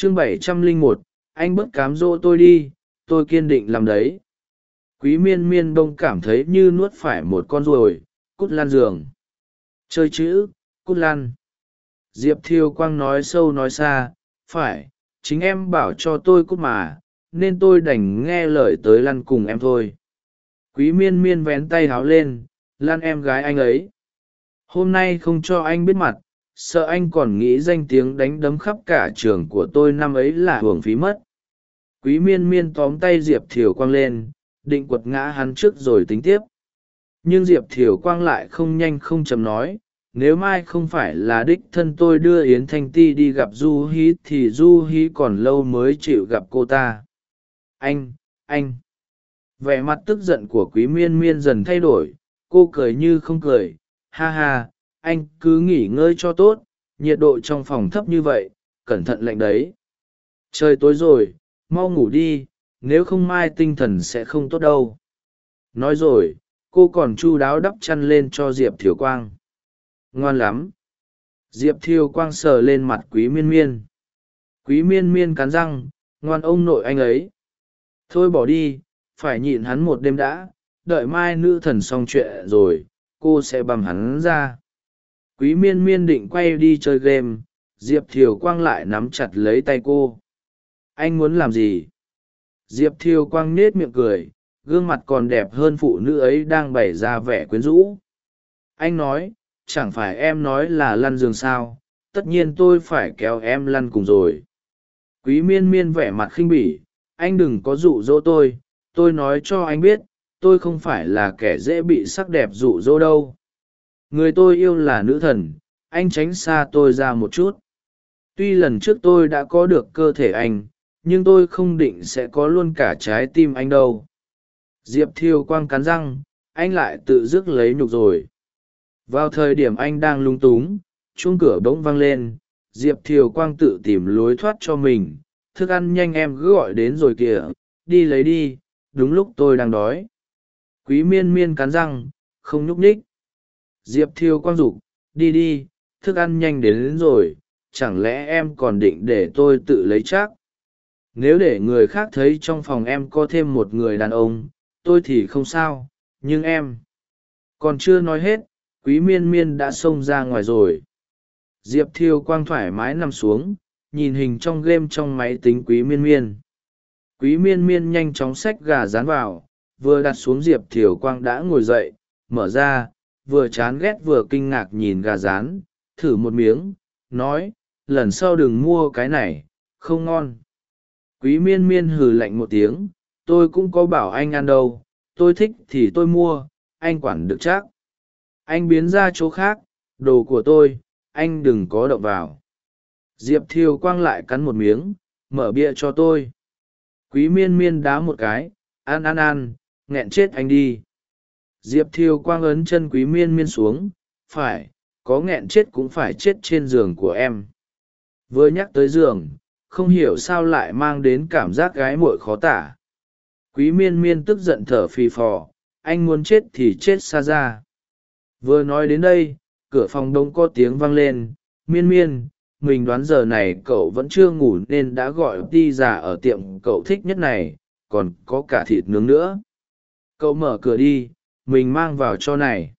chương bảy trăm lẻ một, anh bớt cám dỗ tôi đi, tôi kiên định làm đấy. Quý miên miên bông cảm thấy như nuốt phải một con ruồi, cút lan giường. Chơi chữ, cút lan. Diệp thiêu quang nói sâu nói xa, phải, chính em bảo cho tôi cút mà, nên tôi đành nghe lời tới lăn cùng em thôi. Quý miên miên vén tay háo lên, lan em gái anh ấy. Hôm nay không cho anh biết mặt sợ anh còn nghĩ danh tiếng đánh đấm khắp cả trường của tôi năm ấy là hưởng phí mất. Quý miên miên tóm tay diệp thiều quang lên, định quật ngã hắn trước rồi tính tiếp. Nhưng diệp thiều quang lại không nhanh không chầm nói, nếu mai không phải là đích thân tôi đưa yến thanh ti đi gặp du hí, thì du hí còn lâu mới chịu gặp cô ta. Anh anh. Vẻ mặt tức giận của quý miên miên dần thay đổi, cô cười như không cười, ha ha anh cứ nghỉ ngơi cho tốt, nhiệt độ trong phòng thấp như vậy, cẩn thận lạnh đấy. Trời tối rồi, mau ngủ đi, nếu không mai tinh thần sẽ không tốt đâu. Nói rồi, cô còn chu đáo đắp chăn lên cho diệp thiều quang. Ngoan lắm. Diệp thiều quang sờ lên mặt quý miên miên. Quý miên miên cắn răng, ngoan ông nội anh ấy. Thôi bỏ đi, phải nhịn hắn một đêm đã, đợi mai nữ thần xong chuyện rồi, cô sẽ bằng hắn ra quý miên miên định quay đi chơi game, diệp thiều quang lại nắm chặt lấy tay cô. Anh muốn làm gì? Diệp thiều quang nết miệng cười, gương mặt còn đẹp hơn phụ nữ ấy đang bày ra vẻ quyến rũ. Anh nói, chẳng phải em nói là lăn giường sao? Tất nhiên tôi phải kéo em lăn cùng rồi. Quý miên miên vẻ mặt khinh bỉ, anh đừng có dụ dỗ tôi. Tôi nói cho anh biết, tôi không phải là kẻ dễ bị sắc đẹp dụ dỗ đâu người tôi yêu là nữ thần, anh tránh xa tôi ra một chút. Tuy lần trước tôi đã có được cơ thể anh, nhưng tôi không định sẽ có luôn cả trái tim anh đâu. Diệp thiêu quang cắn răng, anh lại tự dứt lấy nhục rồi. Vào thời điểm anh đang lung túng, chuông cửa bỗng vang lên, diệp thiều quang tự tìm lối thoát cho mình. Thức ăn nhanh em cứ gọi đến rồi kìa, đi lấy đi, đúng lúc tôi đang đói. Quý miên miên cắn răng, không nhúc nhích diệp thiêu quang dục đi đi thức ăn nhanh đến, đến rồi chẳng lẽ em còn định để tôi tự lấy chắc? Nếu để người khác thấy trong phòng em có thêm một người đàn ông tôi thì không sao nhưng em còn chưa nói hết quý miên miên đã xông ra ngoài rồi. Diệp thiêu quang thoải mái nằm xuống nhìn hình trong game trong máy tính quý miên miên. Quý miên miên nhanh chóng xách gà dán vào vừa đặt xuống diệp thiều quang đã ngồi dậy mở ra vừa chán ghét vừa kinh ngạc nhìn gà rán, thử một miếng, nói, lần sau đừng mua cái này, không ngon. Quý miên miên hừ lạnh một tiếng, tôi cũng có bảo anh ăn đâu, tôi thích thì tôi mua, anh quản được chắc. Anh biến ra chỗ khác, đồ của tôi, anh đừng có động vào. Diệp thiều quang lại cắn một miếng, mở bia cho tôi. Quý miên miên đá một cái, ăn ăn ăn, nghẹn chết anh đi diệp Thiêu quang ấn chân quý miên miên xuống, phải, có nghẹn chết cũng phải chết trên giường của em. Vừa nhắc tới giường, không hiểu sao lại mang đến cảm giác gái muội khó tả. Quý miên miên tức giận thở phì phò, anh muốn chết thì chết xa ra. Vừa nói đến đây, cửa phòng đông có tiếng vang lên, miên miên, mình đoán giờ này cậu vẫn chưa ngủ nên đã gọi đi già ở tiệm cậu thích nhất này, còn có cả thịt nướng nữa. Cậu mở cửa đi mình mang vào cho này.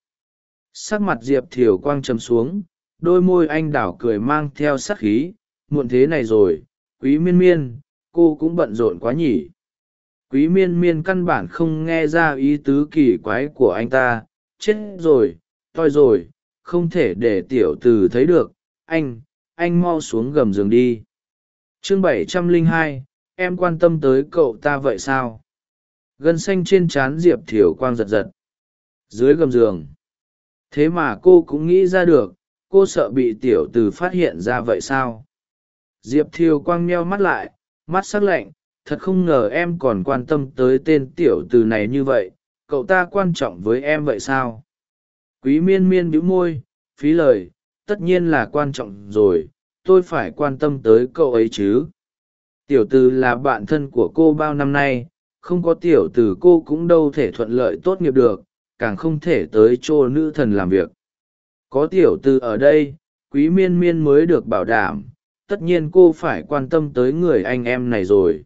Sắc mặt diệp thiều quang chầm xuống, đôi môi anh đảo cười mang theo sắc khí, muộn thế này rồi, quý miên miên, cô cũng bận rộn quá nhỉ? Quý miên miên căn bản không nghe ra ý tứ kỳ quái của anh ta, chết rồi, toi rồi, không thể để tiểu t ử thấy được, anh anh mau xuống gầm giường đi. Chương bảy trăm lẻ hai, em quan tâm tới cậu ta vậy sao? Gân xanh trên trán diệp thiều quang giật giật dưới gầm giường. Thế mà cô cũng nghĩ ra được, cô sợ bị tiểu t ử phát hiện ra vậy sao? Diệp thiều quang meo mắt lại, mắt sắc lạnh, thật không ngờ em còn quan tâm tới tên tiểu t ử này như vậy, cậu ta quan trọng với em vậy sao? Quý miên miên bĩu môi, phí lời, tất nhiên là quan trọng rồi, tôi phải quan tâm tới cậu ấy chứ. Tiểu từ là bạn thân của cô bao năm nay, không có tiểu từ cô cũng đâu thể thuận lợi tốt nghiệp được càng không thể tới chỗ nữ thần làm việc. Có tiểu từ ở đây, quý miên miên mới được bảo đảm, tất nhiên cô phải quan tâm tới người anh em này rồi.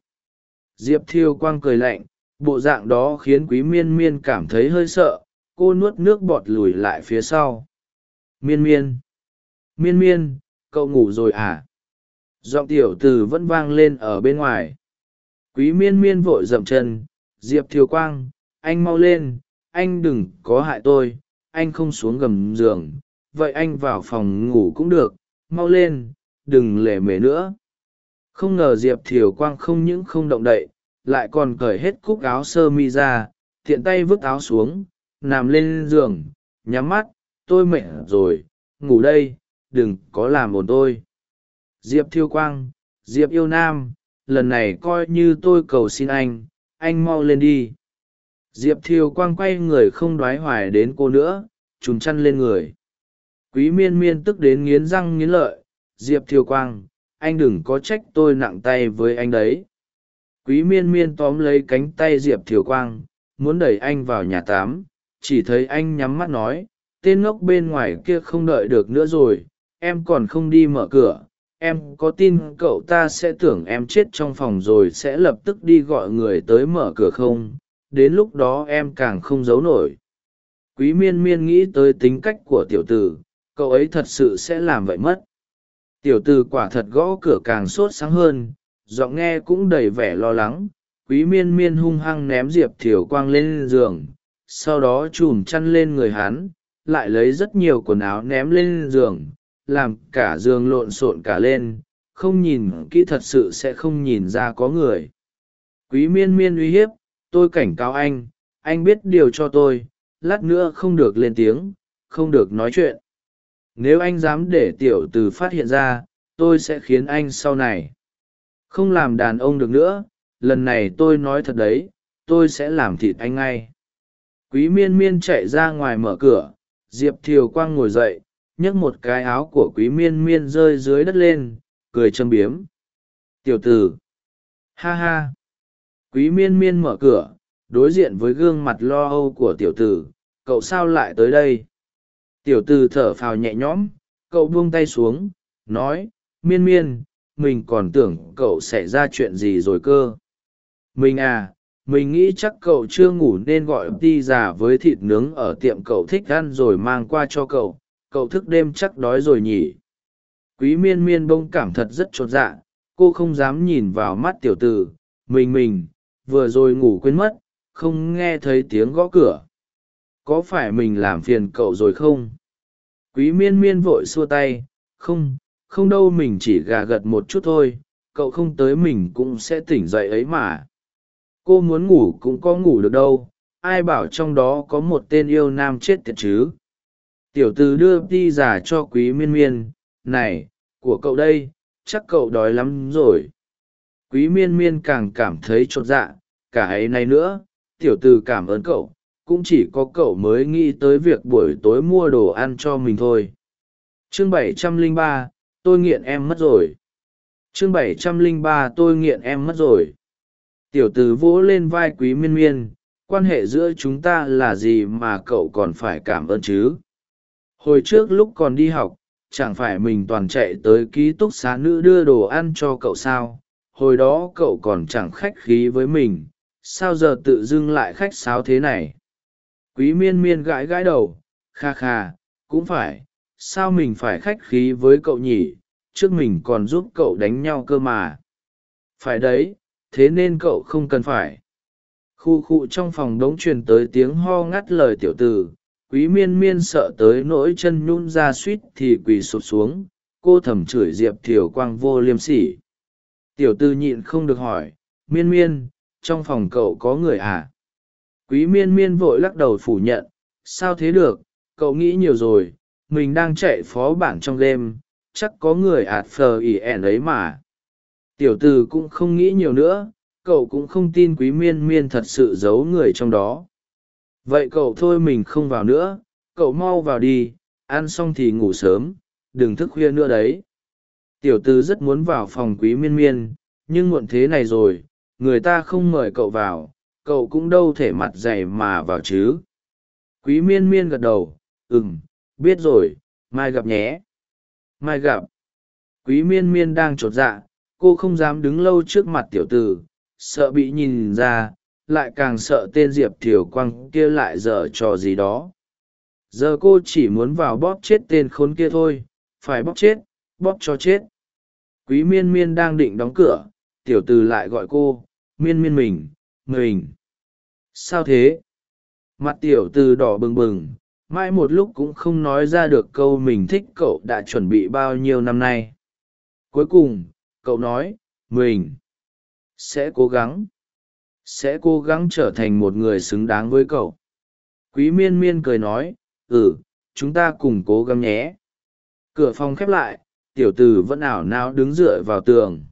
Diệp thiêu quang cười lạnh, bộ dạng đó khiến quý miên miên cảm thấy hơi sợ, cô nuốt nước bọt lùi lại phía sau. Miên miên miên miên, cậu ngủ rồi à? Giọng tiểu từ vẫn vang lên ở bên ngoài. Quý miên miên vội dậm chân, diệp thiều quang, anh mau lên anh đừng có hại tôi, anh không xuống gầm giường, vậy anh vào phòng ngủ cũng được, mau lên, đừng lề mề nữa. Không ngờ diệp thiều quang không những không động đậy, lại còn cởi hết cúc áo sơ mi ra thiện tay vứt áo xuống, nằm lên giường, nhắm mắt, tôi mệt rồi, ngủ đây, đừng có làm ồn tôi. Diệp thiêu quang, diệp yêu nam, lần này coi như tôi cầu xin anh anh mau lên đi diệp thiêu quang quay người không đoái hoài đến cô nữa trùm chăn lên người. Quý miên miên tức đến nghiến răng nghiến lợi, diệp thiêu quang, anh đừng có trách tôi nặng tay với anh đấy. Quý miên miên tóm lấy cánh tay diệp thiều quang, muốn đẩy anh vào nhà tám chỉ thấy anh nhắm mắt nói, tên ngốc bên ngoài kia không đợi được nữa rồi, em còn không đi mở cửa, em có tin cậu ta sẽ tưởng em chết trong phòng rồi sẽ lập tức đi gọi người tới mở cửa không đến lúc đó em càng không giấu nổi. Quý miên miên nghĩ tới tính cách của tiểu tử, cậu ấy thật sự sẽ làm vậy mất. Tiểu tử quả thật gõ cửa càng sốt sáng hơn, giọng nghe cũng đầy vẻ lo lắng. Quý miên miên hung hăng ném diệp thiều quang lên giường, sau đó chùm chăn lên người hắn, lại lấy rất nhiều quần áo ném lên giường, làm cả giường lộn xộn cả lên, không nhìn kỹ thật sự sẽ không nhìn ra có người. Quý miên miên uy hiếp tôi cảnh cáo anh anh biết điều cho tôi, lát nữa không được lên tiếng, không được nói chuyện. Nếu anh dám để tiểu từ phát hiện ra, tôi sẽ khiến anh sau này. Không làm đàn ông được nữa, lần này tôi nói thật đấy, tôi sẽ làm thịt anh ngay. Quý miên miên chạy ra ngoài mở cửa, diệp thiều quang ngồi dậy, nhấc một cái áo của quý miên miên rơi dưới đất lên, cười châm biếm. Tiểu tử. Ha ha quý miên miên mở cửa, đối diện với gương mặt lo âu của tiểu tử, cậu sao lại tới đây? Tiểu tử thở phào nhẹ nhõm, cậu buông tay xuống, nói, miên miên, mình còn tưởng cậu xảy ra chuyện gì rồi cơ. Mình à mình nghĩ chắc cậu chưa ngủ nên gọi đi già với thịt nướng ở tiệm cậu thích ăn rồi mang qua cho cậu cậu thức đêm chắc đói rồi nhỉ? Quý miên miên bông cảm thật rất chột dạ cô không dám nhìn vào mắt tiểu t ử mình mình vừa rồi ngủ quên mất, không nghe thấy tiếng gõ cửa. Có phải mình làm phiền cậu rồi không? Quý miên miên vội xua tay, không không đâu mình chỉ gà gật một chút thôi, cậu không tới mình cũng sẽ tỉnh dậy ấy mà. Cô muốn ngủ cũng có ngủ được đâu, ai bảo trong đó có một tên yêu nam chết tiệt chứ? Tiểu t ử đưa đi giả cho quý miên miên, này, của cậu đây, chắc cậu đói lắm rồi quý miên miên càng cảm thấy chột dạ cả ấy này nữa, tiểu từ cảm ơn cậu, cũng chỉ có cậu mới nghĩ tới việc buổi tối mua đồ ăn cho mình thôi. Chương bảy trăm lẻ ba, tôi nghiện em mất rồi. Chương bảy trăm lẻ ba, tôi nghiện em mất rồi. Tiểu từ vỗ lên vai quý miên miên, quan hệ giữa chúng ta là gì mà cậu còn phải cảm ơn chứ? Hồi trước lúc còn đi học, chẳng phải mình toàn chạy tới ký túc xá nữ đưa đồ ăn cho cậu sao? Hồi đó cậu còn chẳng khách khí với mình, sao giờ tự dưng lại khách sáo thế này? Quý miên miên gãi gãi đầu, kha kha, cũng phải, sao mình phải khách khí với cậu nhỉ? Trước mình còn giúp cậu đánh nhau cơ mà. Phải đấy, thế nên cậu không cần phải. Khu khu trong phòng đống truyền tới tiếng ho ngắt lời tiểu t ử quý miên miên sợ tới nỗi chân nhún ra suýt thì quỳ sụp xuống, cô thầm chửi diệp thiều quang vô liêm sỉ tiểu tư nhịn không được hỏi miên miên trong phòng cậu có người à? Quý miên miên vội lắc đầu phủ nhận sao thế được? Cậu nghĩ nhiều rồi mình đang chạy phó bản trong đêm, chắc có người ạt phờ ỉ ẻn ấy mà. Tiểu tư cũng không nghĩ nhiều nữa cậu cũng không tin quý miên miên thật sự giấu người trong đó. Vậy cậu thôi mình không vào nữa cậu mau vào đi ăn xong thì ngủ sớm đừng thức khuya nữa đấy tiểu tư rất muốn vào phòng quý miên miên, nhưng muộn thế này rồi, người ta không mời cậu vào, cậu cũng đâu thể mặt dày mà vào chứ. Quý miên miên gật đầu ừ m biết rồi, mai gặp nhé. Mai gặp. Quý miên miên đang chột dạ cô không dám đứng lâu trước mặt tiểu tử sợ bị nhìn ra, lại càng sợ tên diệp thiều quang kia lại dở trò gì đó. Giờ cô chỉ muốn vào bóp chết tên khốn kia thôi, phải bóp chết, bóp cho chết quý miên miên đang định đóng cửa, tiểu từ lại gọi cô, miên miên mình mình. Sao thế? Mặt tiểu từ đỏ bừng bừng, mãi một lúc cũng không nói ra được câu mình thích cậu đã chuẩn bị bao nhiêu năm nay. Cuối cùng, cậu nói, mình sẽ cố gắng, sẽ cố gắng trở thành một người xứng đáng với cậu. Quý miên miên cười nói ừ chúng ta cùng cố gắng nhé. Cửa phòng khép lại tiểu tử vẫn ảo nao đứng dựa vào tường.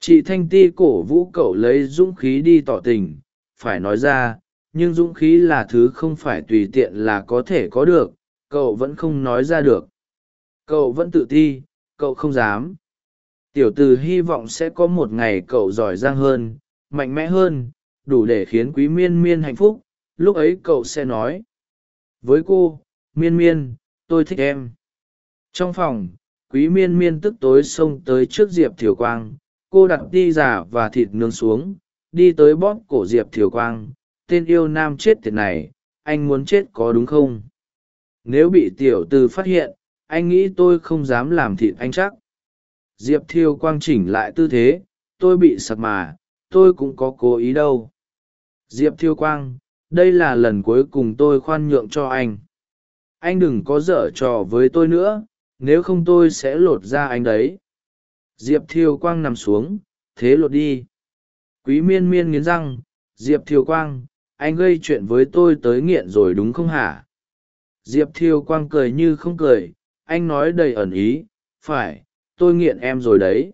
Chị thanh ti cổ vũ cậu lấy dũng khí đi tỏ tình, phải nói ra, nhưng dũng khí là thứ không phải tùy tiện là có thể có được, cậu vẫn không nói ra được. Cậu vẫn tự ti, cậu không dám. Tiểu t ử hy vọng sẽ có một ngày cậu giỏi giang hơn, mạnh mẽ hơn, đủ để khiến quý miên miên hạnh phúc. Lúc ấy cậu sẽ nói, với cô, miên miên, tôi thích em. Trong phòng quý miên miên tức tối xông tới trước diệp thiều quang, cô đặt đi giả và thịt nướng xuống, đi tới bóp cổ diệp thiều quang, tên yêu nam chết tiệt này, anh muốn chết có đúng không? Nếu bị tiểu từ phát hiện, anh nghĩ tôi không dám làm thịt anh chắc. Diệp thiều quang chỉnh lại tư thế, tôi bị sặc mà, tôi cũng có cố ý đâu. Diệp thiêu quang, đây là lần cuối cùng tôi khoan nhượng cho anh. Anh đừng có dở trò với tôi nữa nếu không tôi sẽ lột ra anh đấy. Diệp thiều quang nằm xuống, thế lột đi. Quý miên miên nghiến răng, diệp thiều quang, anh gây chuyện với tôi tới nghiện rồi đúng không hả? Diệp thiều quang cười như không cười, anh nói đầy ẩn ý, phải, tôi nghiện em rồi đấy.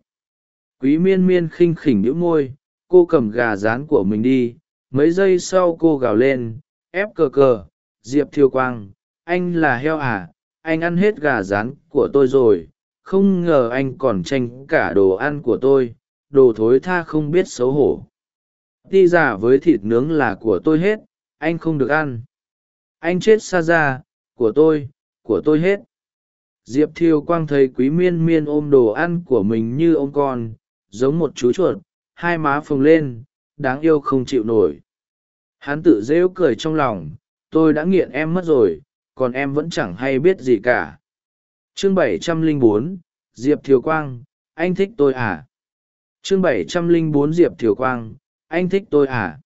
Quý miên miên khinh khỉnh đĩu môi, cô cầm gà rán của mình đi, mấy giây sau cô gào lên, ép cờ cờ, diệp thiêu quang, anh là heo à anh ăn hết gà rán của tôi rồi, không ngờ anh còn tranh cả đồ ăn của tôi, đồ thối tha không biết xấu hổ. Ti giả với thịt nướng là của tôi hết, anh không được ăn. Anh chết xa ra của tôi của tôi hết. Diệp thiêu quang thấy quý miên miên ôm đồ ăn của mình như ôm con, giống một chú chuột, hai má phồng lên, đáng yêu không chịu nổi. Hắn tự rêu cười trong lòng, tôi đã nghiện em mất rồi còn em vẫn chẳng hay biết gì cả. Chương bảy trăm lẻ bốn, diệp thiều quang, anh thích tôi à? Chương bảy trăm lẻ bốn, diệp thiều quang, anh thích tôi à?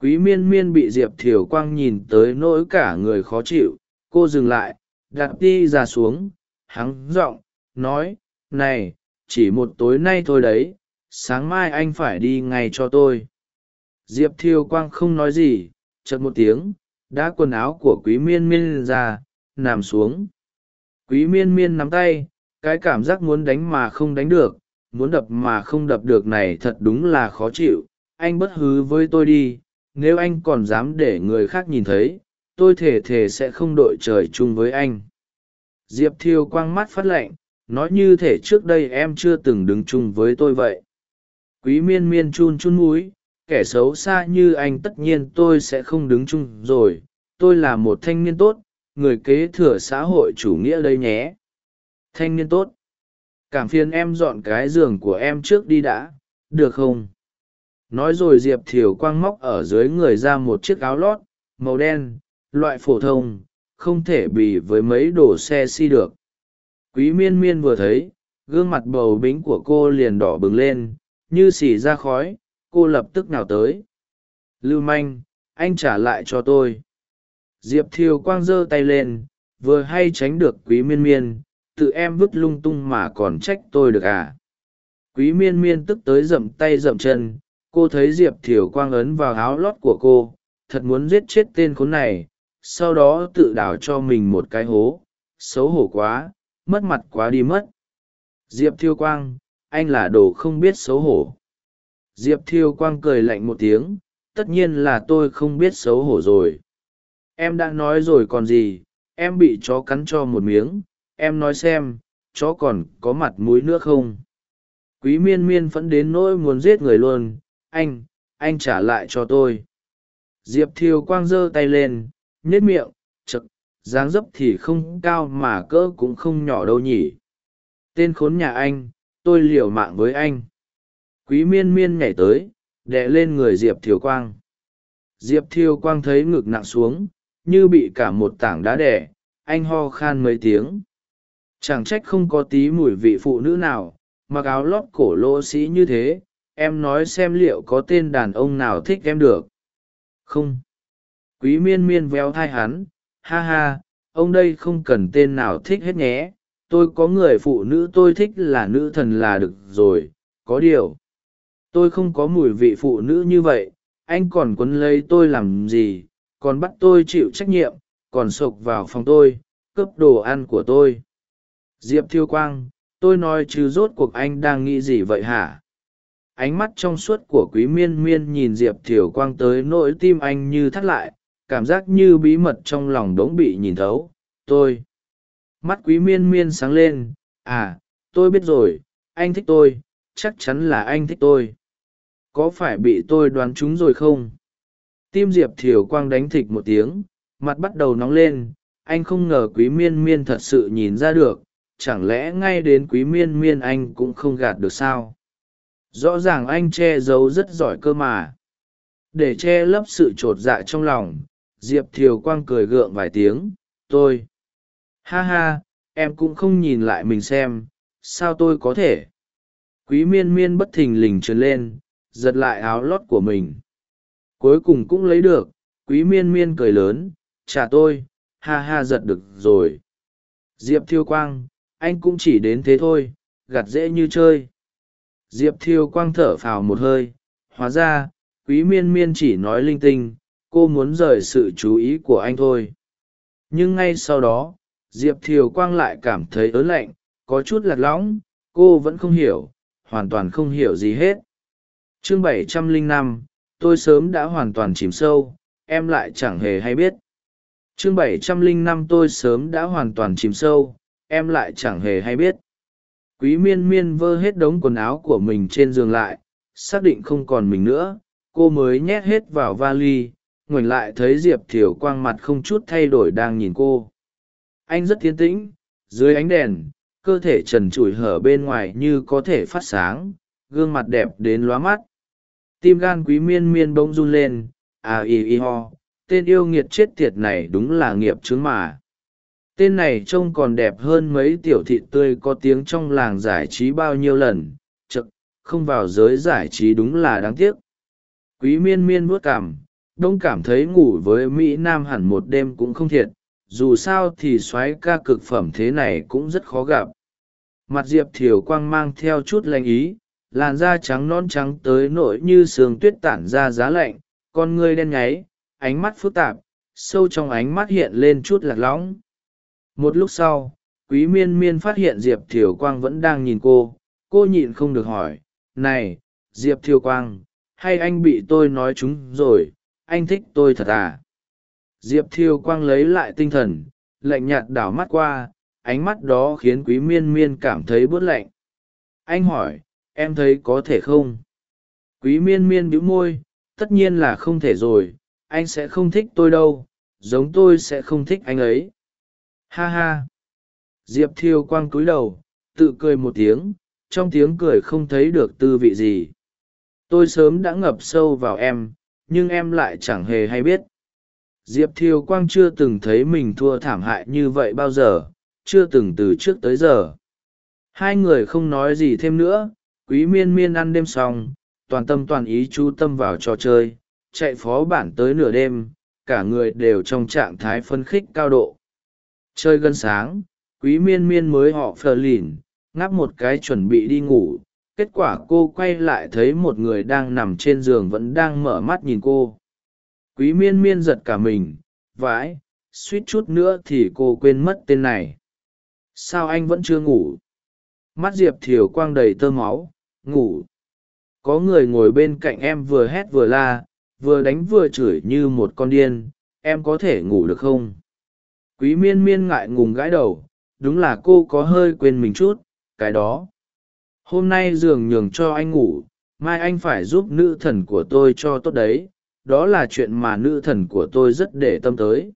Quý miên miên bị diệp thiều quang nhìn tới nỗi cả người khó chịu, cô dừng lại, đặt đi ra xuống, hắng giọng, nói, này, chỉ một tối nay thôi đấy, sáng mai anh phải đi ngay cho tôi. Diệp Thiều quang không nói gì chật một tiếng đã quần áo của quý miên miên ra, nằm xuống. Quý miên miên nắm tay, cái cảm giác muốn đánh mà không đánh được, muốn đập mà không đập được này thật đúng là khó chịu. Anh bất hứ với tôi đi, nếu anh còn dám để người khác nhìn thấy, tôi thể thể sẽ không đội trời chung với anh. Diệp thiêu quang mắt phát lạnh, nói như thể trước đây em chưa từng đứng chung với tôi vậy. Quý miên miên chun chun múi kẻ xấu xa như anh tất nhiên tôi sẽ không đứng chung rồi, tôi là một thanh niên tốt, người kế thừa xã hội chủ nghĩa đây nhé. Thanh niên tốt. Cảm phiền em dọn cái giường của em trước đi đã, được không? Nói rồi diệp thiều quang móc ở dưới người ra một chiếc áo lót, màu đen, loại phổ thông, không thể bì với mấy đồ xe si được. Quý miên miên vừa thấy, gương mặt bầu bính của cô liền đỏ bừng lên, như xì ra khói cô lập tức nào tới. Lưu manh, anh trả lại cho tôi. Diệp thiều quang giơ tay lên, vừa hay tránh được quý miên miên, tự em vứt lung tung mà còn trách tôi được à? Quý miên miên tức tới dậm tay dậm chân, cô thấy diệp thiều quang ấn vào áo lót của cô, thật muốn giết chết tên khốn này, sau đó tự đảo cho mình một cái hố. Xấu hổ quá, mất mặt quá đi mất. Diệp thiêu quang, anh là đồ không biết xấu hổ diệp thiêu quang cười lạnh một tiếng, tất nhiên là tôi không biết xấu hổ rồi. Em đã nói rồi còn gì, em bị chó cắn cho một miếng, em nói xem, chó còn có mặt mũi nữa không? Quý miên miên phẫn đến nỗi muốn giết người luôn, anh anh trả lại cho tôi. Diệp Thiêu quang giơ tay lên nhét miệng chực dáng dấp thì không cao mà cỡ cũng không nhỏ đâu nhỉ. Tên khốn nhà anh, tôi liều mạng với anh quý miên miên nhảy tới, đè lên người diệp thiều quang. Diệp thiều quang thấy ngực nặng xuống, như bị cả một tảng đá đẻ anh ho khan mấy tiếng. Chẳng trách không có tí mùi vị phụ nữ nào, mặc áo lót cổ lỗ sĩ như thế, em nói xem liệu có tên đàn ông nào thích em được. Không. Quý miên miên véo thai hắn, ha ha, ông đây không cần tên nào thích hết nhé, tôi có người phụ nữ tôi thích là nữ thần là được rồi, có điều tôi không có mùi vị phụ nữ như vậy, anh còn quấn lấy tôi làm gì, còn bắt tôi chịu trách nhiệm, còn sộc vào phòng tôi, cướp đồ ăn của tôi. Diệp thiêu quang, tôi nói chứ rốt cuộc anh đang nghĩ gì vậy hả? Ánh mắt trong suốt của quý miên miên nhìn diệp thiều quang tới nỗi tim anh như thắt lại, cảm giác như bí mật trong lòng đ ố n g bị nhìn thấu. Tôi, mắt quý miên miên sáng lên à tôi biết rồi, anh thích tôi, chắc chắn là anh thích tôi có phải bị tôi đoán chúng rồi không? Tim diệp thiều quang đánh thịt một tiếng, mặt bắt đầu nóng lên, anh không ngờ quý miên miên thật sự nhìn ra được, chẳng lẽ ngay đến quý miên miên anh cũng không gạt được sao? Rõ ràng anh che giấu rất giỏi cơ mà. Để che lấp sự t r ộ t dạ trong lòng, diệp thiều quang cười gượng vài tiếng, tôi, ha ha, em cũng không nhìn lại mình xem, sao tôi có thể? Quý miên miên bất thình lình trườn lên giật lại áo lót của mình. Cuối cùng cũng lấy được, quý miên miên cười lớn trả tôi, ha ha giật được rồi. Diệp thiêu quang, anh cũng chỉ đến thế thôi, gặt dễ như chơi. Diệp thiêu quang thở phào một hơi, hóa ra, quý miên miên chỉ nói linh tinh, cô muốn rời sự chú ý của anh thôi. Nhưng ngay sau đó, diệp thiều quang lại cảm thấy ớn lạnh, có chút lạc lõng, cô vẫn không hiểu, hoàn toàn không hiểu gì hết chương bảy trăm lẻ năm, tôi sớm đã hoàn toàn chìm sâu, em lại chẳng hề hay biết. Chương bảy trăm lẻ năm, tôi sớm đã hoàn toàn chìm sâu, em lại chẳng hề hay biết. Quý miên miên vơ hết đống quần áo của mình trên giường lại, xác định không còn mình nữa, cô mới nhét hết vào vali, ngoảnh lại thấy diệp thiều quang mặt không chút thay đổi đang nhìn cô. Anh rất tiến tĩnh, dưới ánh đèn, cơ thể trần trụi hở bên ngoài như có thể phát sáng, gương mặt đẹp đến lóa mắt tim gan quý miên miên bỗng run lên à y y ho, tên yêu nghiệt chết tiệt này đúng là nghiệp chứng mà. Tên này trông còn đẹp hơn mấy tiểu thị tươi có tiếng trong làng giải trí bao nhiêu lần, chực, không vào giới giải trí đúng là đáng tiếc. Quý miên miên buốt cảm, đông cảm thấy ngủ với mỹ nam hẳn một đêm cũng không thiệt, dù sao thì soái ca cực phẩm thế này cũng rất khó gặp. Mặt diệp thiều quang mang theo chút lanh ý làn da trắng non trắng tới nỗi như sương tuyết tản ra giá lạnh, con ngươi đen nháy, ánh mắt phức tạp, sâu trong ánh mắt hiện lên chút lạc lõng. Một lúc sau, quý miên miên phát hiện diệp thiều quang vẫn đang nhìn cô cô nhịn không được hỏi, này, diệp thiều quang, hay anh bị tôi nói chúng rồi? Anh thích tôi thật à? Diệp thiêu quang lấy lại tinh thần, lạnh nhạt đảo mắt qua, ánh mắt đó khiến quý miên miên cảm thấy bớt lạnh. Anh hỏi em thấy có thể không? Quý miên miên bĩu môi, tất nhiên là không thể rồi, anh sẽ không thích tôi đâu, giống tôi sẽ không thích anh ấy. Ha ha. Diệp thiêu quang cúi đầu, tự cười một tiếng, trong tiếng cười không thấy được tư vị gì. Tôi sớm đã ngập sâu vào em, nhưng em lại chẳng hề hay biết. Diệp Thiêu quang chưa từng thấy mình thua thảm hại như vậy bao giờ, chưa từng từ trước tới giờ. Hai người không nói gì thêm nữa quý miên miên ăn đêm xong, toàn tâm toàn ý chú tâm vào trò chơi, chạy phó bản tới nửa đêm, cả người đều trong trạng thái phân khích cao độ. Chơi gần sáng, quý miên miên mới họ phờ lìn, ngáp một cái chuẩn bị đi ngủ, kết quả cô quay lại thấy một người đang nằm trên giường vẫn đang mở mắt nhìn cô. Quý miên miên giật cả mình, vãi, suýt chút nữa thì cô quên mất tên này. Sao anh vẫn chưa ngủ? Mắt diệp thiều quang đầy tơ máu ngủ. Có người ngồi bên cạnh em vừa hét vừa la, vừa đánh vừa chửi như một con điên, em có thể ngủ được không? Quý miên miên ngại ngùng gãi đầu, đúng là cô có hơi quên mình chút, cái đó. Hôm nay giường nhường cho anh ngủ, mai anh phải giúp nữ thần của tôi cho tốt đấy, đó là chuyện mà nữ thần của tôi rất để tâm tới.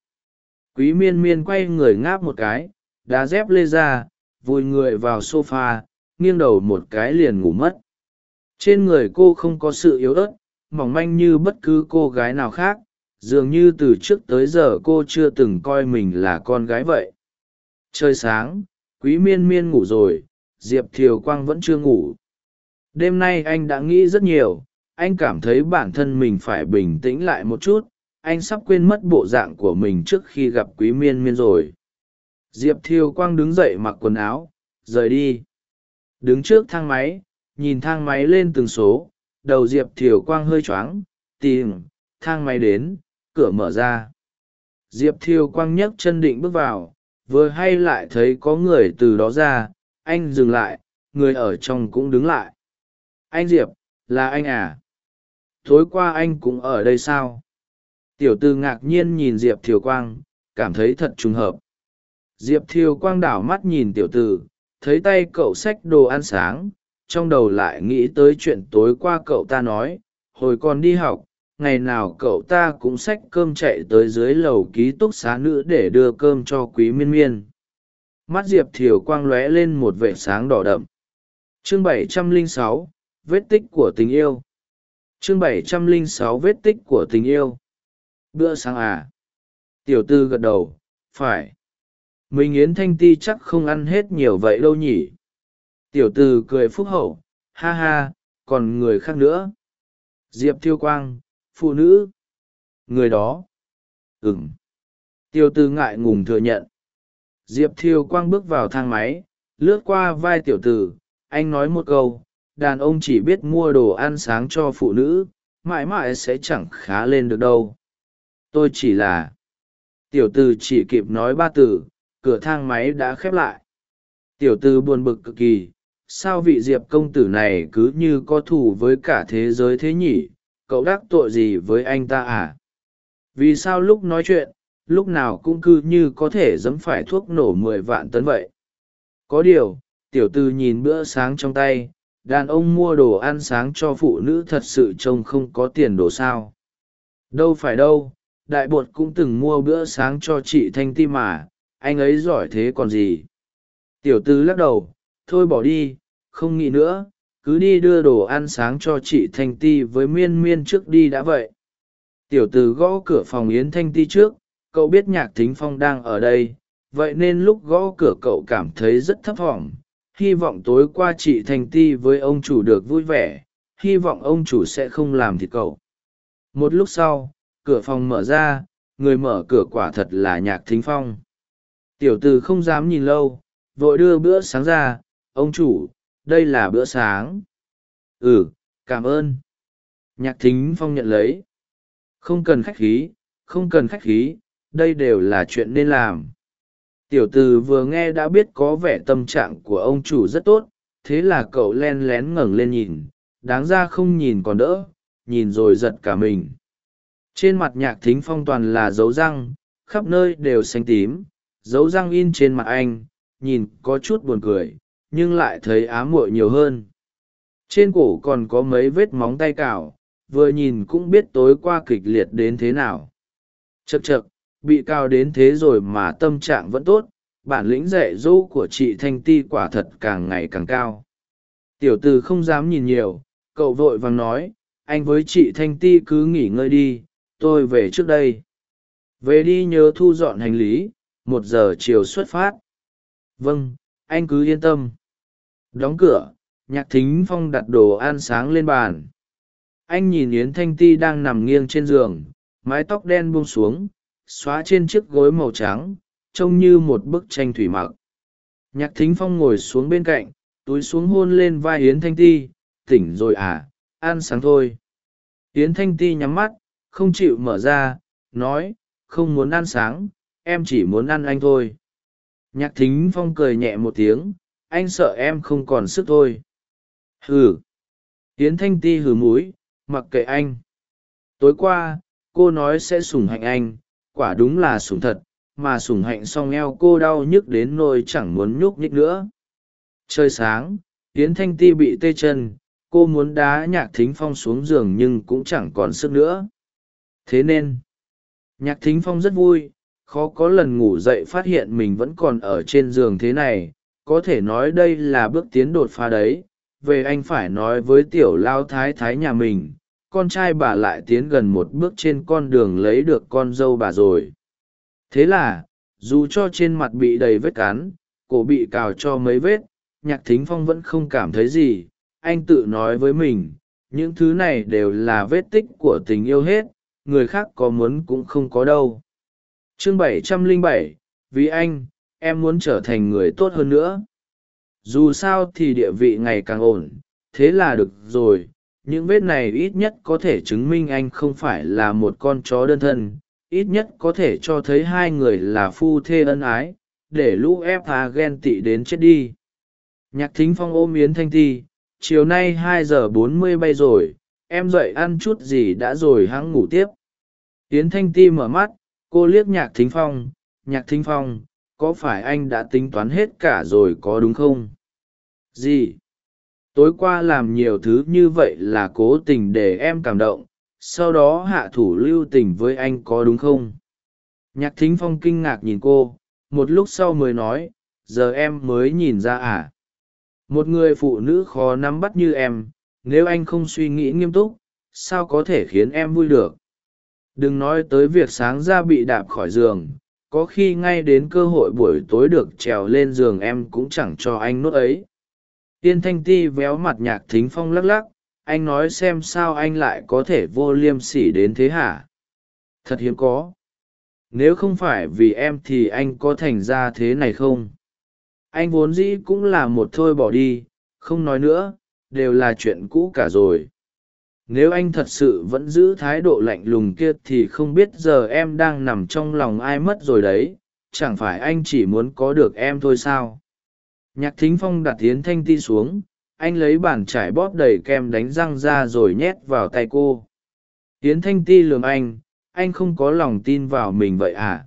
Quý miên miên quay người ngáp một cái, đá dép lê ra, vùi người vào s o f a nghiêng đầu một cái liền ngủ mất. Trên người cô không có sự yếu ớt, mỏng manh như bất cứ cô gái nào khác, dường như từ trước tới giờ cô chưa từng coi mình là con gái vậy. Trời sáng, quý miên miên ngủ rồi, diệp thiều quang vẫn chưa ngủ. Đêm nay anh đã nghĩ rất nhiều, anh cảm thấy bản thân mình phải bình tĩnh lại một chút, anh sắp quên mất bộ dạng của mình trước khi gặp quý miên miên rồi. Diệp thiều quang đứng dậy mặc quần áo, rời đi đứng trước thang máy, nhìn thang máy lên từng số, đầu diệp thiều quang hơi choáng, tìm, thang máy đến, cửa mở ra. Diệp thiều quang nhấc chân định bước vào, vừa hay lại thấy có người từ đó ra, anh dừng lại, người ở trong cũng đứng lại. Anh diệp, là anh à? Tối qua anh cũng ở đây sao? Tiểu tư ngạc nhiên nhìn diệp thiều quang, cảm thấy thật trùng hợp. Diệp thiều quang đảo mắt nhìn tiểu tử thấy tay cậu xách đồ ăn sáng, trong đầu lại nghĩ tới chuyện tối qua cậu ta nói, hồi còn đi học, ngày nào cậu ta cũng xách cơm chạy tới dưới lầu ký túc xá nữ để đưa cơm cho quý miên miên. Mắt diệp thiều quang lóe lên một vệ sáng đỏ đậm. Chương bảy trăm lẻ sáu, vết tích của tình yêu. Chương bảy trăm lẻ sáu, vết tích của tình yêu. Bữa sáng à? Tiểu tư gật đầu, phải mình yến thanh ti chắc không ăn hết nhiều vậy đâu nhỉ? Tiểu tư cười phúc hậu, ha ha, còn người khác nữa. Diệp thiêu quang, phụ nữ. Người đó. Ừng tiêu tư ngại ngùng thừa nhận. Diệp thiêu quang bước vào thang máy, lướt qua vai tiểu tử anh nói một câu, đàn ông chỉ biết mua đồ ăn sáng cho phụ nữ, mãi mãi sẽ chẳng khá lên được đâu. Tôi chỉ là. Tiểu t ử chỉ kịp nói ba từ cửa thang máy đã khép lại. Tiểu tư buồn bực cực kỳ, sao vị diệp công tử này cứ như có thù với cả thế giới thế nhỉ? Cậu đắc tội gì với anh ta à? Vì sao lúc nói chuyện, lúc nào cũng cứ như có thể dẫm phải thuốc nổ mười vạn tấn vậy? Có điều, tiểu tư nhìn bữa sáng trong tay, đàn ông mua đồ ăn sáng cho phụ nữ thật sự trông không có tiền đồ sao. Đâu phải đâu, đại bột cũng từng mua bữa sáng cho chị thanh ti mà anh ấy giỏi thế còn gì? Tiểu tư lắc đầu, thôi bỏ đi, không nghĩ nữa, cứ đi đưa đồ ăn sáng cho chị thanh ti với miên miên trước đi đã vậy. Tiểu từ gõ cửa phòng yến thanh ti trước, cậu biết nhạc thính phong đang ở đây, vậy nên lúc gõ cửa cậu cảm thấy rất thấp thỏm hy vọng tối qua chị Thanh ti với ông chủ được vui vẻ, hy vọng ông chủ sẽ không làm thịt cậu. Một lúc sau, cửa phòng mở ra, người mở cửa quả thật là nhạc thính phong tiểu t ử không dám nhìn lâu, vội đưa bữa sáng ra, ông chủ, đây là bữa sáng. Ừ cảm ơn. Nhạc thính phong nhận lấy. Không cần khách khí, không cần khách khí, đây đều là chuyện nên làm. Tiểu tử vừa nghe đã biết có vẻ tâm trạng của ông chủ rất tốt, thế là cậu len lén ngẩng lên nhìn, đáng ra không nhìn còn đỡ, nhìn rồi giật cả mình. Trên mặt nhạc thính phong toàn là dấu răng, khắp nơi đều xanh tím dấu răng in trên mặt anh, nhìn có chút buồn cười, nhưng lại thấy ám muội nhiều hơn. Trên cổ còn có mấy vết móng tay cào, vừa nhìn cũng biết tối qua kịch liệt đến thế nào. Chật chật bị cao đến thế rồi mà tâm trạng vẫn tốt, bản lĩnh dạy dỗ của chị thanh ti quả thật càng ngày càng cao. Tiểu t ử không dám nhìn nhiều, cậu vội vàng nói, anh với chị thanh ti cứ nghỉ ngơi đi, tôi về trước đây. Về đi nhớ thu dọn hành lý một giờ chiều xuất phát. Vâng anh cứ yên tâm. Đóng cửa, nhạc thính phong đặt đồ ăn sáng lên bàn. Anh nhìn yến thanh ti đang nằm nghiêng trên giường, mái tóc đen buông xuống, xóa trên chiếc gối màu trắng, trông như một bức tranh thủy mặc. Nhạc thính phong ngồi xuống bên cạnh, túi xuống hôn lên vai yến thanh ti, tỉnh rồi à ăn sáng thôi. Yến thanh ti nhắm mắt, không chịu mở ra, nói, không muốn ăn sáng em chỉ muốn ăn anh thôi. Nhạc thính phong cười nhẹ một tiếng, anh sợ em không còn sức thôi. Hừ. Yến thanh ti hừ múi mặc kệ anh. Tối qua, cô nói sẽ sủng hạnh anh, quả đúng là sủng thật, mà sủng hạnh xong eo cô đau nhức đến nôi chẳng muốn nhúc nhích nữa. Trời sáng tiến thanh ti bị tê chân, cô muốn đá nhạc thính phong xuống giường nhưng cũng chẳng còn sức nữa. Thế nên, nhạc thính phong rất vui khó có lần ngủ dậy phát hiện mình vẫn còn ở trên giường thế này, có thể nói đây là bước tiến đột phá đấy. Về anh phải nói với tiểu lao thái thái nhà mình, con trai bà lại tiến gần một bước trên con đường lấy được con dâu bà rồi. Thế là, dù cho trên mặt bị đầy vết cắn, cổ bị cào cho mấy vết, nhạc thính phong vẫn không cảm thấy gì. Anh tự nói với mình, những thứ này đều là vết tích của tình yêu hết, người khác có muốn cũng không có đâu chương bảy trăm lẻ bảy, vì anh, em muốn trở thành người tốt hơn nữa. Dù sao thì địa vị ngày càng ổn, thế là được rồi. Những vết này ít nhất có thể chứng minh anh không phải là một con chó đơn thân. Ít nhất có thể cho thấy hai người là phu thê ân ái, để lũ ép hà ghen tị đến chết đi. Nhạc thính phong ôm yến thanh ti chiều nay hai giờ bốn mươi bay rồi, em dậy ăn chút gì đã rồi hãng ngủ tiếp. Yến thanh ti mở mắt cô liếc nhạc thính phong, nhạc thính phong, có phải anh đã tính toán hết cả rồi có đúng không? Gì? Tối qua làm nhiều thứ như vậy là cố tình để em cảm động, sau đó hạ thủ lưu tình với anh có đúng không? Nhạc thính phong kinh ngạc nhìn cô, một lúc sau mới nói, giờ em mới nhìn ra à? Một người phụ nữ khó nắm bắt như em, nếu anh không suy nghĩ nghiêm túc, sao có thể khiến em vui được? Đừng nói tới việc sáng ra bị đạp khỏi giường, có khi ngay đến cơ hội buổi tối được trèo lên giường em cũng chẳng cho anh nuốt ấy. Tiên thanh ti véo mặt nhạc thính phong lắc lắc, anh nói xem sao anh lại có thể vô liêm sỉ đến thế hả? Thật hiếm có. Nếu không phải vì em thì anh có thành ra thế này không? Anh vốn dĩ cũng là một thôi bỏ đi, không nói nữa, đều là chuyện cũ cả rồi nếu anh thật sự vẫn giữ thái độ lạnh lùng kia thì không biết giờ em đang nằm trong lòng ai mất rồi đấy. Chẳng phải anh chỉ muốn có được em thôi sao? Nhạc thính phong đặt tiến thanh ti xuống. Anh lấy bàn trải bóp đầy kem đánh răng ra rồi nhét vào tay cô. Tiến thanh ti lường anh. Anh không có lòng tin vào mình vậy à?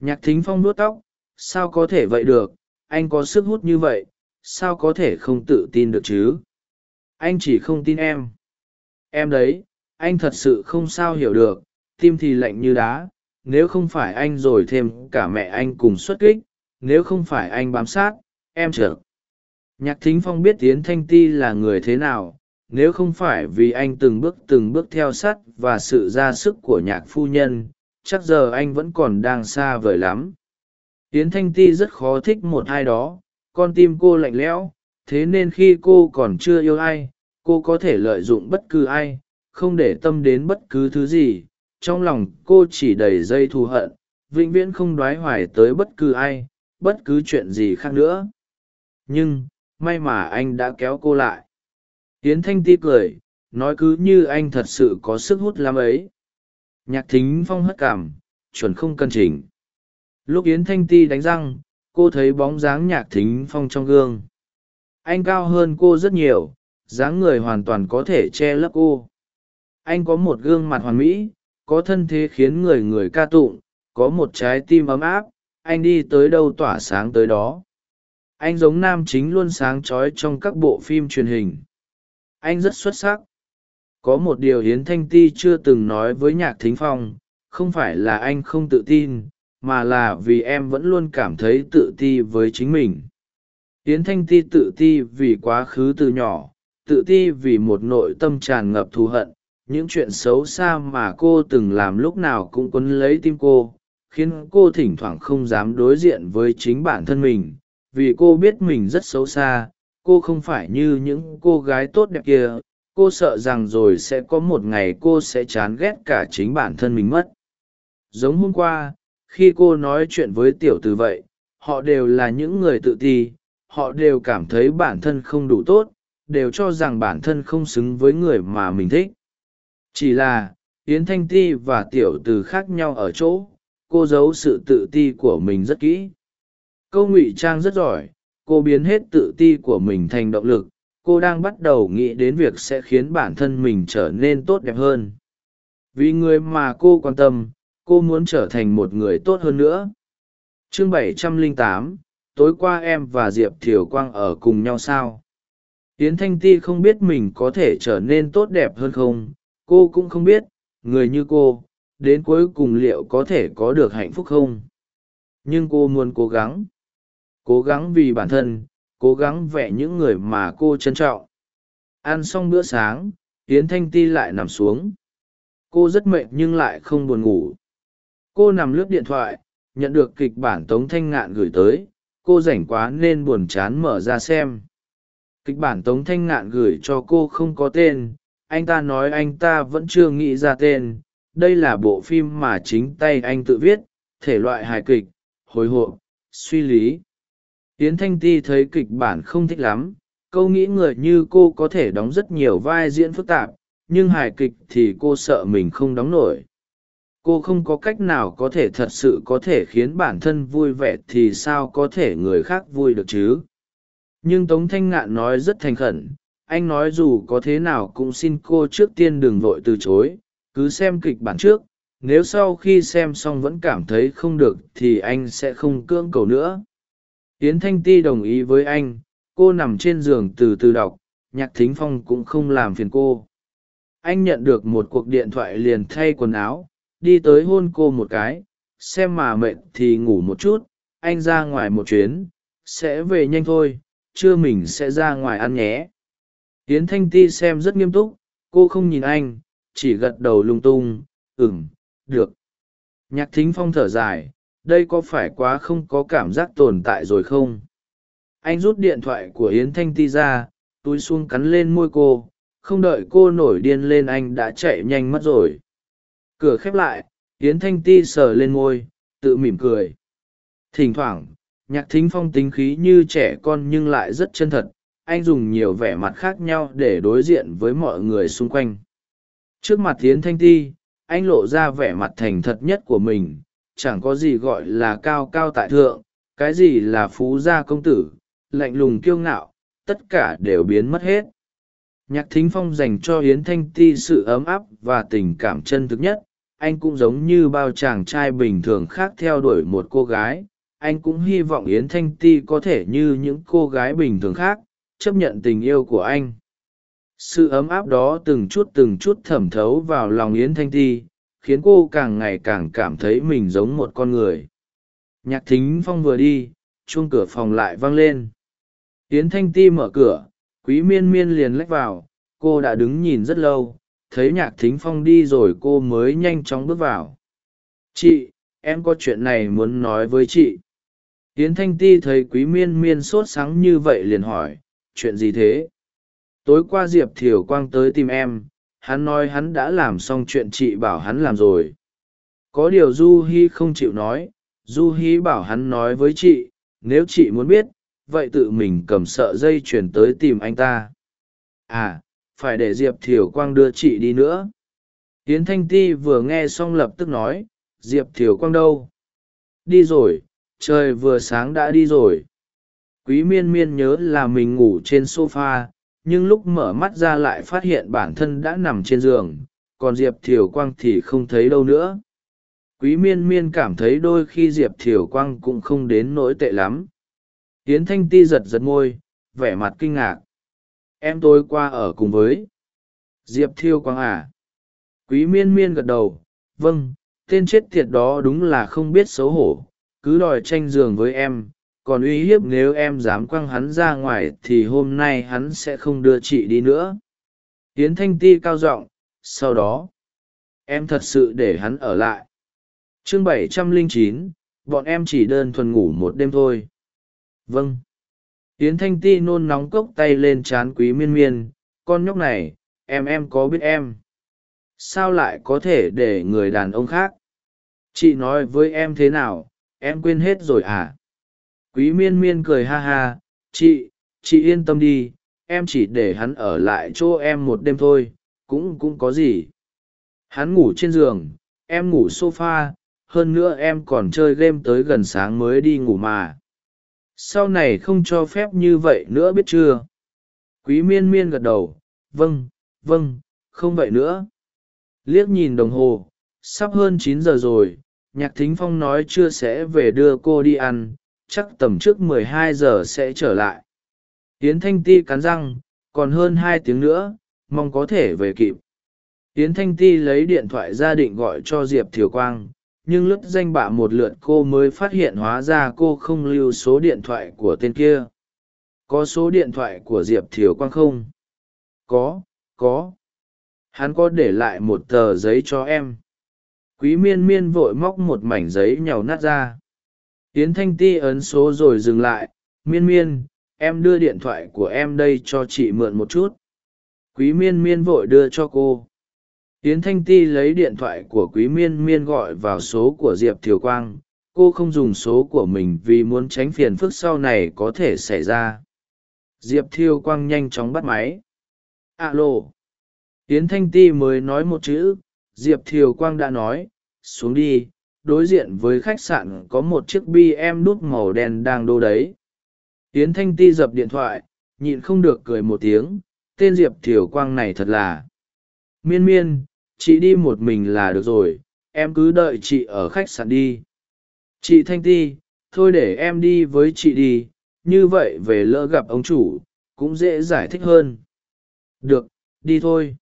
Nhạc thính phong nuốt tóc. Sao có thể vậy được? Anh có sức hút như vậy. Sao có thể không tự tin được chứ? Anh chỉ không tin em em đấy, anh thật sự không sao hiểu được, tim thì lạnh như đá, nếu không phải anh rồi thêm cả mẹ anh cùng xuất kích, nếu không phải anh bám sát, em chở nhạc thính phong biết tiến thanh ti là người thế nào, nếu không phải vì anh từng bước từng bước theo sát và sự ra sức của nhạc phu nhân, chắc giờ anh vẫn còn đang xa vời lắm. Tiến thanh ti rất khó thích một ai đó, con tim cô lạnh lẽo, thế nên khi cô còn chưa yêu ai cô có thể lợi dụng bất cứ ai, không để tâm đến bất cứ thứ gì. Trong lòng cô chỉ đầy dây thù hận, vĩnh viễn không đoái hoài tới bất cứ ai, bất cứ chuyện gì khác nữa. Nhưng, may mà anh đã kéo cô lại. Tiến thanh ti cười, nói cứ như anh thật sự có sức hút lắm ấy. Nhạc thính phong hất cảm, chuẩn không cân chỉnh. Lúc yến thanh ti đánh răng, cô thấy bóng dáng nhạc thính phong trong gương. Anh cao hơn cô rất nhiều dáng người hoàn toàn có thể che lấp cô. Anh có một gương mặt hoàn mỹ, có thân thế khiến người người ca tụng, có một trái tim ấm áp, anh đi tới đâu tỏa sáng tới đó. Anh giống nam chính luôn sáng trói trong các bộ phim truyền hình. Anh rất xuất sắc. Có một điều hiến thanh ti chưa từng nói với nhạc thính phong, không phải là anh không tự tin, mà là vì em vẫn luôn cảm thấy tự ti với chính mình. Hiến thanh ti tự ti vì quá khứ từ nhỏ tự ti vì một nội tâm tràn ngập thù hận, những chuyện xấu xa mà cô từng làm lúc nào cũng quấn lấy tim cô, khiến cô thỉnh thoảng không dám đối diện với chính bản thân mình. Vì cô biết mình rất xấu xa, cô không phải như những cô gái tốt đẹp kia, cô sợ rằng rồi sẽ có một ngày cô sẽ chán ghét cả chính bản thân mình mất. Giống hôm qua, khi cô nói chuyện với tiểu từ vậy, họ đều là những người tự ti, họ đều cảm thấy bản thân không đủ tốt đều cho rằng bản thân không xứng với người mà mình thích. Chỉ là yến thanh ti và tiểu từ khác nhau ở chỗ cô giấu sự tự ti của mình rất kỹ. Câu ngụy trang rất giỏi cô biến hết tự ti của mình thành động lực cô đang bắt đầu nghĩ đến việc sẽ khiến bản thân mình trở nên tốt đẹp hơn. Vì người mà cô quan tâm cô muốn trở thành một người tốt hơn nữa. Chương 708, tối qua em và diệp thiều quang ở cùng nhau sao? Yến thanh ti không biết mình có thể trở nên tốt đẹp hơn không, cô cũng không biết, người như cô, đến cuối cùng liệu có thể có được hạnh phúc không? Nhưng cô muốn cố gắng. Cố gắng vì bản thân, cố gắng vẽ những người mà cô trân trọng. Ăn xong bữa sáng, yến thanh ti lại nằm xuống. Cô rất mệt nhưng lại không buồn ngủ. Cô nằm lướt điện thoại, nhận được kịch bản tống thanh ngạn gửi tới. Cô rảnh quá nên buồn chán mở ra xem kịch bản tống thanh ngạn gửi cho cô không có tên, anh ta nói anh ta vẫn chưa nghĩ ra tên. Đây là bộ phim mà chính tay anh tự viết, thể loại hài kịch, hồi hộp, suy lý. Yến thanh ti thấy kịch bản không thích lắm, câu nghĩ người như cô có thể đóng rất nhiều vai diễn phức tạp, nhưng hài kịch thì cô sợ mình không đóng nổi. Cô không có cách nào có thể thật sự có thể khiến bản thân vui vẻ thì sao có thể người khác vui được chứ? Nhưng tống thanh ngạn nói rất thành khẩn, anh nói dù có thế nào cũng xin cô trước tiên đừng vội từ chối, cứ xem kịch bản trước, nếu sau khi xem xong vẫn cảm thấy không được thì anh sẽ không cưỡng cầu nữa. Yến thanh ti đồng ý với anh, cô nằm trên giường từ từ đọc, nhạc thính phong cũng không làm phiền cô. Anh nhận được một cuộc điện thoại liền thay quần áo, đi tới hôn cô một cái, xem mà mệt thì ngủ một chút, anh ra ngoài một chuyến, sẽ về nhanh thôi trưa mình sẽ ra ngoài ăn nhé. Yến thanh ti xem rất nghiêm túc, cô không nhìn anh, chỉ gật đầu lung tung, ừm, được. Nhạc thính phong thở dài, đây có phải quá không có cảm giác tồn tại rồi không? Anh rút điện thoại của yến thanh ti ra, túi xuống cắn lên môi cô, không đợi cô nổi điên lên anh đã chạy nhanh mất rồi. Cửa khép lại, yến thanh ti sờ lên môi, tự mỉm cười. Thỉnh thoảng nhạc thính phong tính khí như trẻ con nhưng lại rất chân thật, anh dùng nhiều vẻ mặt khác nhau để đối diện với mọi người xung quanh. Trước mặt yến thanh ti, anh lộ ra vẻ mặt thành thật nhất của mình, chẳng có gì gọi là cao cao tại thượng, cái gì là phú gia công tử, lạnh lùng kiêu ngạo, tất cả đều biến mất hết. Nhạc thính phong dành cho hiến thanh ti sự ấm áp và tình cảm chân thực nhất, anh cũng giống như bao chàng trai bình thường khác theo đuổi một cô gái anh cũng hy vọng yến thanh ti có thể như những cô gái bình thường khác, chấp nhận tình yêu của anh. Sự ấm áp đó từng chút từng chút thẩm thấu vào lòng yến thanh ti, khiến cô càng ngày càng cảm thấy mình giống một con người. Nhạc thính phong vừa đi, chuông cửa phòng lại vang lên. Yến thanh ti mở cửa, quý miên miên liền lách vào, cô đã đứng nhìn rất lâu, thấy nhạc thính phong đi rồi cô mới nhanh chóng bước vào. Chị, em có chuyện này muốn nói với chị yến thanh ti thấy quý miên miên sốt sáng như vậy liền hỏi, chuyện gì thế? Tối qua diệp thiều quang tới tìm em, hắn nói hắn đã làm xong chuyện chị bảo hắn làm rồi. Có điều du hi không chịu nói, du hi bảo hắn nói với chị, nếu chị muốn biết, vậy tự mình cầm sợ dây chuyển tới tìm anh ta. À phải để diệp thiều quang đưa chị đi nữa. Yến thanh ti vừa nghe xong lập tức nói, diệp thiều quang đâu? Đi rồi trời vừa sáng đã đi rồi. Quý miên miên nhớ là mình ngủ trên s o f a nhưng lúc mở mắt ra lại phát hiện bản thân đã nằm trên giường, còn diệp thiều quang thì không thấy đâu nữa. Quý miên miên cảm thấy đôi khi diệp thiều quang cũng không đến nỗi tệ lắm. Tiến thanh ti giật giật môi, vẻ mặt kinh ngạc. Em tôi qua ở cùng với diệp thiêu quang à? Quý miên miên gật đầu. Vâng tên chết tiệt đó đúng là không biết xấu hổ cứ đòi tranh giường với em, còn uy hiếp nếu em dám quăng hắn ra ngoài thì hôm nay hắn sẽ không đưa chị đi nữa. Tiến thanh ti cao giọng, sau đó, em thật sự để hắn ở lại. Chương bảy trăm lẻ chín, bọn em chỉ đơn thuần ngủ một đêm thôi. Vâng. Tiến thanh ti nôn nóng cốc tay lên c h á n quý miên miên, con nhóc này, em em có biết em? Sao lại có thể để người đàn ông khác? Chị nói với em thế nào? Em quên hết rồi à? Quý miên miên cười ha ha, chị chị yên tâm đi, em chỉ để hắn ở lại chỗ em một đêm thôi, cũng cũng có gì. Hắn ngủ trên giường, em ngủ s o f a hơn nữa em còn chơi game tới gần sáng mới đi ngủ mà. Sau này không cho phép như vậy nữa biết chưa? Quý miên miên gật đầu vâng vâng không vậy nữa. Liếc nhìn đồng hồ, sắp hơn chín giờ rồi nhạc thính phong nói chưa sẽ về đưa cô đi ăn, chắc tầm trước mười hai giờ sẽ trở lại. Yến thanh ti cắn răng, còn hơn hai tiếng nữa, mong có thể về kịp. Yến thanh ti lấy điện thoại ra định gọi cho diệp thiều quang, nhưng lướt danh bạ một lượt cô mới phát hiện hóa ra cô không lưu số điện thoại của tên kia. Có số điện thoại của diệp thiều quang không? Có có. Hắn có để lại một tờ giấy cho em quý miên miên vội móc một mảnh giấy nhàu nát ra. Tiến thanh ti ấn số rồi dừng lại. Miên miên, em đưa điện thoại của em đây cho chị mượn một chút. Quý miên miên vội đưa cho cô. Tiến thanh ti lấy điện thoại của quý miên miên gọi vào số của diệp thiều quang. Cô không dùng số của mình vì muốn tránh phiền phức sau này có thể xảy ra. Diệp thiều quang nhanh chóng bắt máy. Alo. Tiến thanh ti mới nói một chữ diệp thiều quang đã nói, xuống đi, đối diện với khách sạn có một chiếc bm đút màu đen đang đô đấy. Yến thanh ti dập điện thoại, nhịn không được cười một tiếng, tên diệp thiều quang này thật là miên miên, chị đi một mình là được rồi, em cứ đợi chị ở khách sạn đi. Chị thanh ti, thôi để em đi với chị đi, như vậy về lỡ gặp ông chủ, cũng dễ giải thích hơn. Được, đi thôi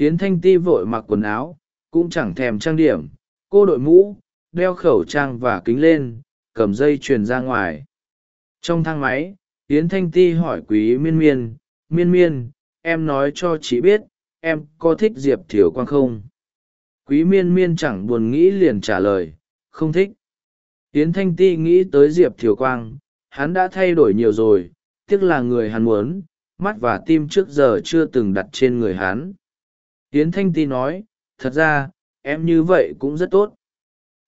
yến thanh ti vội mặc quần áo, cũng chẳng thèm trang điểm. Cô đội mũ, đeo khẩu trang và kính lên, cầm dây chuyền ra ngoài. Trong thang máy, yến thanh ti hỏi quý miên miên miên miên, em nói cho chị biết, em có thích diệp thiều quang không? Quý miên miên chẳng buồn nghĩ liền trả lời, không thích. Yến thanh ti nghĩ tới diệp thiều quang, hắn đã thay đổi nhiều rồi, tiếc là người hắn muốn, mắt và tim trước giờ chưa từng đặt trên người hắn yến thanh ti nói, thật ra, em như vậy cũng rất tốt.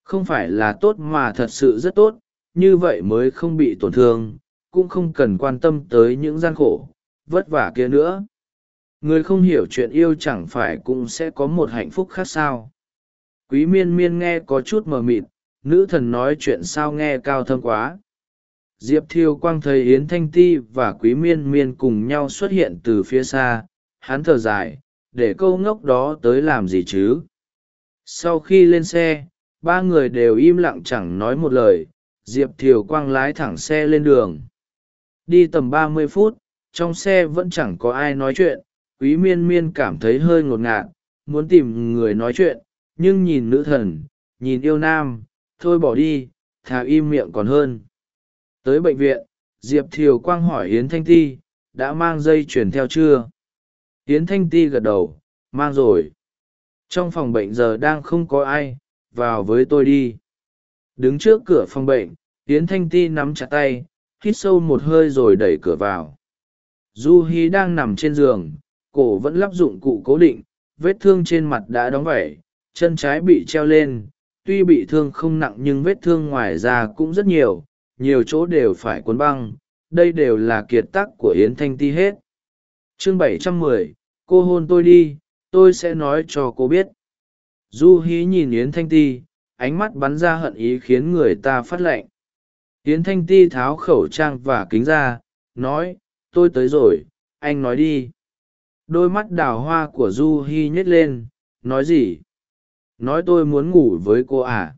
Không phải là tốt mà thật sự rất tốt, như vậy mới không bị tổn thương, cũng không cần quan tâm tới những gian khổ, vất vả kia nữa. Người không hiểu chuyện yêu chẳng phải cũng sẽ có một hạnh phúc khác sao. Quý miên miên nghe có chút mờ mịt, nữ thần nói chuyện sao nghe cao thâm quá. Diệp thiêu quang thấy yến thanh ti và quý miên miên cùng nhau xuất hiện từ phía xa, hắn thở dài để câu ngốc đó tới làm gì chứ? Sau khi lên xe, ba người đều im lặng chẳng nói một lời, diệp thiều quang lái thẳng xe lên đường. Đi tầm ba mươi phút, trong xe vẫn chẳng có ai nói chuyện, quý miên miên cảm thấy hơi ngột ngạt, muốn tìm người nói chuyện, nhưng nhìn nữ thần, nhìn yêu nam, thôi bỏ đi, thà im miệng còn hơn. Tới bệnh viện, diệp thiều quang hỏi yến thanh ti, đã mang dây chuyền theo chưa? Yến thanh ti gật đầu mang rồi. Trong phòng bệnh giờ đang không có ai vào với tôi đi. Đứng trước cửa phòng bệnh yến thanh ti nắm chặt tay hít sâu một hơi rồi đẩy cửa vào. Du Hí đang nằm trên giường cổ vẫn lắp dụng cụ cố định vết thương trên mặt đã đóng vẩy chân trái bị treo lên tuy bị thương không nặng nhưng vết thương ngoài ra cũng rất nhiều nhiều chỗ đều phải cuốn băng đây đều là kiệt tác của yến thanh ti hết. Chương 710, cô hôn tôi đi, tôi sẽ nói cho cô biết. Du hí nhìn yến thanh ti, ánh mắt bắn ra hận ý khiến người ta phát lệnh. Yến thanh ti tháo khẩu trang và kính ra, nói, tôi tới rồi, anh nói đi. Đôi mắt đào hoa của du hi nhét lên, nói gì? Nói tôi muốn ngủ với cô à?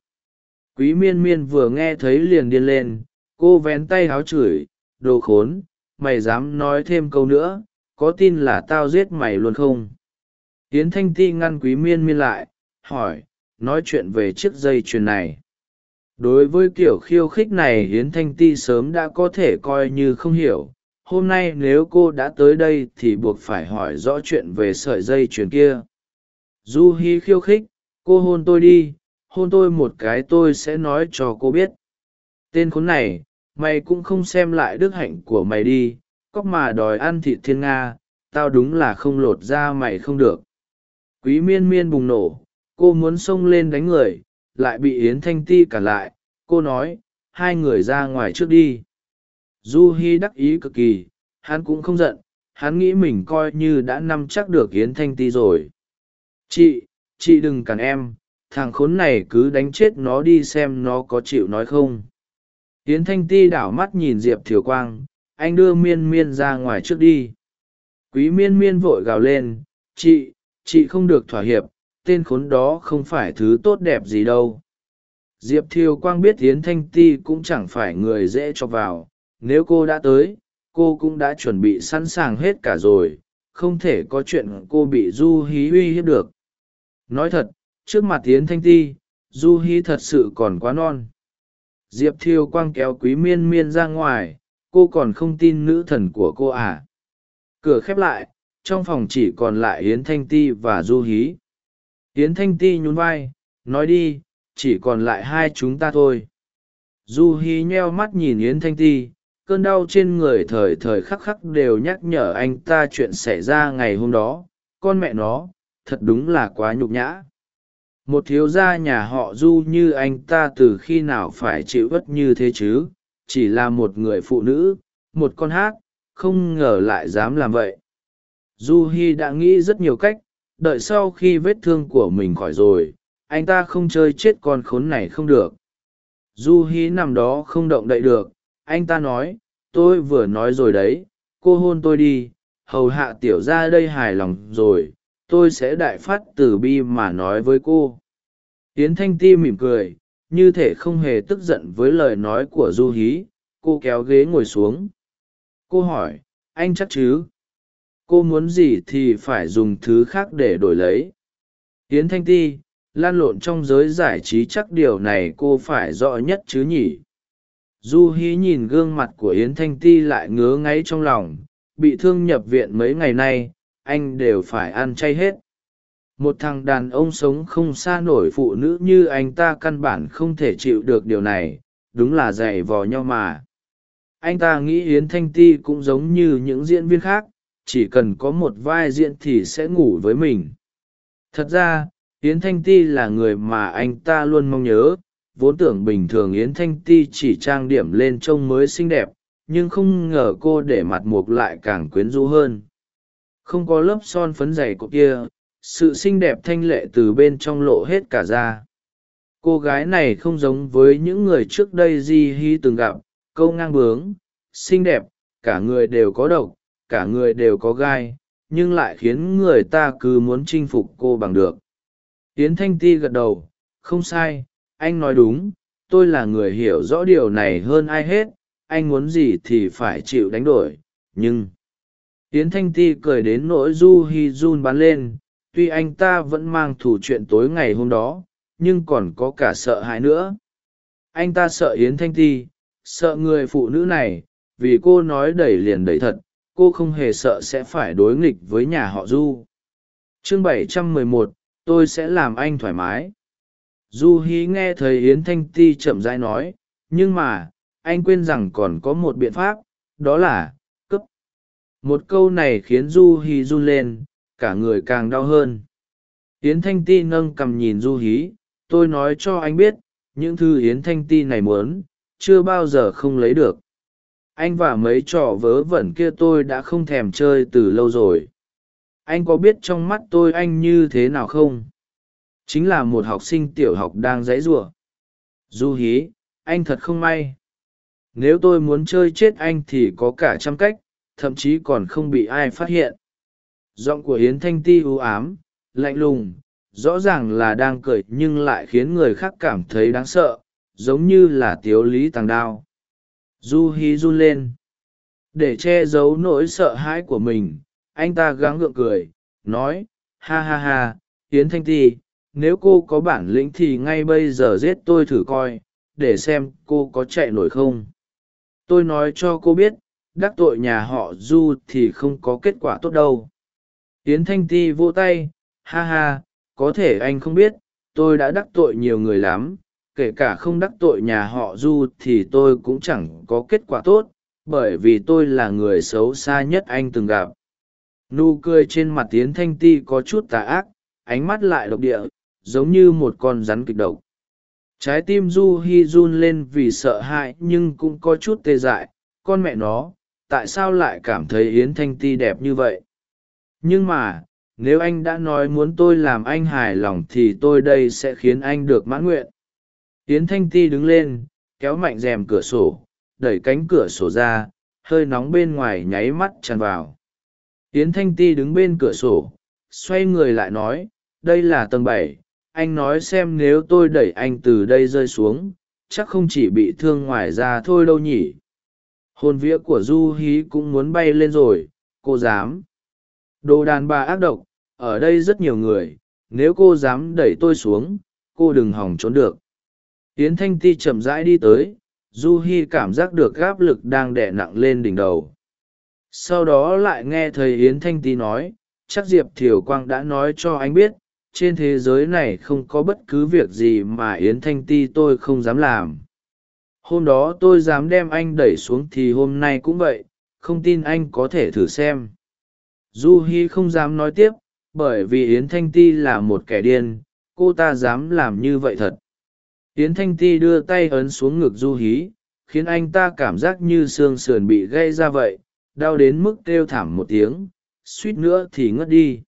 Quý miên miên vừa nghe thấy liền điên lên, cô vén tay háo chửi, đồ khốn, mày dám nói thêm câu nữa có tin là tao giết mày luôn không? Hiến thanh ti ngăn quý miên miên lại, hỏi, nói chuyện về chiếc dây chuyền này. Đối với kiểu khiêu khích này hiến thanh ti sớm đã có thể coi như không hiểu. Hôm nay nếu cô đã tới đây thì buộc phải hỏi rõ chuyện về sợi dây chuyền kia. Du hi khiêu khích, cô hôn tôi đi, hôn tôi một cái tôi sẽ nói cho cô biết. Tên khốn này, mày cũng không xem lại đức hạnh của mày đi cóc mà đòi ăn thịt thiên nga, tao đúng là không lột ra mày không được. Quý miên miên bùng nổ, cô muốn xông lên đánh người, lại bị yến thanh ti cản lại, cô nói, hai người ra ngoài trước đi. Du hi đắc ý cực kỳ, hắn cũng không giận, hắn nghĩ mình coi như đã nắm chắc được yến thanh ti rồi. Chị chị đừng cản em, thằng khốn này cứ đánh chết nó đi xem nó có chịu nói không. Yến thanh ti đảo mắt nhìn diệp thiều quang anh đưa miên miên ra ngoài trước đi. Quý miên miên vội gào lên, chị chị không được thỏa hiệp, tên khốn đó không phải thứ tốt đẹp gì đâu. Diệp thiều quang biết yến thanh ti cũng chẳng phải người dễ cho vào. Nếu cô đã tới, cô cũng đã chuẩn bị sẵn sàng hết cả rồi. Không thể có chuyện cô bị du hí uy hiếp được. Nói thật, trước mặt yến thanh ti, du hí thật sự còn quá non. Diệp thiêu quang kéo quý miên miên ra ngoài cô còn không tin nữ thần của cô à? Cửa khép lại, trong phòng chỉ còn lại yến thanh ti và du hí. Yến thanh ti nhún vai, nói đi, chỉ còn lại hai chúng ta thôi. Du hí nheo mắt nhìn yến thanh ti, cơn đau trên người thời thời khắc khắc đều nhắc nhở anh ta chuyện xảy ra ngày hôm đó. Con mẹ nó, thật đúng là quá nhục nhã. Một thiếu gia nhà họ du như anh ta từ khi nào phải chịu vất như thế chứ? Chỉ là một người phụ nữ, một con hát, không ngờ lại dám làm vậy. Du hi đã nghĩ rất nhiều cách, đợi sau khi vết thương của mình khỏi rồi, anh ta không chơi chết con khốn này không được. Du hi nằm đó không động đậy được, anh ta nói, tôi vừa nói rồi đấy, cô hôn tôi đi, hầu hạ tiểu ra đây hài lòng rồi, tôi sẽ đại phát từ bi mà nói với cô. Tiến thanh ti mỉm cười như thể không hề tức giận với lời nói của du hí, cô kéo ghế ngồi xuống. Cô hỏi, anh chắc chứ? Cô muốn gì thì phải dùng thứ khác để đổi lấy. Yến thanh ti, lan lộn trong giới giải trí chắc điều này cô phải rõ nhất chứ nhỉ? Du hí nhìn gương mặt của yến thanh ti lại ngứa ngáy trong lòng. Bị thương nhập viện mấy ngày nay, anh đều phải ăn chay hết một thằng đàn ông sống không xa nổi phụ nữ như anh ta căn bản không thể chịu được điều này, đúng là dày vò nhau mà. Anh ta nghĩ yến thanh ti cũng giống như những diễn viên khác, chỉ cần có một vai diễn thì sẽ ngủ với mình. Thật ra, yến thanh ti là người mà anh ta luôn mong nhớ. Vốn tưởng bình thường yến thanh ti chỉ trang điểm lên trông mới xinh đẹp, nhưng không ngờ cô để mặt mục lại càng quyến rũ hơn. Không có lớp son phấn dày của kia sự xinh đẹp thanh lệ từ bên trong lộ hết cả ra. Cô gái này không giống với những người trước đây di hy từng gặp, câu ngang bướng, xinh đẹp, cả người đều có độc, cả người đều có gai, nhưng lại khiến người ta cứ muốn chinh phục cô bằng được. Tiến thanh ti gật đầu, không sai, anh nói đúng, tôi là người hiểu rõ điều này hơn ai hết, anh muốn gì thì phải chịu đánh đổi, nhưng yến thanh ti cười đến nỗi du hi run bắn lên tuy anh ta vẫn mang thủ chuyện tối ngày hôm đó nhưng còn có cả sợ hãi nữa. Anh ta sợ yến thanh ti sợ người phụ nữ này vì cô nói đẩy liền đẩy thật cô không hề sợ sẽ phải đối nghịch với nhà họ du. Chương 711, tôi sẽ làm anh thoải mái. Du hí nghe thấy yến thanh ti chậm rãi nói nhưng mà anh quên rằng còn có một biện pháp đó là cấp. Một câu này khiến du hí run lên cả người càng đau hơn. Yến thanh ti nâng cằm nhìn du hí, tôi nói cho anh biết, những thư yến thanh ti này muốn, chưa bao giờ không lấy được. Anh và mấy trò vớ vẩn kia tôi đã không thèm chơi từ lâu rồi. Anh có biết trong mắt tôi anh như thế nào không? Chính là một học sinh tiểu học đang dãy giụa du hí, anh thật không may. Nếu tôi muốn chơi chết anh thì có cả trăm cách, thậm chí còn không bị ai phát hiện giọng của yến thanh ti ưu ám, lạnh lùng, rõ ràng là đang cười nhưng lại khiến người khác cảm thấy đáng sợ, giống như là tiếu lý tàng đao. Du hí run lên. Để che giấu nỗi sợ hãi của mình, anh ta gắng gượng cười, nói, ha ha ha, yến thanh ti, nếu cô có bản lĩnh thì ngay bây giờ giết tôi thử coi, để xem cô có chạy nổi không. Tôi nói cho cô biết, đắc tội nhà họ du thì không có kết quả tốt đâu yến thanh ti vỗ tay, ha ha, có thể anh không biết, tôi đã đắc tội nhiều người lắm, kể cả không đắc tội nhà họ du thì tôi cũng chẳng có kết quả tốt, bởi vì tôi là người xấu xa nhất anh từng gặp. Nụ cười trên mặt Yến thanh ti có chút tà ác, ánh mắt lại độc địa, giống như một con rắn kịch độc. Trái tim du hi run lên vì sợ hãi nhưng cũng có chút tê dại, con mẹ nó, tại sao lại cảm thấy yến thanh ti đẹp như vậy? Nhưng mà, nếu anh đã nói muốn tôi làm anh hài lòng thì tôi đây sẽ khiến anh được mãn nguyện. Yến thanh ti đứng lên, kéo mạnh rèm cửa sổ, đẩy cánh cửa sổ ra, hơi nóng bên ngoài nháy mắt tràn vào. Yến thanh ti đứng bên cửa sổ, xoay người lại nói, đây là tầng bảy, anh nói xem nếu tôi đẩy anh từ đây rơi xuống, chắc không chỉ bị thương ngoài ra thôi đâu nhỉ. Hồn vía của du hí cũng muốn bay lên rồi, cô dám đồ đàn bà ác độc, ở đây rất nhiều người, nếu cô dám đẩy tôi xuống, cô đừng hòng trốn được. Yến thanh ti chậm rãi đi tới, du hi cảm giác được gáp lực đang đè nặng lên đỉnh đầu. Sau đó lại nghe thầy yến thanh ti nói, chắc diệp thiều quang đã nói cho anh biết, trên thế giới này không có bất cứ việc gì mà yến thanh ti tôi không dám làm. Hôm đó tôi dám đem anh đẩy xuống thì hôm nay cũng vậy, không tin anh có thể thử xem du hi không dám nói tiếp, bởi vì yến thanh ti là một kẻ điên, cô ta dám làm như vậy thật. Yến thanh ti đưa tay ấn xuống ngực du hí khiến anh ta cảm giác như xương sườn bị gây ra vậy, đau đến mức kêu thảm một tiếng, suýt nữa thì ngất đi.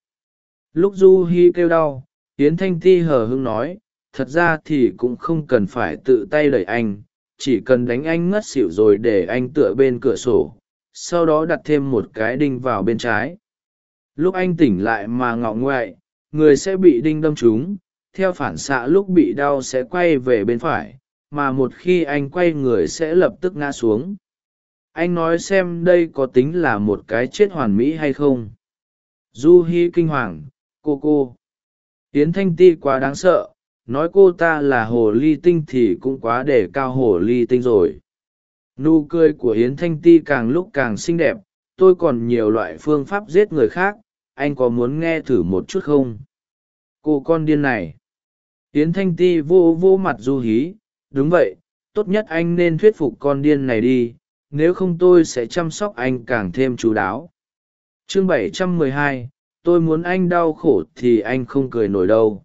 Lúc du hi kêu đau, yến thanh ti hờ hưng nói, thật ra thì cũng không cần phải tự tay đẩy anh, chỉ cần đánh anh ngất xỉu rồi để anh tựa bên cửa sổ, sau đó đặt thêm một cái đinh vào bên trái lúc anh tỉnh lại mà ngọ ngoại, người sẽ bị đinh đâm trúng, theo phản xạ lúc bị đau sẽ quay về bên phải, mà một khi anh quay người sẽ lập tức ngã xuống. Anh nói xem đây có tính là một cái chết hoàn mỹ hay không. Du hi kinh hoàng, cô cô. Tiến thanh ti quá đáng sợ, nói cô ta là hồ ly tinh thì cũng quá để cao hồ ly tinh rồi. Nụ cười của yến thanh ti càng lúc càng xinh đẹp, tôi còn nhiều loại phương pháp giết người khác anh có muốn nghe thử một chút không? Cô con điên này. Yến thanh ti vô vô mặt du hí. Đúng vậy tốt nhất anh nên thuyết phục con điên này đi nếu không tôi sẽ chăm sóc anh càng thêm chú đáo. Chương 712, tôi muốn anh đau khổ thì anh không cười nổi đâu.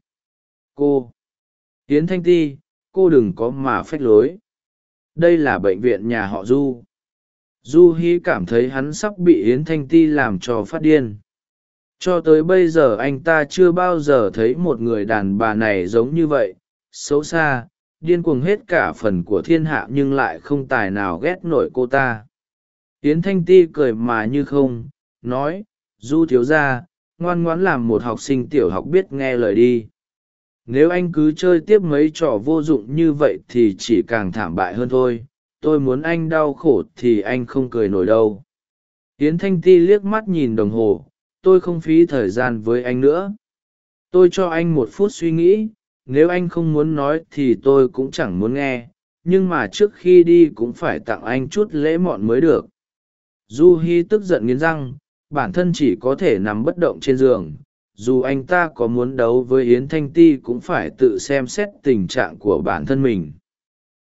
Cô. Yến thanh ti cô đừng có mà phách lối. Đây là bệnh viện nhà họ du. Du hy cảm thấy hắn sắp bị yến thanh ti làm cho phát điên cho tới bây giờ anh ta chưa bao giờ thấy một người đàn bà này giống như vậy, xấu xa, điên cuồng hết cả phần của thiên hạ nhưng lại không tài nào ghét nổi cô ta. Yến thanh ti cười mà như không, nói, du thiếu ra ngoan ngoãn làm một học sinh tiểu học biết nghe lời đi. Nếu anh cứ chơi tiếp mấy trò vô dụng như vậy thì chỉ càng thảm bại hơn thôi. Tôi muốn anh đau khổ thì anh không cười nổi đâu. Yến thanh ti liếc mắt nhìn đồng hồ tôi không phí thời gian với anh nữa. Tôi cho anh một phút suy nghĩ, nếu anh không muốn nói thì tôi cũng chẳng muốn nghe, nhưng mà trước khi đi cũng phải tặng anh chút lễ mọn mới được. Du hi tức giận nghiến răng, bản thân chỉ có thể nằm bất động trên giường, dù anh ta có muốn đấu với yến thanh ti cũng phải tự xem xét tình trạng của bản thân mình.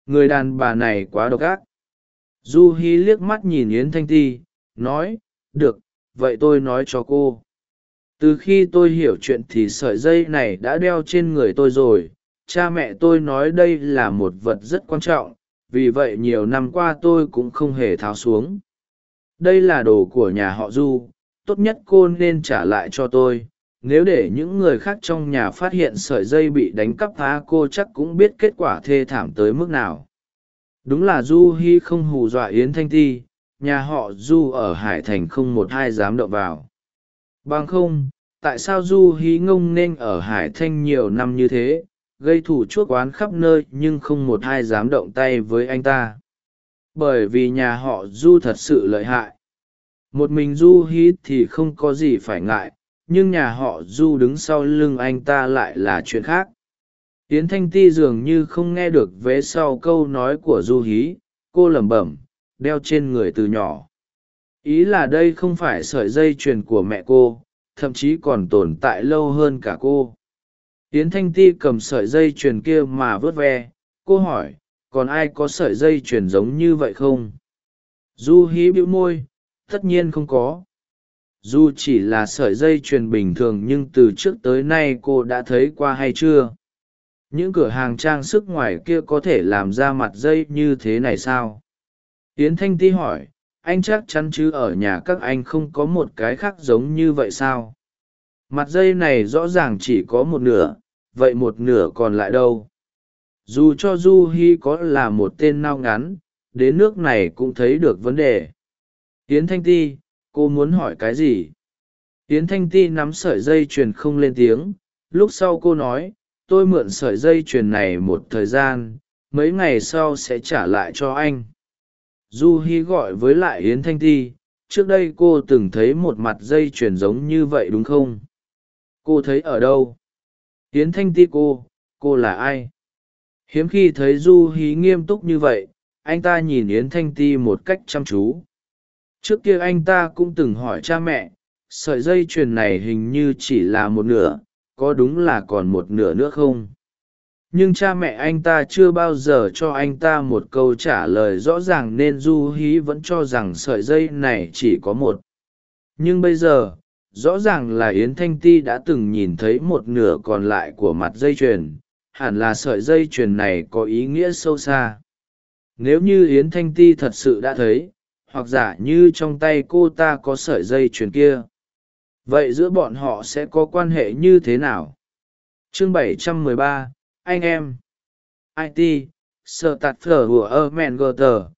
Người đàn bà này quá độc ác. Du hi liếc mắt nhìn yến thanh ti, nói, được vậy tôi nói cho cô. Từ khi tôi hiểu chuyện thì sợi dây này đã đeo trên người tôi rồi. Cha mẹ tôi nói đây là một vật rất quan trọng, vì vậy nhiều năm qua tôi cũng không hề tháo xuống. Đây là đồ của nhà họ du, tốt nhất cô nên trả lại cho tôi. Nếu để những người khác trong nhà phát hiện sợi dây bị đánh cắp phá, cô chắc cũng biết kết quả thê thảm tới mức nào. Đúng là du hi không hù dọa yến thanh ti nhà họ du ở hải thành không một ai dám động vào. Bằng không, tại sao du hí ngông nên ở hải thanh nhiều năm như thế, gây thủ chuốc oán khắp nơi nhưng không một ai dám động tay với anh ta? Bởi vì nhà họ du thật sự lợi hại. Một mình du hí thì không có gì phải ngại, nhưng nhà họ du đứng sau lưng anh ta lại là chuyện khác. Yến thanh ti dường như không nghe được vế sau câu nói của du hí, cô lẩm bẩm đeo trên người từ nhỏ. Ý là đây không phải sợi dây chuyền của mẹ cô, thậm chí còn tồn tại lâu hơn cả cô. Yến thanh ti cầm sợi dây chuyền kia mà vớt ve, cô hỏi, còn ai có sợi dây chuyền giống như vậy không? Du hí bĩu môi, tất nhiên không có. Dù chỉ là sợi dây chuyền bình thường nhưng từ trước tới nay cô đã thấy qua hay chưa? Những cửa hàng trang sức ngoài kia có thể làm ra mặt dây như thế này sao? Yến thanh ti hỏi, anh chắc chắn chứ ở nhà các anh không có một cái khác giống như vậy sao? Mặt dây này rõ ràng chỉ có một nửa, vậy một nửa còn lại đâu? Dù cho du hi có là một tên nao ngắn đến nước này cũng thấy được vấn đề. Yến thanh ti, cô muốn hỏi cái gì? Yến thanh ti nắm sợi dây chuyền không lên tiếng, lúc sau cô nói, tôi mượn sợi dây chuyền này một thời gian, mấy ngày sau sẽ trả lại cho anh du hi gọi với lại yến thanh ti, trước đây cô từng thấy một mặt dây chuyền giống như vậy đúng không? Cô thấy ở đâu? Yến thanh ti cô cô là ai? Hiếm khi thấy du hí nghiêm túc như vậy, anh ta nhìn yến thanh ti một cách chăm chú. Trước kia anh ta cũng từng hỏi cha mẹ, sợi dây chuyền này hình như chỉ là một nửa, có đúng là còn một nửa nữa không? Nhưng cha mẹ anh ta chưa bao giờ cho anh ta một câu trả lời rõ ràng nên du hí vẫn cho rằng sợi dây này chỉ có một. Nhưng bây giờ rõ ràng là yến thanh ti đã từng nhìn thấy một nửa còn lại của mặt dây chuyền. Hẳn là sợi dây chuyền này có ý nghĩa sâu xa. Nếu như yến thanh ti thật sự đã thấy hoặc giả như trong tay cô ta có sợi dây chuyền kia vậy giữa bọn họ sẽ có quan hệ như thế nào? Chương 713, anh em. It sợ tạt phở của ơ mẹn gờ tờ.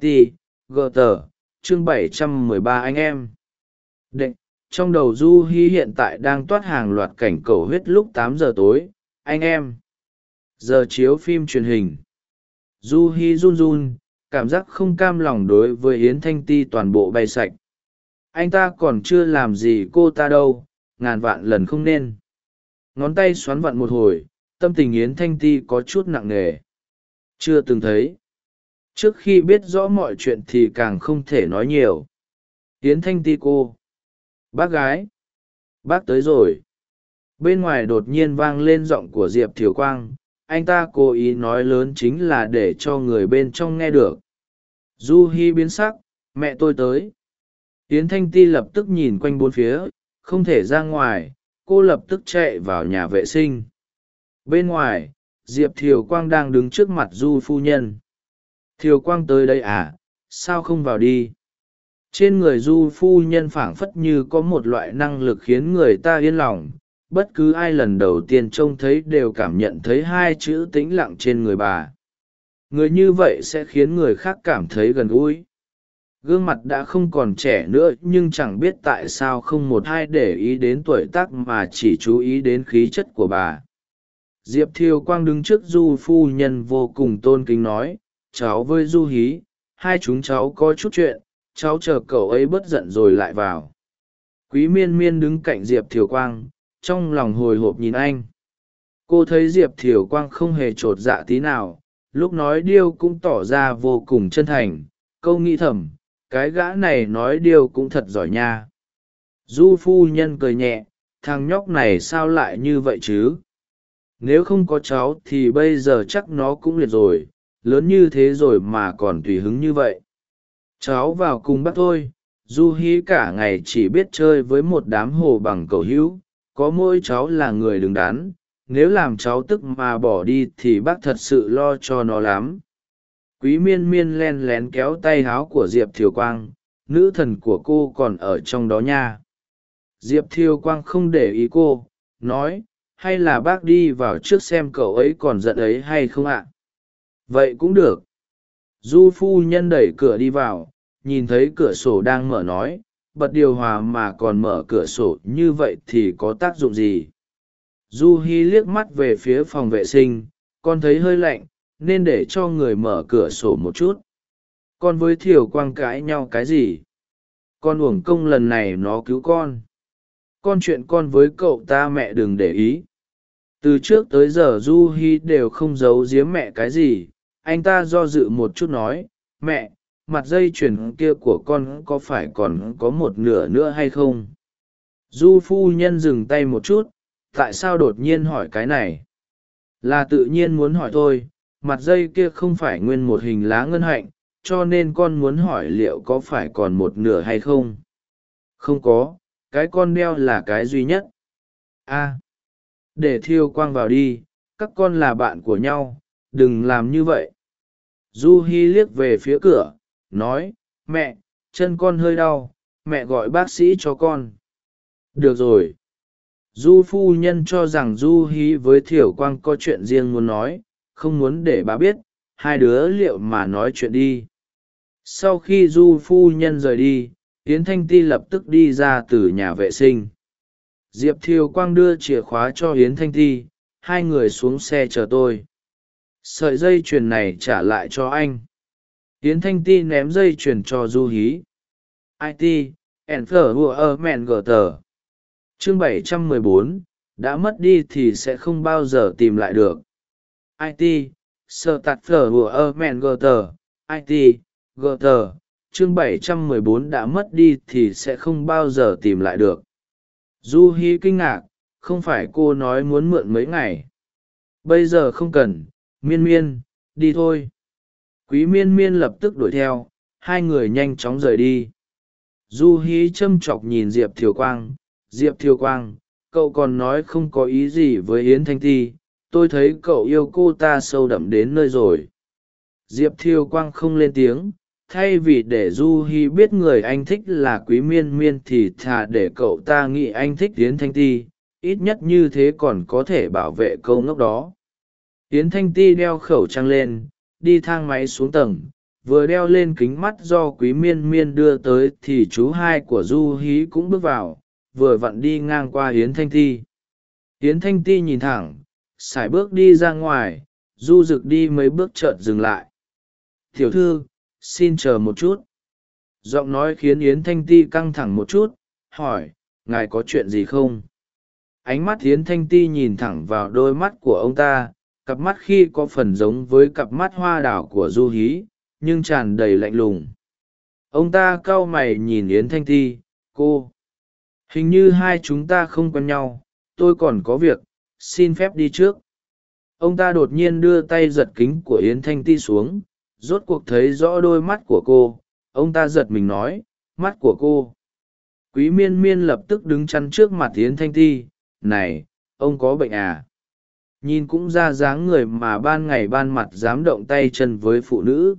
It gờ tờ chương 713 anh em. Đệ, trong đầu du hy hiện tại đang toát hàng loạt cảnh cầu huyết lúc tám giờ tối anh em. Giờ chiếu phim truyền hình. Du hy run run cảm giác không cam lòng đối với yến thanh ti toàn bộ bay sạch. Anh ta còn chưa làm gì cô ta đâu ngàn vạn lần không nên. Ngón tay xoắn vặn một hồi tâm tình yến thanh ti có chút nặng nề. Chưa từng thấy. Trước khi biết rõ mọi chuyện thì càng không thể nói nhiều. Yến thanh ti cô. Bác gái. Bác tới rồi. Bên ngoài đột nhiên vang lên giọng của diệp thiều quang. Anh ta cố ý nói lớn chính là để cho người bên trong nghe được. Du hi biến sắc. Mẹ tôi tới. Yến thanh ti lập tức nhìn quanh bốn phía. Không thể ra ngoài. Cô lập tức chạy vào nhà vệ sinh bên ngoài, diệp thiều quang đang đứng trước mặt du phu nhân. Thiều quang tới đây à? Sao không vào đi? Trên người du phu nhân phảng phất như có một loại năng lực khiến người ta yên lòng. Bất cứ ai lần đầu tiên trông thấy đều cảm nhận thấy hai chữ tĩnh lặng trên người bà. Người như vậy sẽ khiến người khác cảm thấy gần gũi. Gương mặt đã không còn trẻ nữa, nhưng chẳng biết tại sao không một ai để ý đến tuổi tác mà chỉ chú ý đến khí chất của bà diệp thiều quang đứng trước du phu nhân vô cùng tôn kính nói, cháu với du hí, hai chúng cháu có chút chuyện, cháu chờ cậu ấy bất giận rồi lại vào. Quý miên miên đứng cạnh diệp thiều quang, trong lòng hồi hộp nhìn anh. Cô thấy diệp thiều quang không hề t r ộ t dạ tí nào, lúc nói điêu cũng tỏ ra vô cùng chân thành, câu nghĩ thầm, cái gã này nói điêu cũng thật giỏi nha. Du phu nhân cười nhẹ, thằng nhóc này sao lại như vậy chứ? Nếu không có cháu thì bây giờ chắc nó cũng liệt rồi, lớn như thế rồi mà còn tùy hứng như vậy. Cháu vào cùng bác thôi, du hí cả ngày chỉ biết chơi với một đám hồ bằng cầu hữu, có mỗi cháu là người đứng đắn, nếu làm cháu tức mà bỏ đi thì bác thật sự lo cho nó lắm. Quý miên miên len lén kéo tay háo của diệp thiều quang, nữ thần của cô còn ở trong đó nha. Diệp thiều quang không để ý cô, nói hay là bác đi vào trước xem cậu ấy còn giận ấy hay không ạ? Vậy cũng được. Du phu nhân đẩy cửa đi vào, nhìn thấy cửa sổ đang mở nói, bật điều hòa mà còn mở cửa sổ như vậy thì có tác dụng gì? Du hi liếc mắt về phía phòng vệ sinh, con thấy hơi lạnh, nên để cho người mở cửa sổ một chút. Con với thiều quang cãi nhau cái gì? Con uổng công lần này nó cứu con con chuyện con với cậu ta mẹ đừng để ý. Từ trước tới giờ du hi đều không giấu giếm mẹ cái gì. Anh ta do dự một chút nói, mẹ, mặt dây chuyền kia của con có phải còn có một nửa nữa hay không? Du phu nhân dừng tay một chút, tại sao đột nhiên hỏi cái này? Là tự nhiên muốn hỏi thôi. Mặt dây kia không phải nguyên một hình lá ngân hạnh, cho nên con muốn hỏi liệu có phải còn một nửa hay không? Không có cái con đeo là cái duy nhất. A, để thiêu quang vào đi, các con là bạn của nhau, đừng làm như vậy. Du hi liếc về phía cửa, nói, mẹ, chân con hơi đau, mẹ gọi bác sĩ cho con. Được rồi. Du phu nhân cho rằng du Hi với thiểu quang có chuyện riêng muốn nói, không muốn để bà biết, hai đứa liệu mà nói chuyện đi. Sau khi du phu nhân rời đi yến thanh ti lập tức đi ra từ nhà vệ sinh. Diệp thiều quang đưa chìa khóa cho yến thanh ti hai người xuống xe chờ tôi. Sợi dây chuyền này trả lại cho anh. Yến thanh ti ném dây chuyền cho du hí. It ẩn phở hùa ơ mẹn gờ tờ. Chương 714, đã mất đi thì sẽ không bao giờ tìm lại được. It sợ tạt phở hùa ơ mẹn gờ tờ. It gờ tờ chương 714 đã mất đi thì sẽ không bao giờ tìm lại được. Du hi kinh ngạc, không phải cô nói muốn mượn mấy ngày. Bây giờ không cần, miên miên, đi thôi. Quý miên miên lập tức đuổi theo, hai người nhanh chóng rời đi. Du hí châm chọc nhìn diệp thiều quang, diệp thiều quang, cậu còn nói không có ý gì với yến thanh ti, tôi thấy cậu yêu cô ta sâu đậm đến nơi rồi. Diệp thiều quang không lên tiếng thay vì để du hi biết người anh thích là quý miên miên thì thà để cậu ta nghĩ anh thích yến thanh ti, ít nhất như thế còn có thể bảo vệ câu ngốc đó. Yến thanh ti đeo khẩu trang lên, đi thang máy xuống tầng, vừa đeo lên kính mắt do quý miên miên đưa tới thì chú hai của du hí cũng bước vào, vừa vặn đi ngang qua hiến thanh ti. Hiến thanh ti nhìn thẳng x i bước đi ra ngoài, du rực đi mấy bước chợt dừng lại. Tiểu thư xin chờ một chút. Giọng nói khiến yến thanh ti căng thẳng một chút, hỏi, ngài có chuyện gì không? Ánh mắt yến thanh ti nhìn thẳng vào đôi mắt của ông ta, cặp mắt khi có phần giống với cặp mắt hoa đảo của du hí, nhưng tràn đầy lạnh lùng. Ông ta cau mày nhìn yến thanh ti, cô, hình như hai chúng ta không quen nhau, tôi còn có việc, xin phép đi trước. Ông ta đột nhiên đưa tay giật kính của yến thanh ti xuống rốt cuộc thấy rõ đôi mắt của cô. Ông ta giật mình nói, mắt của cô. Quý miên miên lập tức đứng chắn trước mặt yến thanh ti, này, ông có bệnh à? Nhìn cũng ra dáng người mà ban ngày ban mặt dám động tay chân với phụ nữ.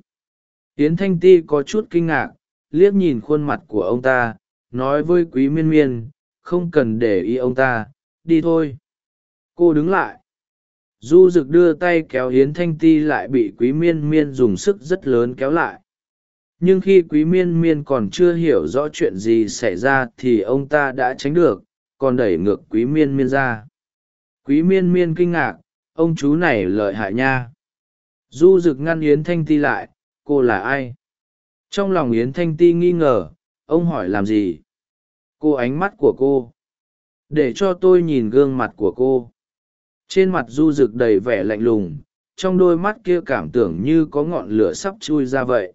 Yến thanh ti có chút kinh ngạc, liếc nhìn khuôn mặt của ông ta, nói với quý miên miên, không cần để ý ông ta, đi thôi. Cô đứng lại du rực đưa tay kéo yến thanh ti lại bị quý miên miên dùng sức rất lớn kéo lại. Nhưng khi quý miên miên còn chưa hiểu rõ chuyện gì xảy ra thì ông ta đã tránh được, còn đẩy ngược quý miên miên ra. Quý miên miên kinh ngạc, ông chú này lợi hại nha. Du rực ngăn yến thanh ti lại, cô là ai? Trong lòng yến thanh ti nghi ngờ, ông hỏi làm gì? Cô ánh mắt của cô. Để cho tôi nhìn gương mặt của cô trên mặt du rực đầy vẻ lạnh lùng, trong đôi mắt kia cảm tưởng như có ngọn lửa sắp chui ra vậy.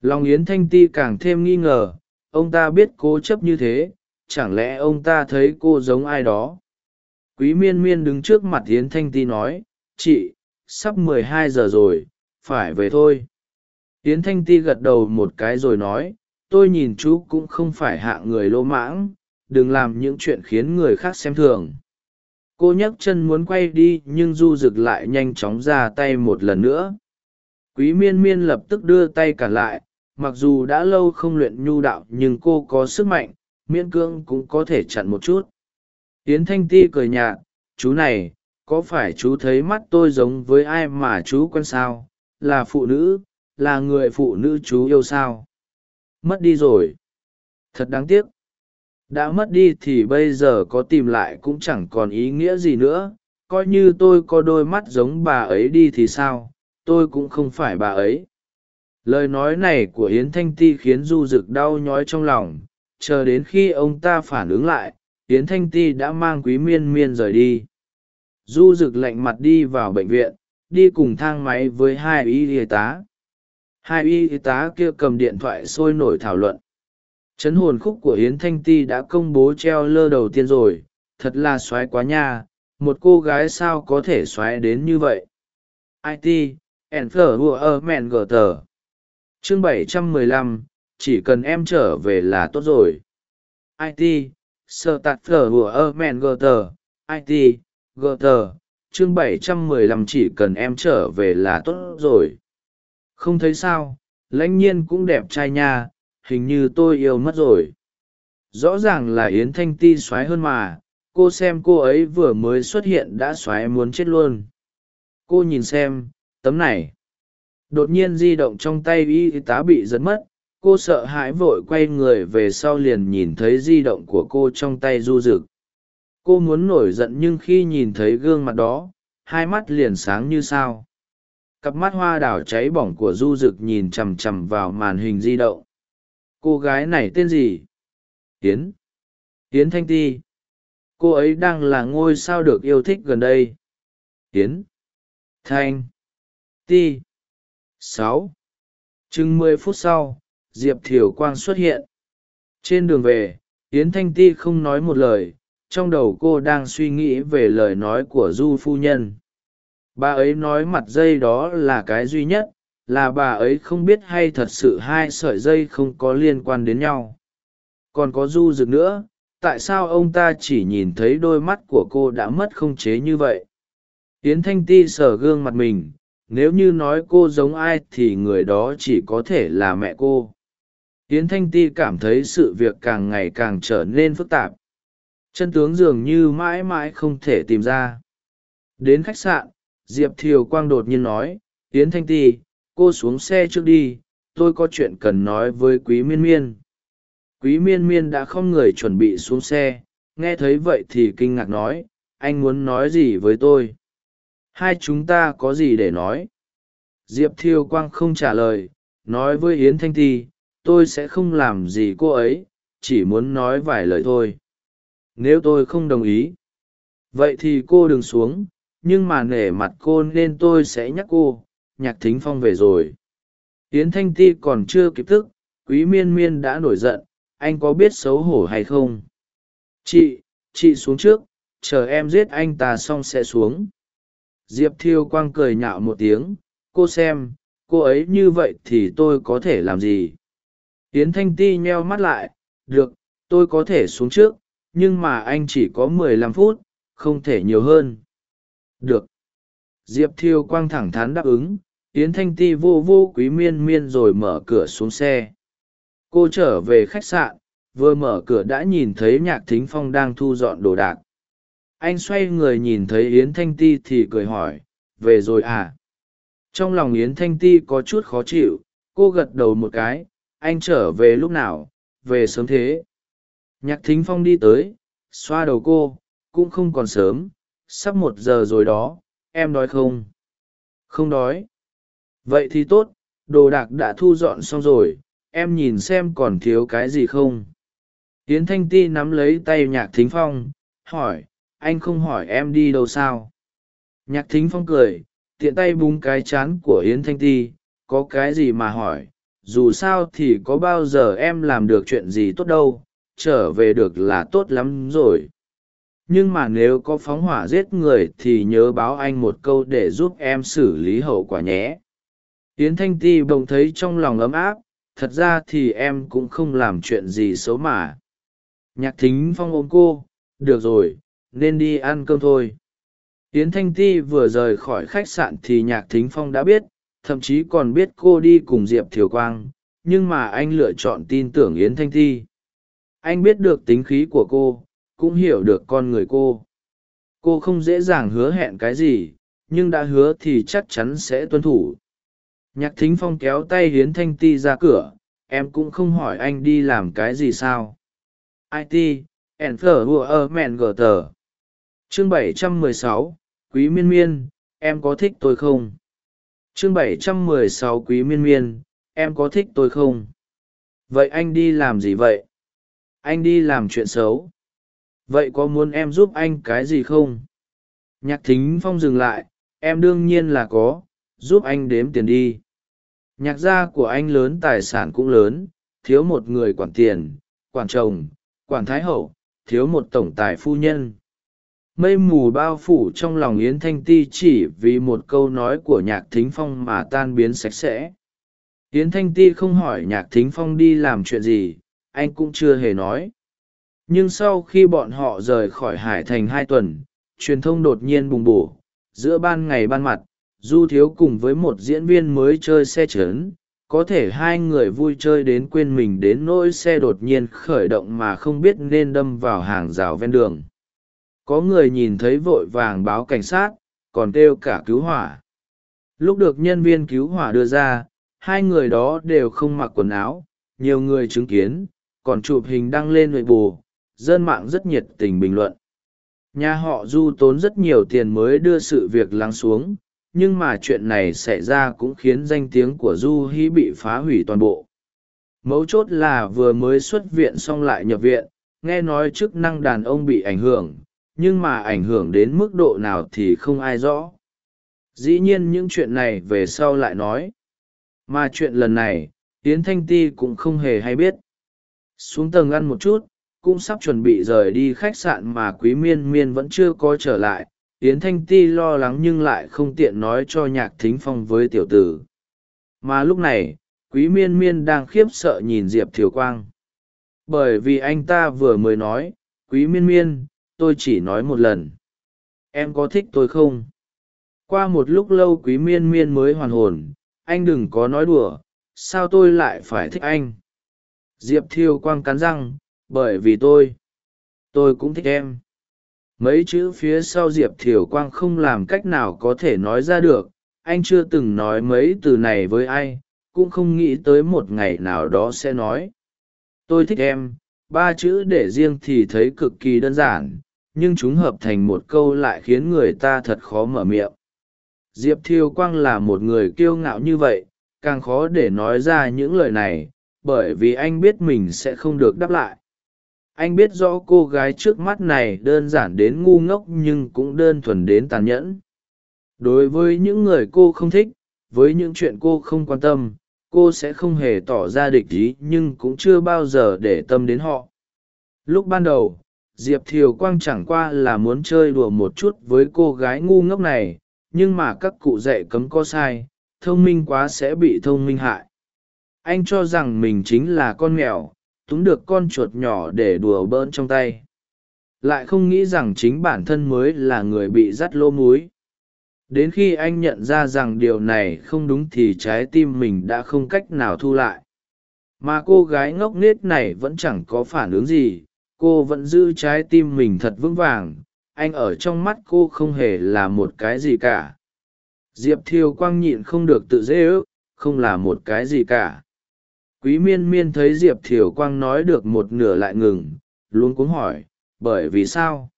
Lòng yến thanh ti càng thêm nghi ngờ, ông ta biết cố chấp như thế, chẳng lẽ ông ta thấy cô giống ai đó? Quý miên miên đứng trước mặt yến thanh ti nói, chị, sắp mười hai giờ rồi, phải về thôi. Yến thanh ti gật đầu một cái rồi nói, tôi nhìn chú cũng không phải hạ người lỗ mãng, đừng làm những chuyện khiến người khác xem thường cô nhấc chân muốn quay đi, nhưng du rực lại nhanh chóng ra tay một lần nữa. Quý miên miên lập tức đưa tay cản lại, mặc dù đã lâu không luyện nhu đạo, nhưng cô có sức mạnh, miễn cưỡng cũng có thể chặn một chút. Yến thanh ti cười nhạt, chú này, có phải chú thấy mắt tôi giống với ai mà chú quen sao? Là phụ nữ, là người phụ nữ chú yêu sao? Mất đi rồi. Thật đáng tiếc đã mất đi thì bây giờ có tìm lại cũng chẳng còn ý nghĩa gì nữa. Coi như tôi có đôi mắt giống bà ấy đi thì sao? Tôi cũng không phải bà ấy. Lời nói này của yến thanh ti khiến du rực đau nhói trong lòng. Chờ đến khi ông ta phản ứng lại, yến thanh ti đã mang quý miên miên rời đi. Du rực lạnh mặt đi vào bệnh viện, đi cùng thang máy với hai y y tá. Hai y tá kia cầm điện thoại sôi nổi thảo luận chấn hồn khúc của yến thanh ti đã công bố treo lơ đầu tiên rồi. Thật là xoáy quá nha. Một cô gái sao có thể xoáy đến như vậy? It Enfer phở mẹn gờ tờ. Chương bảy trăm mười lăm, chỉ cần em trở về là tốt rồi. It sơ tạt phở hùa ơ mẹn gờ tờ. It gờ tờ. Chương bảy trăm mười lăm, chỉ cần em trở về là tốt rồi. Không thấy sao? Lãnh nhiên cũng đẹp trai nha hình như tôi yêu mất rồi. Rõ ràng là yến thanh ti x o á i hơn mà, cô xem cô ấy vừa mới xuất hiện đã x o á i muốn chết luôn. Cô nhìn xem, tấm này. Đột nhiên di động trong tay y tá bị dẫn mất, cô sợ hãi vội quay người về sau liền nhìn thấy di động của cô trong tay du rực. Cô muốn nổi giận nhưng khi nhìn thấy gương mặt đó, hai mắt liền sáng như sao. Cặp mắt hoa đảo cháy bỏng của du rực nhìn chằm chằm vào màn hình di động cô gái này tên gì? Tiến. Tiến thanh ti. Cô ấy đang là ngôi sao được yêu thích gần đây. Tiến. Thanh. Ti. Sáu. Chừng mười phút sau, diệp thiều quang xuất hiện. Trên đường về yến thanh ti không nói một lời. Trong đầu cô đang suy nghĩ về lời nói của du phu nhân. Bà ấy nói mặt dây đó là cái duy nhất là bà ấy không biết hay thật sự hai sợi dây không có liên quan đến nhau. Còn có du rực nữa, tại sao ông ta chỉ nhìn thấy đôi mắt của cô đã mất không chế như vậy? Yến thanh ti sờ gương mặt mình, nếu như nói cô giống ai thì người đó chỉ có thể là mẹ cô. Yến thanh ti cảm thấy sự việc càng ngày càng trở nên phức tạp. Chân tướng dường như mãi mãi không thể tìm ra. Đến khách sạn, diệp thiều quang đột nhiên nói, yến thanh ti cô xuống xe trước đi, tôi có chuyện cần nói với quý miên miên. Quý miên miên đã không người chuẩn bị xuống xe, nghe thấy vậy thì kinh ngạc nói, anh muốn nói gì với tôi? Hai chúng ta có gì để nói? Diệp thiêu quang không trả lời, nói với yến thanh ti, tôi sẽ không làm gì cô ấy, chỉ muốn nói vài lời thôi. Nếu tôi không đồng ý, vậy thì cô đừng xuống, nhưng mà nể mặt cô nên tôi sẽ nhắc cô nhạc thính phong về rồi. Yến thanh ti còn chưa kịp thức, quý miên miên đã nổi giận, anh có biết xấu hổ hay không? Chị chị xuống trước, chờ em giết anh ta xong sẽ xuống. Diệp thiêu quang cười nhạo một tiếng, cô xem, cô ấy như vậy thì tôi có thể làm gì? Yến thanh ti nheo mắt lại, được, tôi có thể xuống trước, nhưng mà anh chỉ có mười lăm phút, không thể nhiều hơn. Được. Diệp thiêu quang thẳng thắn đáp ứng yến thanh ti vô vô quý miên miên rồi mở cửa xuống xe. Cô trở về khách sạn, vừa mở cửa đã nhìn thấy nhạc thính phong đang thu dọn đồ đạc. Anh xoay người nhìn thấy yến thanh ti thì cười hỏi, về rồi à? Trong lòng yến thanh ti có chút khó chịu, cô gật đầu một cái, anh trở về lúc nào? Về sớm thế. Nhạc thính phong đi tới, xoa đầu cô, cũng không còn sớm, sắp một giờ rồi đó, em đói không? Không đói vậy thì tốt, đồ đạc đã thu dọn xong rồi, em nhìn xem còn thiếu cái gì không? Yến thanh ti nắm lấy tay nhạc thính phong, hỏi, anh không hỏi em đi đâu sao? Nhạc thính phong cười, tiện tay búng cái chán của yến thanh ti, có cái gì mà hỏi, dù sao thì có bao giờ em làm được chuyện gì tốt đâu, trở về được là tốt lắm rồi. Nhưng mà nếu có phóng hỏa giết người thì nhớ báo anh một câu để giúp em xử lý hậu quả nhé yến thanh ti bỗng thấy trong lòng ấm áp, thật ra thì em cũng không làm chuyện gì xấu mà. Nhạc thính phong ôm cô, được rồi, nên đi ăn cơm thôi. Yến thanh ti vừa rời khỏi khách sạn thì nhạc thính phong đã biết, thậm chí còn biết cô đi cùng diệp thiều quang, nhưng mà anh lựa chọn tin tưởng yến thanh ti. Anh biết được tính khí của cô, cũng hiểu được con người cô. Cô không dễ dàng hứa hẹn cái gì, nhưng đã hứa thì chắc chắn sẽ tuân thủ nhạc thính phong kéo tay hiến thanh ti ra cửa em cũng không hỏi anh đi làm cái gì sao. It and hùa ơ mẹn gờ tờ. Chương 716, quý miên miên em có thích tôi không? Chương 716 quý miên miên em có thích tôi không? Vậy anh đi làm gì vậy? Anh đi làm chuyện xấu. Vậy có muốn em giúp anh cái gì không? Nhạc thính phong dừng lại em đương nhiên là có giúp anh đếm tiền đi nhạc gia của anh lớn tài sản cũng lớn, thiếu một người quản tiền, quản chồng, quản thái hậu, thiếu một tổng tài phu nhân. Mây mù bao phủ trong lòng yến thanh ti chỉ vì một câu nói của nhạc thính phong mà tan biến sạch sẽ. Yến thanh ti không hỏi nhạc thính phong đi làm chuyện gì, anh cũng chưa hề nói. Nhưng sau khi bọn họ rời khỏi hải thành hai tuần, truyền thông đột nhiên bùng bổ, giữa ban ngày ban mặt du thiếu cùng với một diễn viên mới chơi xe trấn, có thể hai người vui chơi đến quên mình đến nỗi xe đột nhiên khởi động mà không biết nên đâm vào hàng rào ven đường. Có người nhìn thấy vội vàng báo cảnh sát, còn kêu cả cứu hỏa. Lúc được nhân viên cứu hỏa đưa ra, hai người đó đều không mặc quần áo, nhiều người chứng kiến, còn chụp hình đăng lên nội bù dân mạng rất nhiệt tình bình luận. Nhà họ du tốn rất nhiều tiền mới đưa sự việc lắng xuống nhưng mà chuyện này xảy ra cũng khiến danh tiếng của du hy bị phá hủy toàn bộ. Mấu chốt là vừa mới xuất viện xong lại nhập viện, nghe nói chức năng đàn ông bị ảnh hưởng, nhưng mà ảnh hưởng đến mức độ nào thì không ai rõ. Dĩ nhiên những chuyện này về sau lại nói. Mà chuyện lần này tiến thanh ti cũng không hề hay biết. Xuống tầng ăn một chút, cũng sắp chuẩn bị rời đi khách sạn mà quý miên miên vẫn chưa có trở lại yến thanh ti lo lắng nhưng lại không tiện nói cho nhạc thính phong với tiểu tử. Mà lúc này, quý miên miên đang khiếp sợ nhìn diệp thiều quang. Bởi vì anh ta vừa mới nói, quý miên miên, tôi chỉ nói một lần. Em có thích tôi không? Qua một lúc lâu quý miên miên mới hoàn hồn, anh đừng có nói đùa, sao tôi lại phải thích anh? Diệp thiêu quang cắn răng, bởi vì tôi tôi cũng thích em mấy chữ phía sau diệp thiều quang không làm cách nào có thể nói ra được, anh chưa từng nói mấy từ này với ai, cũng không nghĩ tới một ngày nào đó sẽ nói. Tôi thích em, ba chữ để riêng thì thấy cực kỳ đơn giản, nhưng chúng hợp thành một câu lại khiến người ta thật khó mở miệng. Diệp thiêu quang là một người kiêu ngạo như vậy, càng khó để nói ra những lời này, bởi vì anh biết mình sẽ không được đáp lại anh biết rõ cô gái trước mắt này đơn giản đến ngu ngốc nhưng cũng đơn thuần đến tàn nhẫn. Đối với những người cô không thích, với những chuyện cô không quan tâm, cô sẽ không hề tỏ ra địch ý nhưng cũng chưa bao giờ để tâm đến họ. Lúc ban đầu, diệp thiều quang chẳng qua là muốn chơi đùa một chút với cô gái ngu ngốc này, nhưng mà các cụ dạy cấm có sai, thông minh quá sẽ bị thông minh hại. Anh cho rằng mình chính là con mèo túng được con chuột nhỏ để đùa bỡn trong tay. Lại không nghĩ rằng chính bản thân mới là người bị dắt lỗ múi đến khi anh nhận ra rằng điều này không đúng thì trái tim mình đã không cách nào thu lại. Mà cô gái ngốc nghếch này vẫn chẳng có phản ứng gì. Cô vẫn giữ trái tim mình thật vững vàng. Anh ở trong mắt cô không hề là một cái gì cả. Diệp thiêu quang nhịn không được tự dễ ước, không là một cái gì cả quý miên miên thấy diệp thiều quang nói được một nửa lại ngừng luôn cuống hỏi, bởi vì sao?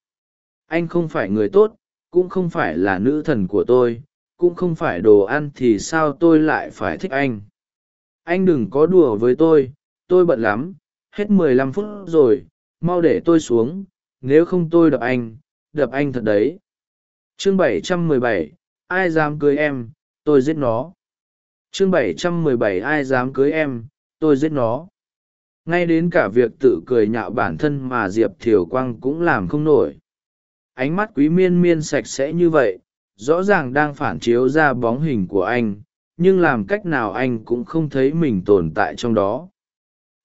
Anh không phải người tốt, cũng không phải là nữ thần của tôi, cũng không phải đồ ăn thì sao tôi lại phải thích anh? Anh đừng có đùa với tôi tôi bận lắm, hết mười lăm phút rồi, mau để tôi xuống, nếu không tôi đập anh đập anh thật đấy. Chương bảy trăm mười bảy, ai dám cưới em, tôi giết nó. Chương bảy trăm mười bảy, ai dám cưới em tôi giết nó. Ngay đến cả việc tự cười nhạo bản thân mà diệp thiều quang cũng làm không nổi. Ánh mắt quý miên miên sạch sẽ như vậy, rõ ràng đang phản chiếu ra bóng hình của anh, nhưng làm cách nào anh cũng không thấy mình tồn tại trong đó.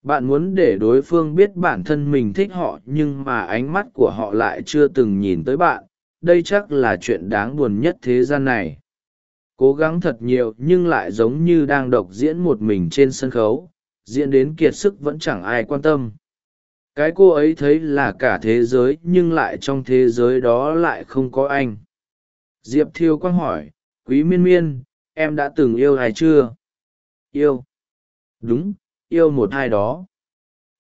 Bạn muốn để đối phương biết bản thân mình thích họ nhưng mà ánh mắt của họ lại chưa từng nhìn tới bạn, đây chắc là chuyện đáng buồn nhất thế gian này. Cố gắng thật nhiều nhưng lại giống như đang độc diễn một mình trên sân khấu diễn đến kiệt sức vẫn chẳng ai quan tâm. Cái cô ấy thấy là cả thế giới nhưng lại trong thế giới đó lại không có anh. Diệp thiêu quang hỏi, quý miên miên, em đã từng yêu ai chưa? Yêu. Đúng, yêu một ai đó.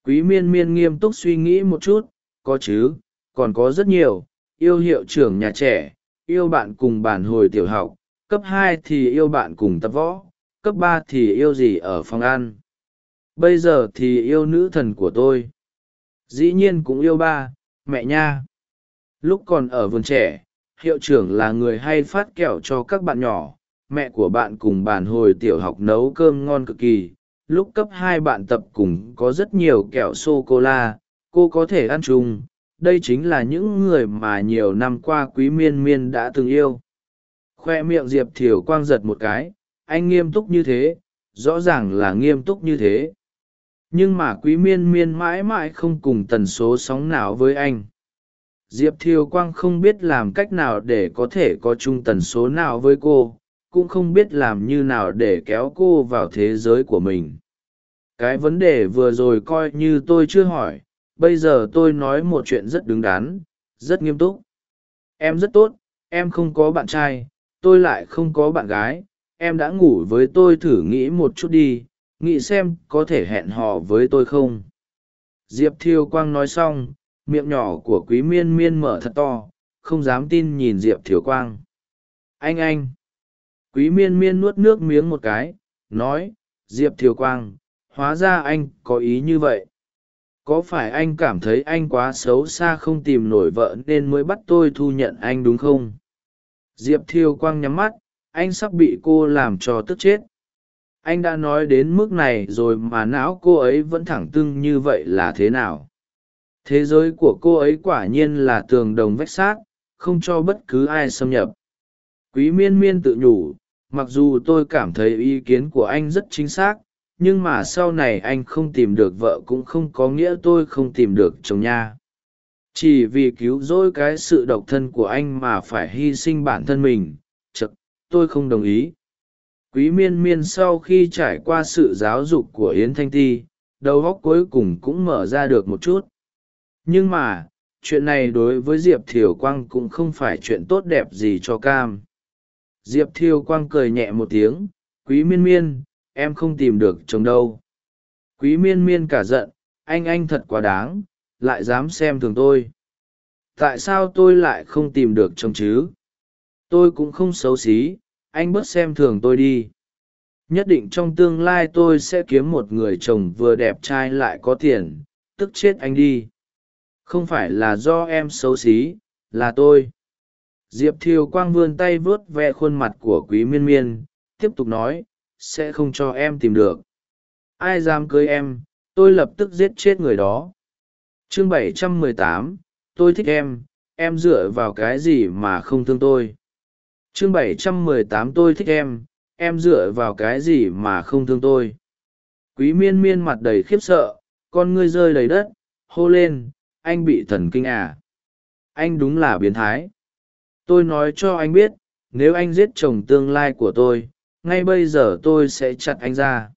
Quý miên miên nghiêm túc suy nghĩ một chút, có chứ, còn có rất nhiều. Yêu hiệu trưởng nhà trẻ, yêu bạn cùng bản hồi tiểu học, cấp hai thì yêu bạn cùng tập võ, cấp ba thì yêu gì ở phòng ăn? Bây giờ thì yêu nữ thần của tôi. Dĩ nhiên cũng yêu ba, mẹ nha. Lúc còn ở vườn trẻ, hiệu trưởng là người hay phát kẹo cho các bạn nhỏ. Mẹ của bạn cùng bàn hồi tiểu học nấu cơm ngon cực kỳ. Lúc cấp hai bạn tập cùng có rất nhiều kẹo sô cô la cô có thể ăn chung. Đây chính là những người mà nhiều năm qua quý miên miên đã từng yêu. Khoe miệng diệp thiều quang giật một cái. Anh nghiêm túc như thế, rõ ràng là nghiêm túc như thế nhưng mà quý miên miên mãi mãi không cùng tần số sóng nào với anh. Diệp thiều quang không biết làm cách nào để có thể có chung tần số nào với cô, cũng không biết làm như nào để kéo cô vào thế giới của mình. Cái vấn đề vừa rồi coi như tôi chưa hỏi, bây giờ tôi nói một chuyện rất đứng đắn, rất nghiêm túc. Em rất tốt, em không có bạn trai, tôi lại không có bạn gái, em đã ngủ với tôi thử nghĩ một chút đi nghĩ xem có thể hẹn hò với tôi không? Diệp thiêu quang nói xong, miệng nhỏ của quý miên miên mở thật to, không dám tin nhìn diệp thiều quang. Anh anh! Quý miên miên nuốt nước miếng một cái, nói, diệp thiều quang, hóa ra anh có ý như vậy. Có phải anh cảm thấy anh quá xấu xa không tìm nổi vợ nên mới bắt tôi thu nhận anh đúng không? Diệp Thiêu quang nhắm mắt, anh sắp bị cô làm cho tức chết anh đã nói đến mức này rồi mà não cô ấy vẫn thẳng tưng như vậy là thế nào? Thế giới của cô ấy quả nhiên là tường đồng vách sát, không cho bất cứ ai xâm nhập. Quý miên miên tự nhủ, mặc dù tôi cảm thấy ý kiến của anh rất chính xác, nhưng mà sau này anh không tìm được vợ cũng không có nghĩa tôi không tìm được chồng nha. Chỉ vì cứu rỗi cái sự độc thân của anh mà phải hy sinh bản thân mình, chật, tôi không đồng ý quý miên miên sau khi trải qua sự giáo dục của yến thanh ti, đầu óc cuối cùng cũng mở ra được một chút. Nhưng mà, chuyện này đối với diệp thiều quang cũng không phải chuyện tốt đẹp gì cho cam. Diệp thiều quang cười nhẹ một tiếng, quý miên miên, em không tìm được chồng đâu. Quý miên miên cả giận, anh anh thật quá đáng, lại dám xem thường tôi. Tại sao tôi lại không tìm được chồng chứ? Tôi cũng không xấu xí anh bớt xem thường tôi đi. Nhất định trong tương lai tôi sẽ kiếm một người chồng vừa đẹp trai lại có tiền tức chết anh đi. Không phải là do em xấu xí là tôi. Diệp thiều quang vươn tay vuốt ve khuôn mặt của quý miên miên tiếp tục nói sẽ không cho em tìm được. Ai dám cưới em tôi lập tức giết chết người đó. Chương 718, tôi thích em em dựa vào cái gì mà không thương tôi? Chương 718 tôi thích em em dựa vào cái gì mà không thương tôi? Quý miên miên mặt đầy khiếp sợ, con ngươi rơi đầy đất, hô lên, anh bị thần kinh à? Anh đúng là biến thái. Tôi nói cho anh biết, nếu anh giết chồng tương lai của tôi, ngay bây giờ tôi sẽ chặt anh ra.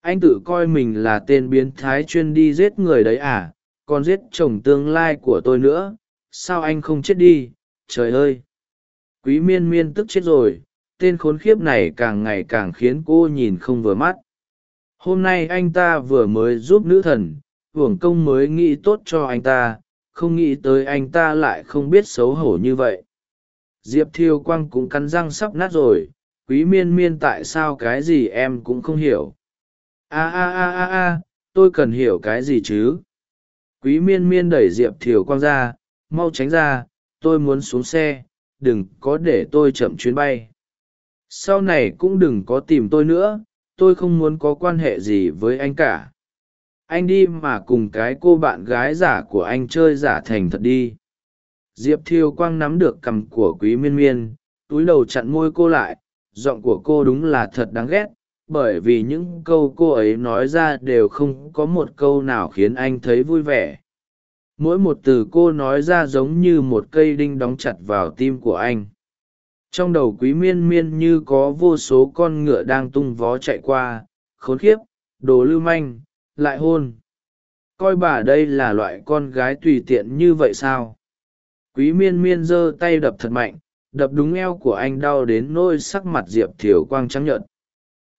Anh tự coi mình là tên biến thái chuyên đi giết người đấy à? Còn giết chồng tương lai của tôi nữa, sao anh không chết đi? Trời ơi! Quý miên miên tức chết rồi, tên khốn khiếp này càng ngày càng khiến cô nhìn không vừa mắt. Hôm nay anh ta vừa mới giúp nữ thần, hưởng công mới nghĩ tốt cho anh ta, không nghĩ tới anh ta lại không biết xấu hổ như vậy. Diệp thiêu quang cũng cắn răng sắp nát rồi, quý miên miên tại sao cái gì em cũng không hiểu. A a a a a, tôi cần hiểu cái gì chứ? Quý miên miên đẩy diệp thiều quang ra, mau tránh ra, tôi muốn xuống xe đừng có để tôi chậm chuyến bay. Sau này cũng đừng có tìm tôi nữa, tôi không muốn có quan hệ gì với anh cả. Anh đi mà cùng cái cô bạn gái giả của anh chơi giả thành thật đi. Diệp thiêu quang nắm được cằm của quý miên miên, túi đầu chặn môi cô lại, giọng của cô đúng là thật đáng ghét, bởi vì những câu cô ấy nói ra đều không có một câu nào khiến anh thấy vui vẻ mỗi một từ cô nói ra giống như một cây đinh đóng chặt vào tim của anh. Trong đầu quý miên miên như có vô số con ngựa đang tung vó chạy qua, khốn khiếp, đồ lưu manh, lại hôn. Coi bà đây là loại con gái tùy tiện như vậy sao? Quý miên miên giơ tay đập thật mạnh, đập đúng eo của anh đau đến nôi sắc mặt diệp thiều quang trắng nhợt.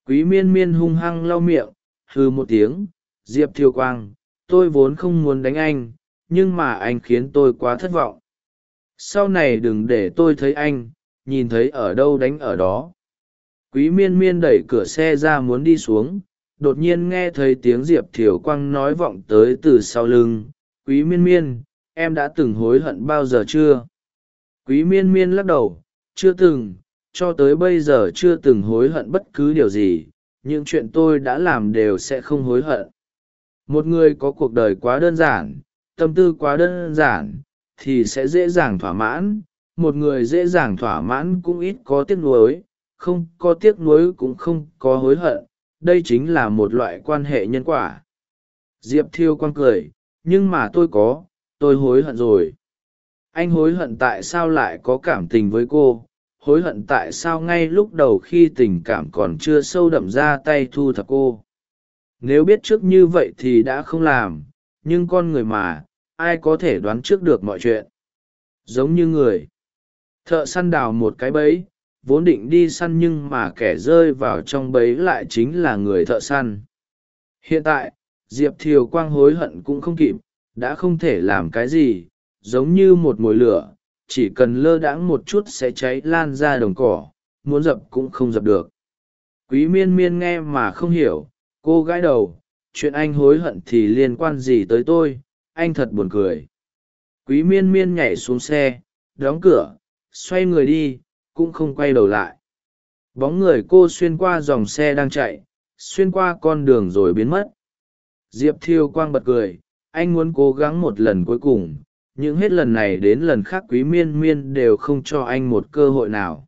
Quý miên miên hung hăng lau miệng hư một tiếng, diệp thiều quang, tôi vốn không muốn đánh anh nhưng mà anh khiến tôi quá thất vọng. Sau này đừng để tôi thấy anh, nhìn thấy ở đâu đánh ở đó. Quý miên miên đẩy cửa xe ra muốn đi xuống, đột nhiên nghe thấy tiếng diệp thiều quang nói vọng tới từ sau lưng. Quý miên miên, em đã từng hối hận bao giờ chưa? Quý miên miên lắc đầu, chưa từng, cho tới bây giờ chưa từng hối hận bất cứ điều gì. Những chuyện tôi đã làm đều sẽ không hối hận. Một người có cuộc đời quá đơn giản tâm tư quá đơn giản, thì sẽ dễ dàng thỏa mãn. Một người dễ dàng thỏa mãn cũng ít có tiếc nuối, không có tiếc nuối cũng không có hối hận. Đây chính là một loại quan hệ nhân quả. Diệp thiêu quang cười, nhưng mà tôi có, tôi hối hận rồi. Anh hối hận tại sao lại có cảm tình với cô? Hối hận tại sao ngay lúc đầu khi tình cảm còn chưa sâu đậm ra tay thu thập cô? Nếu biết trước như vậy thì đã không làm, nhưng con người mà ai có thể đoán trước được mọi chuyện. Giống như người, thợ săn đào một cái bẫy, vốn định đi săn nhưng mà kẻ rơi vào trong bẫy lại chính là người thợ săn. Hiện tại, diệp thiều quang hối hận cũng không kịp, đã không thể làm cái gì, giống như một mồi lửa, chỉ cần lơ đãng một chút sẽ cháy lan ra đồng cỏ, muốn dập cũng không dập được. Quý miên miên nghe mà không hiểu, cô gãi đầu, chuyện anh hối hận thì liên quan gì tới tôi? Anh thật buồn cười. Quý miên miên nhảy xuống xe, đóng cửa, xoay người đi, cũng không quay đầu lại. Bóng người cô xuyên qua dòng xe đang chạy, xuyên qua con đường rồi biến mất. Diệp thiêu quang bật cười, anh muốn cố gắng một lần cuối cùng, nhưng hết lần này đến lần khác quý miên miên đều không cho anh một cơ hội nào.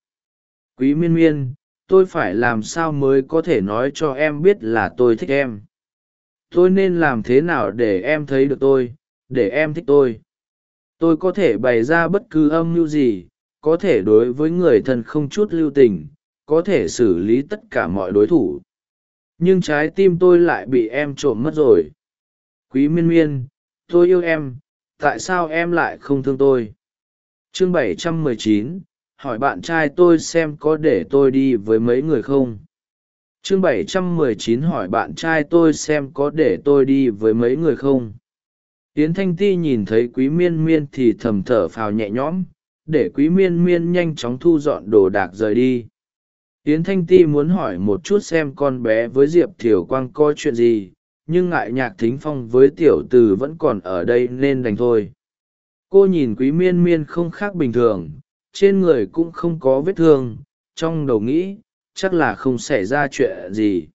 Quý miên miên, tôi phải làm sao mới có thể nói cho em biết là tôi thích em? Tôi nên làm thế nào để em thấy được tôi? Để em thích tôi. Tôi có thể bày ra bất cứ âm mưu gì có thể đối với người thân không chút lưu tình có thể xử lý tất cả mọi đối thủ. Nhưng trái tim tôi lại bị em trộm mất rồi. Quý miên miên tôi yêu em tại sao em lại không thương tôi? Chương 719, hỏi bạn trai tôi xem có để tôi đi với mấy người không? Chương 719 hỏi bạn trai tôi xem có để tôi đi với mấy người không? Yến thanh ti nhìn thấy quý miên miên thì thầm thở phào nhẹ nhõm, để quý miên miên nhanh chóng thu dọn đồ đạc rời đi. Yến thanh ti muốn hỏi một chút xem con bé với diệp thiều quang coi chuyện gì, nhưng ngại nhạc thính phong với tiểu t ử vẫn còn ở đây nên đành thôi. Cô nhìn quý miên miên không khác bình thường, trên người cũng không có vết thương, trong đầu nghĩ, chắc là không xảy ra chuyện gì.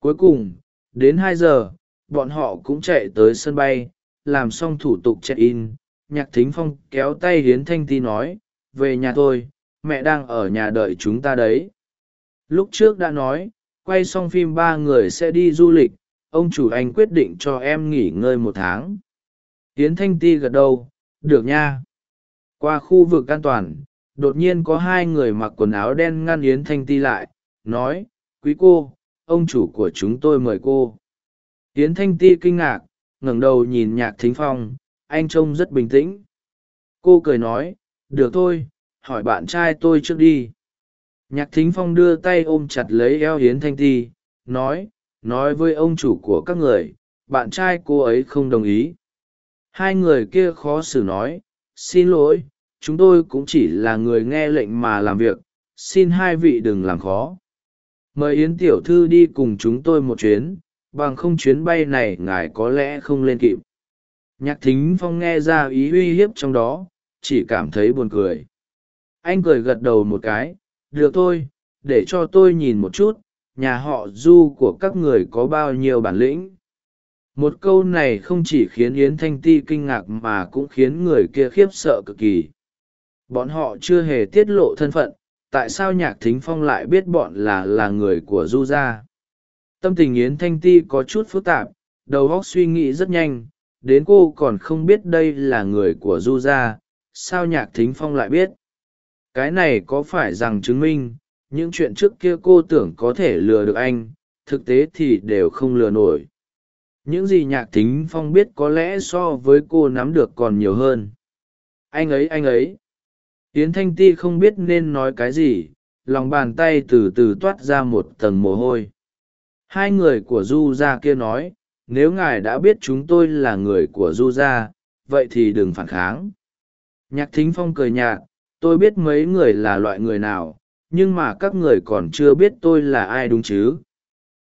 Cuối cùng, đến hai giờ, bọn họ cũng chạy tới sân bay làm xong thủ tục check in nhạc thính phong kéo tay hiến thanh ti nói, về nhà tôi mẹ đang ở nhà đợi chúng ta đấy. Lúc trước đã nói, quay xong phim ba người sẽ đi du lịch, ông chủ anh quyết định cho em nghỉ ngơi một tháng. Hiến thanh ti gật đầu, được nha. Qua khu vực an toàn, đột nhiên có hai người mặc quần áo đen ngăn yến thanh ti lại, nói, quý cô, ông chủ của chúng tôi mời cô. Yến thanh ti kinh ngạc ngẩng đầu nhìn nhạc thính phong, anh trông rất bình tĩnh. Cô cười nói, được thôi, hỏi bạn trai tôi trước đi. Nhạc thính phong đưa tay ôm chặt lấy eo hiến thanh ti, nói nói với ông chủ của các người, bạn trai cô ấy không đồng ý. Hai người kia khó xử nói, xin lỗi, chúng tôi cũng chỉ là người nghe lệnh mà làm việc, xin hai vị đừng làm khó. Mời yến tiểu thư đi cùng chúng tôi một chuyến bằng không chuyến bay này ngài có lẽ không lên kịp. Nhạc thính phong nghe ra ý uy hiếp trong đó, chỉ cảm thấy buồn cười. Anh cười gật đầu một cái, được thôi, để cho tôi nhìn một chút, nhà họ du của các người có bao nhiêu bản lĩnh. Một câu này không chỉ khiến yến thanh ti kinh ngạc mà cũng khiến người kia khiếp sợ cực kỳ. Bọn họ chưa hề tiết lộ thân phận, tại sao nhạc thính phong lại biết bọn là là người của du gia? Tâm tình yến thanh ti có chút phức tạp, đầu óc suy nghĩ rất nhanh, đến cô còn không biết đây là người của du gia, sao nhạc thính phong lại biết? Cái này có phải rằng chứng minh, những chuyện trước kia cô tưởng có thể lừa được anh, thực tế thì đều không lừa nổi. Những gì nhạc thính phong biết có lẽ so với cô nắm được còn nhiều hơn. Anh ấy anh ấy. Yến thanh ti không biết nên nói cái gì, lòng bàn tay từ từ toát ra một tầng mồ hôi hai người của du gia kia nói, nếu ngài đã biết chúng tôi là người của du gia, vậy thì đừng phản kháng. Nhạc thính phong cười nhạt, tôi biết mấy người là loại người nào, nhưng mà các người còn chưa biết tôi là ai đúng chứ?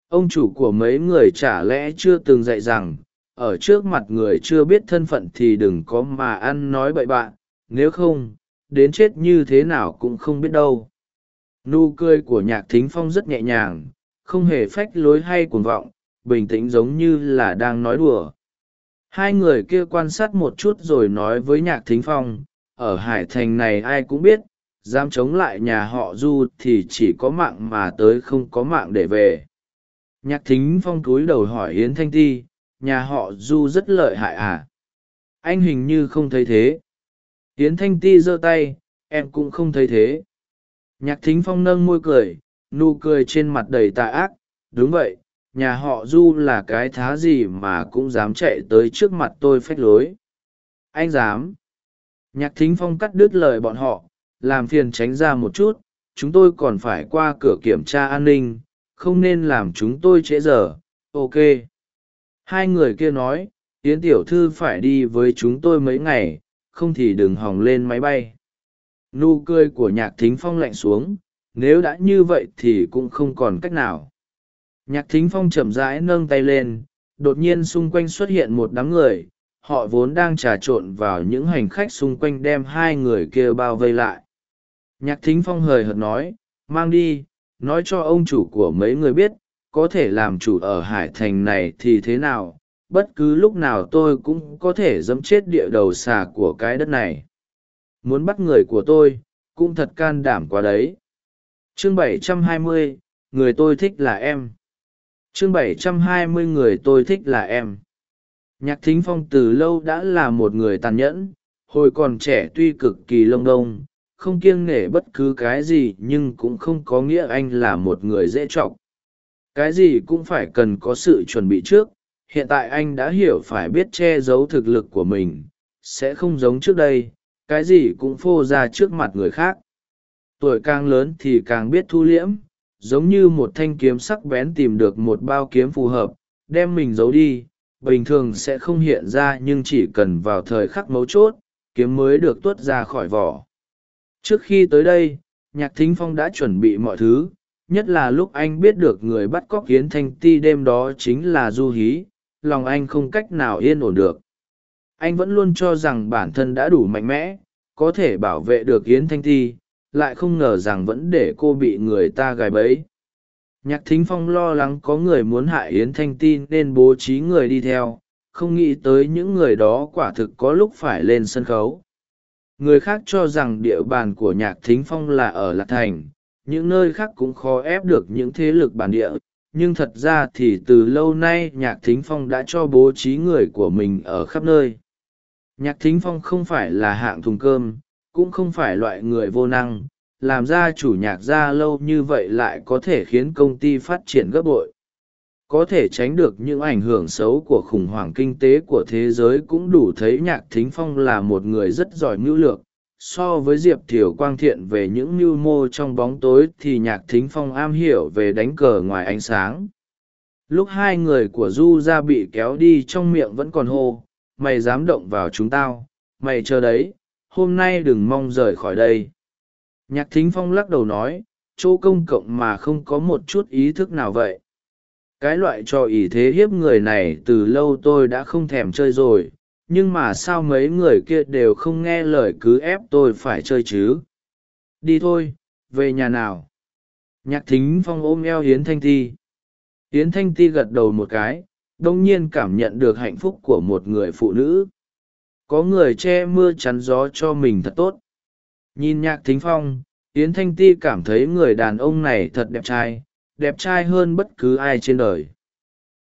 Ông chủ của mấy người chả lẽ chưa từng dạy rằng, ở trước mặt người chưa biết thân phận thì đừng có mà ăn nói bậy bạn nếu không, đến chết như thế nào cũng không biết đâu. Nụ cười của nhạc thính phong rất nhẹ nhàng không hề phách lối hay cuồng vọng, bình tĩnh giống như là đang nói đùa. Hai người kia quan sát một chút rồi nói với nhạc thính phong, ở hải thành này ai cũng biết, dám chống lại nhà họ du thì chỉ có mạng mà tới không có mạng để về. Nhạc thính phong cúi đầu hỏi yến thanh ti, nhà họ du rất lợi hại à? Anh hình như không thấy thế. Yến thanh ti giơ tay, em cũng không thấy thế. Nhạc thính phong nâng môi cười nụ cười trên mặt đầy tà ác. Đúng vậy, nhà họ du là cái thá gì mà cũng dám chạy tới trước mặt tôi phách lối. Anh dám. Nhạc thính phong cắt đứt lời bọn họ, làm phiền tránh ra một chút, chúng tôi còn phải qua cửa kiểm tra an ninh, không nên làm chúng tôi trễ giờ. Ok. Hai người kia nói, yến tiểu thư phải đi với chúng tôi mấy ngày, không thì đừng hòng lên máy bay. Nụ cười của nhạc thính phong lạnh xuống nếu đã như vậy thì cũng không còn cách nào. Nhạc thính phong chậm rãi nâng tay lên, đột nhiên xung quanh xuất hiện một đám người, họ vốn đang trà trộn vào những hành khách xung quanh đem hai người kia bao vây lại. Nhạc thính phong hời hợt nói, mang đi, nói cho ông chủ của mấy người biết, có thể làm chủ ở hải thành này thì thế nào, bất cứ lúc nào tôi cũng có thể dẫm chết địa đầu xà của cái đất này. Muốn bắt người của tôi, cũng thật can đảm quá đấy chương 720, người tôi thích là em. Chương 720 người tôi thích là em. Nhạc thính phong từ lâu đã là một người tàn nhẫn hồi còn trẻ tuy cực kỳ lông đông không kiêng nể bất cứ cái gì nhưng cũng không có nghĩa anh là một người dễ chọc. Cái gì cũng phải cần có sự chuẩn bị trước hiện tại anh đã hiểu phải biết che giấu thực lực của mình sẽ không giống trước đây cái gì cũng phô ra trước mặt người khác tuổi càng lớn thì càng biết thu liễm, giống như một thanh kiếm sắc bén tìm được một bao kiếm phù hợp, đem mình giấu đi, bình thường sẽ không hiện ra nhưng chỉ cần vào thời khắc mấu chốt, kiếm mới được tuốt ra khỏi vỏ. Trước khi tới đây, nhạc thính phong đã chuẩn bị mọi thứ, nhất là lúc anh biết được người bắt cóc hiến thanh ti đêm đó chính là du hí, lòng anh không cách nào yên ổn được. Anh vẫn luôn cho rằng bản thân đã đủ mạnh mẽ, có thể bảo vệ được yến thanh ti lại không ngờ rằng vẫn để cô bị người ta gài bẫy. Nhạc thính phong lo lắng có người muốn hại yến thanh ti nên bố trí người đi theo, không nghĩ tới những người đó quả thực có lúc phải lên sân khấu. Người khác cho rằng địa bàn của nhạc thính phong là ở lạc thành, những nơi khác cũng khó ép được những thế lực bản địa, nhưng thật ra thì từ lâu nay nhạc thính phong đã cho bố trí người của mình ở khắp nơi. Nhạc thính phong không phải là hạng thùng cơm cũng không phải loại người vô năng, làm ra chủ nhạc gia lâu như vậy lại có thể khiến công ty phát triển gấp bội. Có thể tránh được những ảnh hưởng xấu của khủng hoảng kinh tế của thế giới cũng đủ thấy nhạc thính phong là một người rất giỏi mưu lược. So với diệp thiều quang thiện về những mưu mô trong bóng tối thì nhạc thính phong am hiểu về đánh cờ ngoài ánh sáng. Lúc hai người của du ra bị kéo đi trong miệng vẫn còn hô, mày dám động vào chúng tao, mày chờ đấy hôm nay đừng mong rời khỏi đây. Nhạc thính phong lắc đầu nói, chỗ công cộng mà không có một chút ý thức nào vậy. Cái loại trò ý thế hiếp người này từ lâu tôi đã không thèm chơi rồi, nhưng mà sao mấy người kia đều không nghe lời cứ ép tôi phải chơi chứ? Đi thôi, về nhà nào. Nhạc thính phong ôm eo hiến thanh ti. Hiến thanh ti gật đầu một cái đ ỗ n g nhiên cảm nhận được hạnh phúc của một người phụ nữ có người che mưa chắn gió cho mình thật tốt. Nhìn nhạc thính phong, yến thanh ti cảm thấy người đàn ông này thật đẹp trai đẹp trai hơn bất cứ ai trên đời.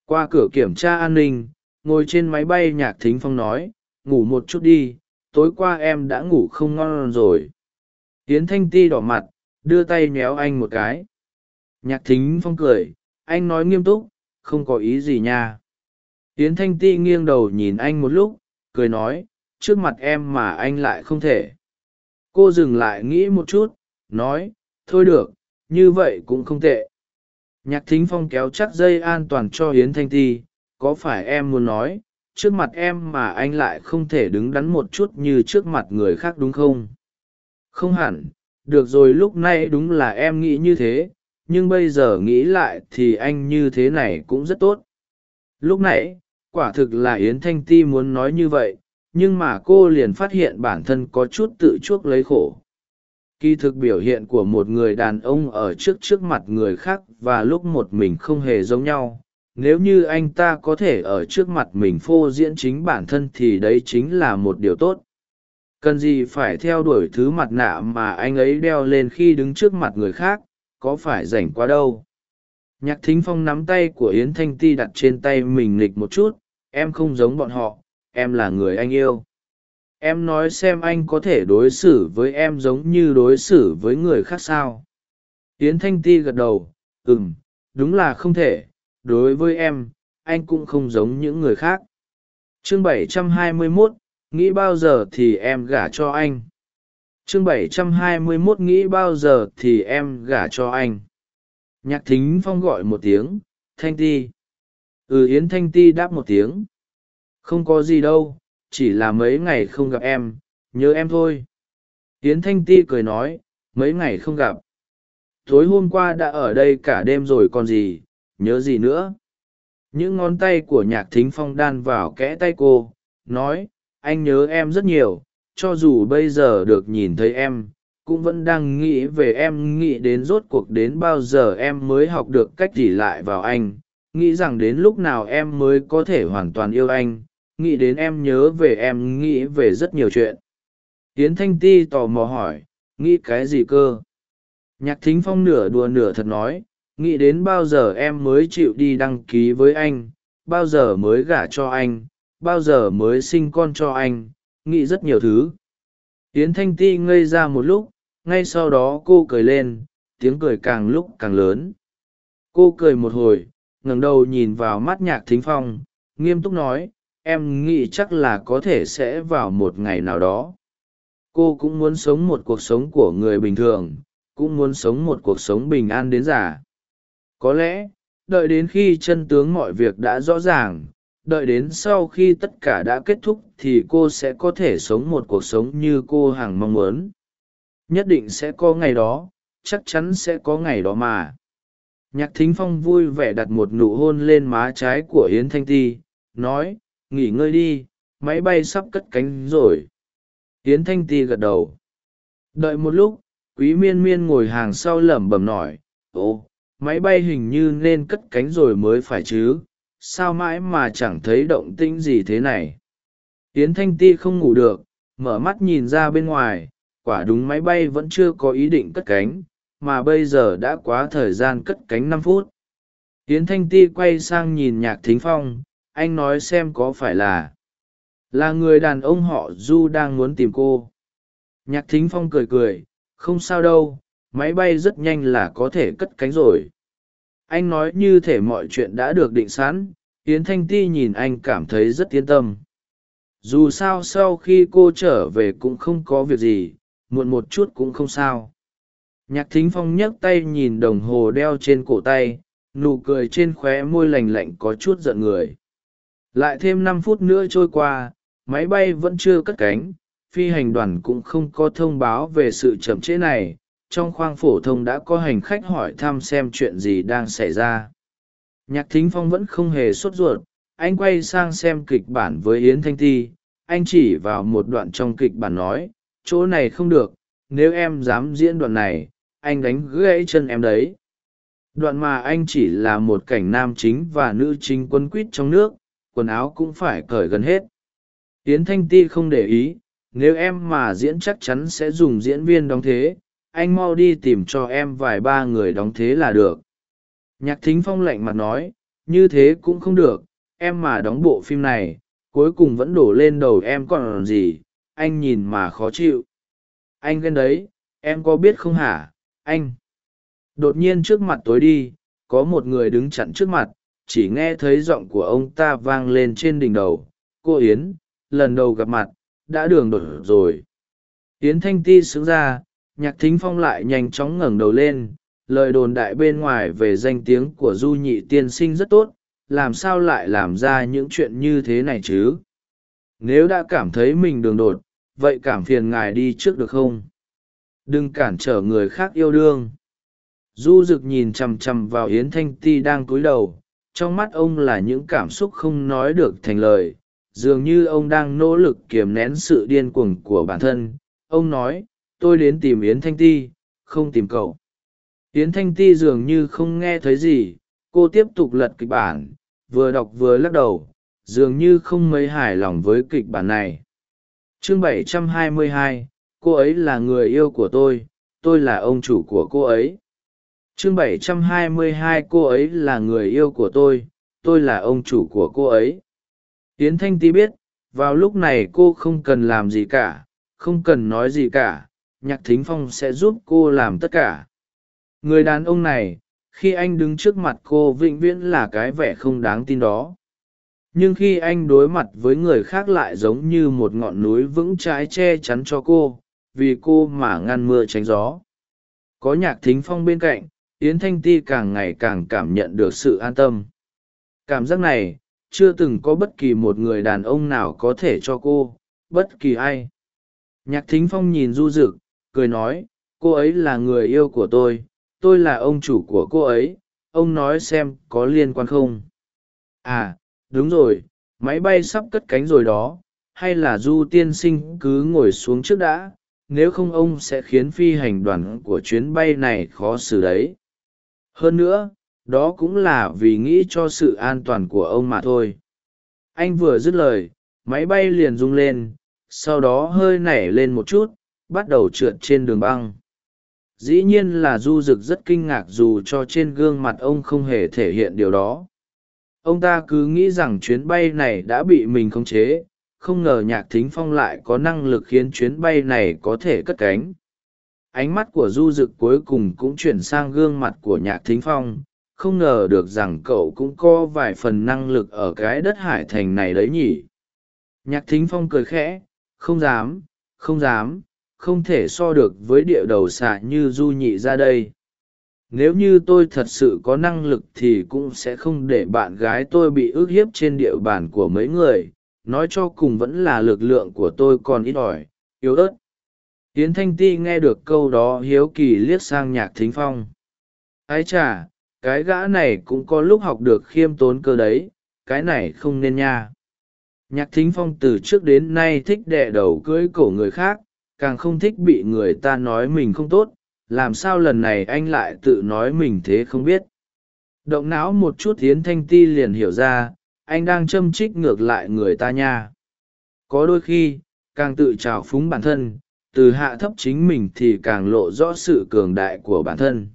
Qua cửa kiểm tra an ninh, ngồi trên máy bay nhạc thính phong nói, ngủ một chút đi, tối qua em đã ngủ không ngon rồi. Yến thanh ti đỏ mặt, đưa tay méo anh một cái. Nhạc thính phong cười, anh nói nghiêm túc, không có ý gì nha. Yến thanh ti nghiêng đầu nhìn anh một lúc, cười nói trước mặt em mà anh lại không thể. Cô dừng lại nghĩ một chút, nói, thôi được, như vậy cũng không tệ. Nhạc thính phong kéo chắc dây an toàn cho Hiến thanh ti, có phải em muốn nói, trước mặt em mà anh lại không thể đứng đắn một chút như trước mặt người khác đúng không? Không hẳn, được rồi, lúc này đúng là em nghĩ như thế, nhưng bây giờ nghĩ lại thì anh như thế này cũng rất tốt. Lúc nãy, quả thực là yến thanh ti muốn nói như vậy nhưng mà cô liền phát hiện bản thân có chút tự chuốc lấy khổ. Kỳ thực biểu hiện của một người đàn ông ở trước trước mặt người khác và lúc một mình không hề giống nhau. Nếu như anh ta có thể ở trước mặt mình phô diễn chính bản thân thì đấy chính là một điều tốt. Cần gì phải theo đuổi thứ mặt nạ mà anh ấy đeo lên khi đứng trước mặt người khác, có phải rảnh quá đâu. Nhạc thính phong nắm tay của yến thanh ti đặt trên tay mình nghịch một chút, em không giống bọn họ em là người anh yêu. Em nói xem anh có thể đối xử với em giống như đối xử với người khác sao. Tiến thanh ti gật đầu ừ m đúng là không thể. Đối với em anh cũng không giống những người khác. Chương 721, nghĩ bao giờ thì em gả cho anh. Chương 721 nghĩ bao giờ thì em gả cho anh. Nhạc thính phong gọi một tiếng thanh ti. Ừ yến thanh ti đáp một tiếng không có gì đâu, chỉ là mấy ngày không gặp em, nhớ em thôi. Yến thanh ti cười nói, mấy ngày không gặp. Tối hôm qua đã ở đây cả đêm rồi còn gì, nhớ gì nữa? Những ngón tay của nhạc thính phong đan vào kẽ tay cô, nói, anh nhớ em rất nhiều, cho dù bây giờ được nhìn thấy em, cũng vẫn đang nghĩ về em, nghĩ đến rốt cuộc đến bao giờ em mới học được cách tỉ lại vào anh, nghĩ rằng đến lúc nào em mới có thể hoàn toàn yêu anh nghĩ đến em nhớ về em nghĩ về rất nhiều chuyện. Yến thanh ti tò mò hỏi, nghĩ cái gì cơ? Nhạc thính phong nửa đùa nửa thật nói, nghĩ đến bao giờ em mới chịu đi đăng ký với anh, bao giờ mới gả cho anh, bao giờ mới sinh con cho anh, nghĩ rất nhiều thứ. Yến thanh ti ngây ra một lúc, ngay sau đó cô cười lên, tiếng cười càng lúc càng lớn. Cô cười một hồi, ngẩng đầu nhìn vào mắt nhạc thính phong, nghiêm túc nói em nghĩ chắc là có thể sẽ vào một ngày nào đó. Cô cũng muốn sống một cuộc sống của người bình thường, cũng muốn sống một cuộc sống bình an đến già. Có lẽ, đợi đến khi chân tướng mọi việc đã rõ ràng, đợi đến sau khi tất cả đã kết thúc thì cô sẽ có thể sống một cuộc sống như cô hằng mong muốn. Nhất định sẽ có ngày đó, chắc chắn sẽ có ngày đó mà. Nhạc thính phong vui vẻ đặt một nụ hôn lên má trái của yến thanh ti, nói nghỉ ngơi đi, máy bay sắp cất cánh rồi. Yến thanh ti gật đầu. Đợi một lúc, quý miên miên ngồi hàng sau lẩm bẩm nói, ồ, máy bay hình như nên cất cánh rồi mới phải chứ? Sao mãi mà chẳng thấy động tĩnh gì thế này? Yến thanh ti không ngủ được, mở mắt nhìn ra bên ngoài, quả đúng máy bay vẫn chưa có ý định cất cánh, mà bây giờ đã quá thời gian cất cánh năm phút. Yến thanh ti quay sang nhìn nhạc thính phong anh nói xem có phải là là người đàn ông họ du đang muốn tìm cô. Nhạc thính phong cười cười, không sao đâu, máy bay rất nhanh là có thể cất cánh rồi. Anh nói như thể mọi chuyện đã được định sẵn, yến thanh ti nhìn anh cảm thấy rất yên tâm. Dù sao sau khi cô trở về cũng không có việc gì, muộn một chút cũng không sao. Nhạc thính phong nhấc tay nhìn đồng hồ đeo trên cổ tay, nụ cười trên khóe môi lành lạnh có chút giận người lại thêm năm phút nữa trôi qua, máy bay vẫn chưa cất cánh, phi hành đoàn cũng không có thông báo về sự chậm trễ này. Trong khoang phổ thông đã có hành khách hỏi thăm xem chuyện gì đang xảy ra. Nhạc thính phong vẫn không hề sốt ruột, anh quay sang xem kịch bản với yến thanh ti. Anh chỉ vào một đoạn trong kịch bản nói, chỗ này không được, nếu em dám diễn đoạn này, anh đánh gãy chân em đấy. Đoạn mà anh chỉ là một cảnh nam chính và nữ chính quân quýt trong nước quần áo cũng phải cởi gần hết. Yến thanh ti không để ý, nếu em mà diễn chắc chắn sẽ dùng diễn viên đóng thế, anh mau đi tìm cho em vài ba người đóng thế là được. Nhạc thính phong lạnh mặt nói, như thế cũng không được, em mà đóng bộ phim này, cuối cùng vẫn đổ lên đầu em còn làm gì, anh nhìn mà khó chịu. Anh ghen đấy, em có biết không hả, anh? Đột nhiên trước mặt tối đi, có một người đứng chặn trước mặt chỉ nghe thấy giọng của ông ta vang lên trên đỉnh đầu. Cô yến, lần đầu gặp mặt, đã đường đột rồi. Yến thanh ti xứng ra, nhạc thính phong lại nhanh chóng ngẩng đầu lên. Lời đồn đại bên ngoài về danh tiếng của du nhị tiên sinh rất tốt, làm sao lại làm ra những chuyện như thế này chứ? Nếu đã cảm thấy mình đường đột, vậy cảm phiền ngài đi trước được không? Đừng cản trở người khác yêu đương. Du rực nhìn chằm chằm vào yến thanh ti đang cúi đầu trong mắt ông là những cảm xúc không nói được thành lời. Dường như ông đang nỗ lực kiềm nén sự điên cuồng của bản thân. Ông nói tôi đến tìm yến thanh ti không tìm cậu. Yến thanh ti dường như không nghe thấy gì. Cô tiếp tục lật kịch bản vừa đọc vừa lắc đầu dường như không mấy hài lòng với kịch bản này. Chương 722, cô ấy là người yêu của tôi tôi là ông chủ của cô ấy chương 722 cô ấy là người yêu của tôi tôi là ông chủ của cô ấy. Tiến thanh ti biết, vào lúc này cô không cần làm gì cả, không cần nói gì cả, nhạc thính phong sẽ giúp cô làm tất cả. Người đàn ông này, khi anh đứng trước mặt cô vĩnh viễn là cái vẻ không đáng tin đó. Nhưng khi anh đối mặt với người khác lại giống như một ngọn núi vững trái che chắn cho cô, vì cô mà ngăn mưa tránh gió. Có nhạc thính phong bên cạnh yến thanh ti càng ngày càng cảm nhận được sự an tâm. Cảm giác này, chưa từng có bất kỳ một người đàn ông nào có thể cho cô, bất kỳ ai. Nhạc thính phong nhìn du rực cười nói, cô ấy là người yêu của tôi tôi là ông chủ của cô ấy, ông nói xem có liên quan không? À đúng rồi, máy bay sắp cất cánh rồi đó, hay là du tiên sinh cứ ngồi xuống trước đã, nếu không ông sẽ khiến phi hành đoàn của chuyến bay này khó xử đấy hơn nữa, đó cũng là vì nghĩ cho sự an toàn của ông mà thôi. Anh vừa dứt lời, máy bay liền rung lên, sau đó hơi nảy lên một chút, bắt đầu trượt trên đường băng. Dĩ nhiên là du rực rất kinh ngạc dù cho trên gương mặt ông không hề thể hiện điều đó. Ông ta cứ nghĩ rằng chuyến bay này đã bị mình khống chế, không ngờ nhạc thính phong lại có năng lực khiến chuyến bay này có thể cất cánh ánh mắt của du Dực cuối cùng cũng chuyển sang gương mặt của nhạc thính phong. Không ngờ được rằng cậu cũng có vài phần năng lực ở cái đất hải thành này đấy nhỉ? Nhạc thính phong cười khẽ, không dám không dám, không thể so được với địa đầu xạ như du nhị ra đây. Nếu như tôi thật sự có năng lực thì cũng sẽ không để bạn gái tôi bị ức hiếp trên địa bàn của mấy người. Nói cho cùng vẫn là lực lượng của tôi còn ít ỏi, yếu ớt. Yến thanh ti nghe được câu đó hiếu kỳ liếc sang nhạc thính phong. Ái chả cái gã này cũng có lúc học được khiêm tốn cơ đấy, cái này không nên nha. Nhạc thính phong từ trước đến nay thích đẻ đầu cưỡi cổ người khác, càng không thích bị người ta nói mình không tốt, làm sao lần này anh lại tự nói mình thế không biết. Động não một chút tiến thanh ti liền hiểu ra, anh đang châm trích ngược lại người ta nha. Có đôi khi, càng tự trào phúng bản thân từ hạ thấp chính mình thì càng lộ rõ sự cường đại của bản thân.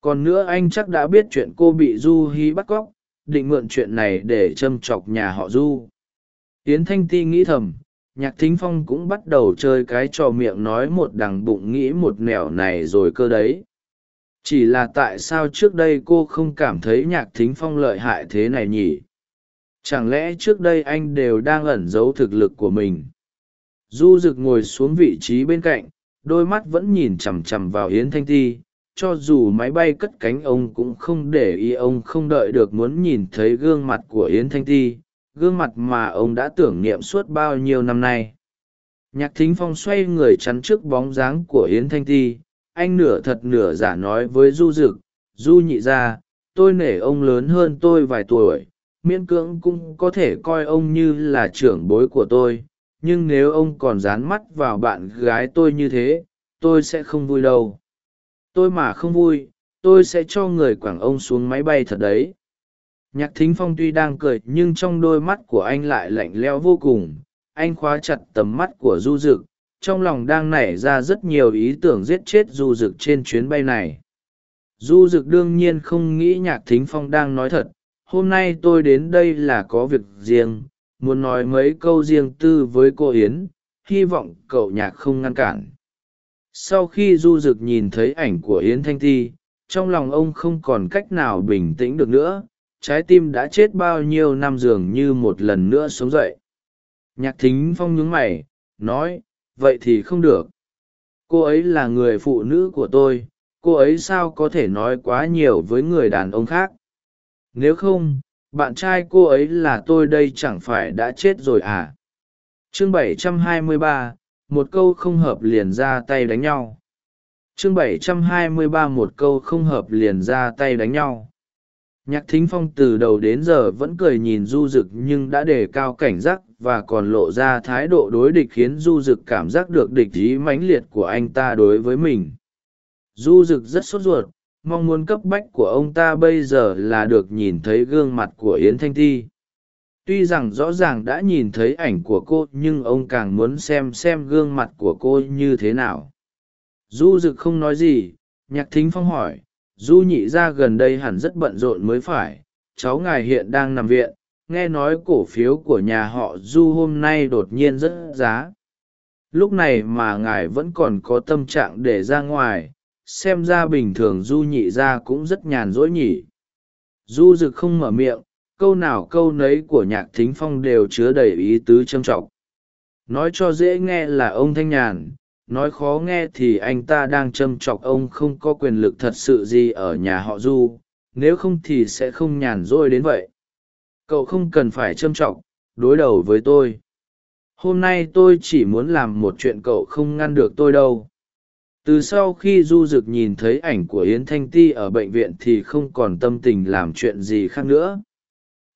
Còn nữa anh chắc đã biết chuyện cô bị du Hi bắt cóc, định mượn chuyện này để châm chọc nhà họ du. Yến thanh ti nghĩ thầm, nhạc thính phong cũng bắt đầu chơi cái trò miệng nói một đằng bụng nghĩ một nẻo này rồi cơ đấy. Chỉ là tại sao trước đây cô không cảm thấy nhạc thính phong lợi hại thế này nhỉ? Chẳng lẽ trước đây anh đều đang ẩn giấu thực lực của mình? Du rực ngồi xuống vị trí bên cạnh, đôi mắt vẫn nhìn chằm chằm vào yến thanh ti. Cho dù máy bay cất cánh ông cũng không để ý ông không đợi được muốn nhìn thấy gương mặt của yến thanh ti. Gương mặt mà ông đã tưởng niệm suốt bao nhiêu năm nay. Nhạc thính phong xoay người chắn trước bóng dáng của yến thanh ti. Anh nửa thật nửa giả nói với du rực du nhị ra tôi nể ông lớn hơn tôi vài tuổi. Miễn cưỡng cũng có thể coi ông như là trưởng bối của tôi nhưng nếu ông còn dán mắt vào bạn gái tôi như thế, tôi sẽ không vui đâu. Tôi mà không vui, tôi sẽ cho người quảng ông xuống máy bay thật đấy. Nhạc thính phong tuy đang cười nhưng trong đôi mắt của anh lại lạnh lẽo vô cùng. Anh khóa chặt tầm mắt của du rực trong lòng đang nảy ra rất nhiều ý tưởng giết chết du rực trên chuyến bay này. Du rực đương nhiên không nghĩ nhạc thính phong đang nói thật, hôm nay tôi đến đây là có việc riêng muốn nói mấy câu riêng tư với cô yến, hy vọng cậu nhạc không ngăn cản. Sau khi du rực nhìn thấy ảnh của yến thanh ti, trong lòng ông không còn cách nào bình tĩnh được nữa, trái tim đã chết bao nhiêu năm dường như một lần nữa sống dậy. Nhạc thính phong nhúng mày, nói, vậy thì không được. Cô ấy là người phụ nữ của tôi, cô ấy sao có thể nói quá nhiều với người đàn ông khác? Nếu không bạn trai cô ấy là tôi đây chẳng phải đã chết rồi à? Chương 723, một câu không hợp liền ra tay đánh nhau. Chương 723 một câu không hợp liền ra tay đánh nhau. Nhạc thính phong từ đầu đến giờ vẫn cười nhìn du rực nhưng đã đề cao cảnh giác và còn lộ ra thái độ đối địch khiến du rực cảm giác được địch ý mãnh liệt của anh ta đối với mình. Du rực rất sốt ruột mong muốn cấp bách của ông ta bây giờ là được nhìn thấy gương mặt của yến thanh ti tuy rằng rõ ràng đã nhìn thấy ảnh của cô, nhưng ông càng muốn xem xem gương mặt của cô như thế nào. Du rực không nói gì, nhạc thính phong hỏi, du nhị ra gần đây hẳn rất bận rộn mới phải, cháu ngài hiện đang nằm viện, nghe nói cổ phiếu của nhà họ du hôm nay đột nhiên rất giá. Lúc này mà ngài vẫn còn có tâm trạng để ra ngoài xem ra bình thường du nhị ra cũng rất nhàn rỗi nhỉ. Du rực không mở miệng, câu nào câu nấy của nhạc thính phong đều chứa đầy ý tứ trâm trọng. Nói cho dễ nghe là ông thanh nhàn, nói khó nghe thì anh ta đang châm chọc ông không có quyền lực thật sự gì ở nhà họ du, nếu không thì sẽ không nhàn rỗi đến vậy. Cậu không cần phải châm chọc đối đầu với tôi. Hôm nay tôi chỉ muốn làm một chuyện cậu không ngăn được tôi đâu từ sau khi du rực nhìn thấy ảnh của yến thanh ti ở bệnh viện thì không còn tâm tình làm chuyện gì khác nữa.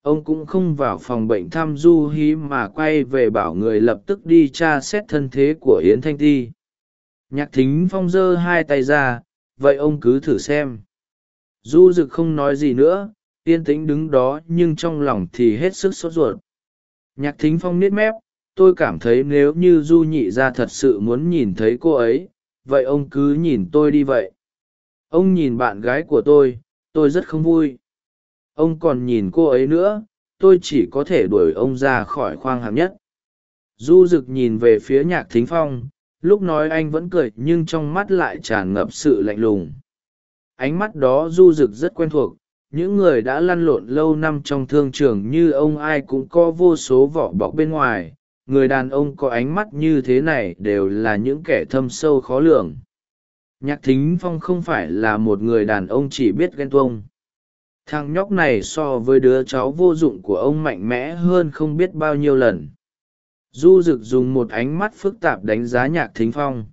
Ông cũng không vào phòng bệnh thăm du hí mà quay về bảo người lập tức đi tra xét thân thế của yến thanh ti. Nhạc thính phong giơ hai tay ra, vậy ông cứ thử xem. Du rực không nói gì nữa, yên tĩnh đứng đó nhưng trong lòng thì hết sức sốt ruột. Nhạc thính phong nít mép, tôi cảm thấy nếu như du nhị ra thật sự muốn nhìn thấy cô ấy vậy ông cứ nhìn tôi đi vậy. Ông nhìn bạn gái của tôi tôi rất không vui. Ông còn nhìn cô ấy nữa, tôi chỉ có thể đuổi ông ra khỏi khoang hạng nhất. Du rực nhìn về phía nhạc thính phong, lúc nói anh vẫn cười nhưng trong mắt lại tràn ngập sự lạnh lùng. Ánh mắt đó du rực rất quen thuộc, những người đã lăn lộn lâu năm trong thương trường như ông ai cũng có vô số vỏ bọc bên ngoài người đàn ông có ánh mắt như thế này đều là những kẻ thâm sâu khó lường. Nhạc thính phong không phải là một người đàn ông chỉ biết ghen tuông. Thằng nhóc này so với đứa cháu vô dụng của ông mạnh mẽ hơn không biết bao nhiêu lần. Du rực dùng một ánh mắt phức tạp đánh giá nhạc thính phong.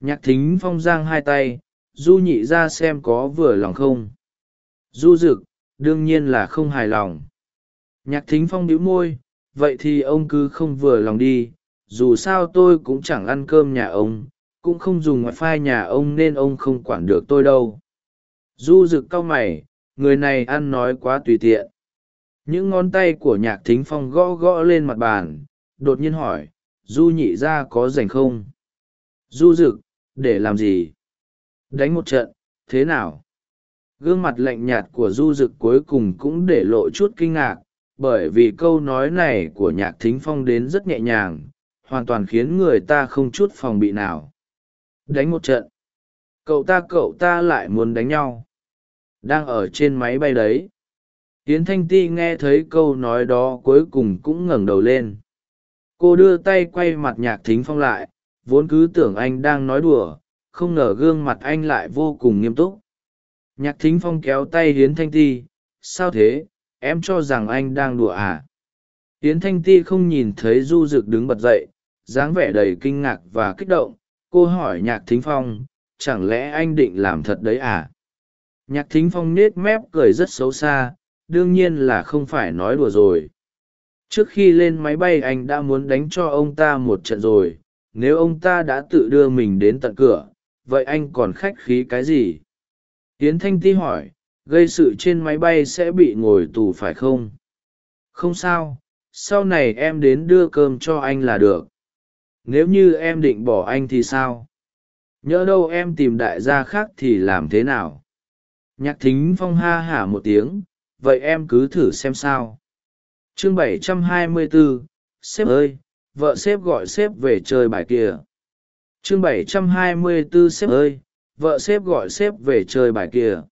Nhạc thính phong giang hai tay, du nhị ra xem có vừa lòng không? Du rực đương nhiên là không hài lòng. Nhạc thính phong bĩu môi vậy thì ông cứ không vừa lòng đi, dù sao tôi cũng chẳng ăn cơm nhà ông, cũng không dùng ngoại phai nhà ông nên ông không quản được tôi đâu. Du rực cau mày, người này ăn nói quá tùy tiện. Những ngón tay của nhạc thính phong gõ gõ lên mặt bàn, đột nhiên hỏi, du nhị ra có rảnh không? Du rực để làm gì? Đánh một trận, thế nào? Gương mặt lạnh nhạt của du rực cuối cùng cũng để lộ chút kinh ngạc bởi vì câu nói này của nhạc thính phong đến rất nhẹ nhàng, hoàn toàn khiến người ta không chút phòng bị nào. Đánh một trận. Cậu ta cậu ta lại muốn đánh nhau. Đang ở trên máy bay đấy. Tiến thanh ti nghe thấy câu nói đó cuối cùng cũng ngẩng đầu lên. Cô đưa tay quay mặt nhạc thính phong lại, vốn cứ tưởng anh đang nói đùa, không ngờ gương mặt anh lại vô cùng nghiêm túc. Nhạc thính phong kéo tay hiến thanh ti, sao thế? Em cho rằng anh đang đùa à? Yến thanh ti không nhìn thấy du rực đứng bật dậy, dáng vẻ đầy kinh ngạc và kích động. Cô hỏi nhạc thính phong, chẳng lẽ anh định làm thật đấy à? Nhạc thính phong nết mép cười rất xấu xa, đương nhiên là không phải nói đùa rồi. Trước khi lên máy bay anh đã muốn đánh cho ông ta một trận rồi. Nếu ông ta đã tự đưa mình đến tận cửa, vậy anh còn khách khí cái gì? Tiến thanh ti hỏi gây sự trên máy bay sẽ bị ngồi tù phải không? Không sao sau này em đến đưa cơm cho anh là được. Nếu như em định bỏ anh thì sao? Nhỡ đâu em tìm đại gia khác thì làm thế nào? Nhạc thính phong ha hả một tiếng vậy em cứ thử xem sao. Chương 724, sếp ơi vợ sếp gọi sếp về chơi bài kia. Chương 724 sếp ơi vợ sếp gọi sếp về chơi bài kia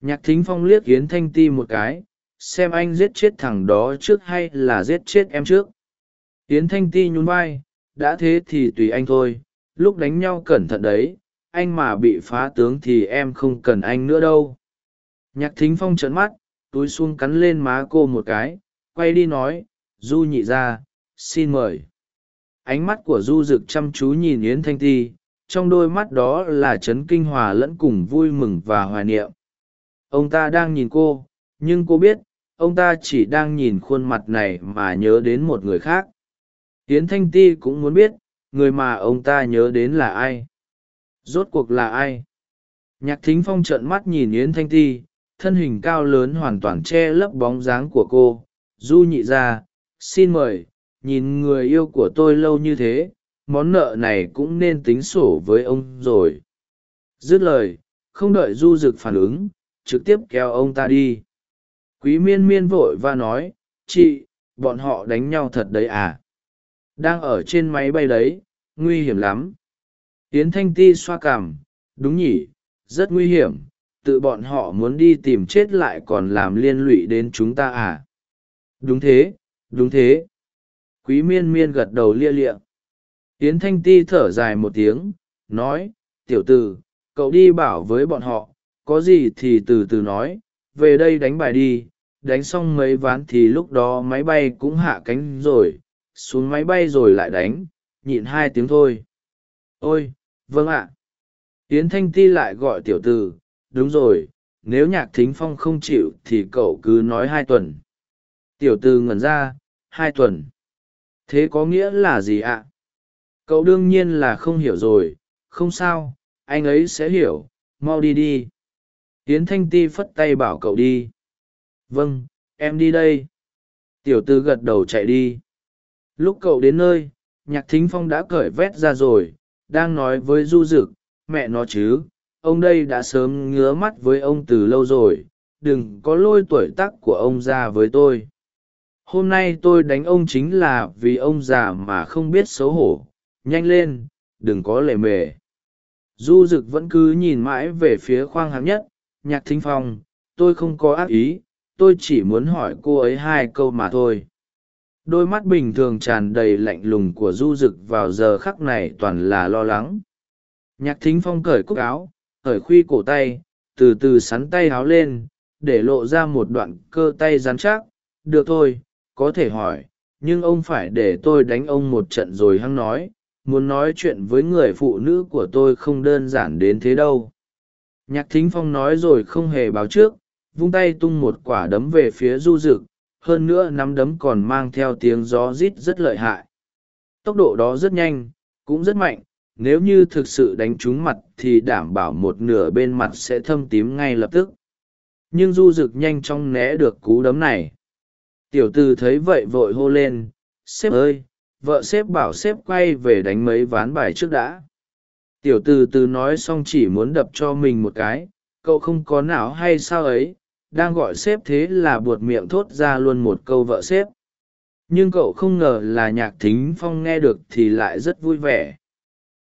nhạc thính phong liếc yến thanh ti một cái, xem anh giết chết thằng đó trước hay là giết chết em trước. Yến thanh ti nhún vai, đã thế thì tùy anh thôi, lúc đánh nhau cẩn thận đấy, anh mà bị phá tướng thì em không cần anh nữa đâu. Nhạc thính phong trợn mắt, túi xuống cắn lên má cô một cái, quay đi nói, du nhị ra xin mời. Ánh mắt của du rực chăm chú nhìn yến thanh ti, trong đôi mắt đó là c h ấ n kinh hòa lẫn cùng vui mừng và hoài niệm ông ta đang nhìn cô, nhưng cô biết, ông ta chỉ đang nhìn khuôn mặt này mà nhớ đến một người khác. Yến thanh ti cũng muốn biết, người mà ông ta nhớ đến là ai? Rốt cuộc là ai? Nhạc thính phong trợn mắt nhìn yến thanh ti, thân hình cao lớn hoàn toàn che lấp bóng dáng của cô. Du nhị ra xin mời, nhìn người yêu của tôi lâu như thế, món nợ này cũng nên tính sổ với ông rồi. Dứt lời, không đợi du rực phản ứng trực tiếp kéo ông ta đi. Quý miên miên vội và nói, chị, bọn họ đánh nhau thật đấy à? Đang ở trên máy bay đấy, nguy hiểm lắm. Tiến thanh ti xoa cảm, đúng nhỉ, rất nguy hiểm, tự bọn họ muốn đi tìm chết lại còn làm liên lụy đến chúng ta à? Đúng thế đúng thế. Quý miên miên gật đầu lia lịa. Yến thanh ti thở dài một tiếng, nói, tiểu t ử cậu đi bảo với bọn họ có gì thì từ từ nói, về đây đánh bài đi, đánh xong mấy ván thì lúc đó máy bay cũng hạ cánh rồi, xuống máy bay rồi lại đánh, nhịn hai tiếng thôi. Ôi vâng ạ. Yến thanh ti lại gọi tiểu t ử đúng rồi, nếu nhạc thính phong không chịu thì cậu cứ nói hai tuần. Tiểu t ử ngẩn ra, hai tuần. Thế có nghĩa là gì ạ? Cậu đương nhiên là không hiểu rồi, không sao, anh ấy sẽ hiểu, mau đi đi yến thanh ti phất tay bảo cậu đi. Vâng em đi đây. Tiểu tư gật đầu chạy đi. Lúc cậu đến nơi, nhạc thính phong đã cởi vét ra rồi, đang nói với du d ự c mẹ nó chứ, ông đây đã sớm ngứa mắt với ông từ lâu rồi, đừng có lôi tuổi tác của ông ra với tôi. Hôm nay tôi đánh ông chính là vì ông già mà không biết xấu hổ. Nhanh lên, đừng có lề mề. Du Dực vẫn cứ nhìn mãi về phía khoang hạng nhất nhạc thính phong, tôi không có ác ý, tôi chỉ muốn hỏi cô ấy hai câu mà thôi. Đôi mắt bình thường tràn đầy lạnh lùng của du rực vào giờ khắc này toàn là lo lắng. Nhạc thính phong cởi cúc áo, cởi khuy cổ tay, từ từ sắn tay áo lên, để lộ ra một đoạn cơ tay rắn chắc. Được thôi, có thể hỏi, nhưng ông phải để tôi đánh ông một trận rồi hăng nói, muốn nói chuyện với người phụ nữ của tôi không đơn giản đến thế đâu nhạc thính phong nói rồi không hề báo trước, vung tay tung một quả đấm về phía du rực hơn nữa nắm đấm còn mang theo tiếng gió rít rất lợi hại. Tốc độ đó rất nhanh, cũng rất mạnh, nếu như thực sự đánh trúng mặt thì đảm bảo một nửa bên mặt sẽ thâm tím ngay lập tức. Nhưng du rực nhanh chóng né được cú đấm này. Tiểu t ử thấy vậy vội hô lên, sếp ơi, vợ sếp bảo sếp quay về đánh mấy ván bài trước đã tiểu từ từ nói xong chỉ muốn đập cho mình một cái, cậu không có não hay sao ấy, đang gọi sếp thế là buột miệng thốt ra luôn một câu vợ sếp. Nhưng cậu không ngờ là nhạc thính phong nghe được thì lại rất vui vẻ.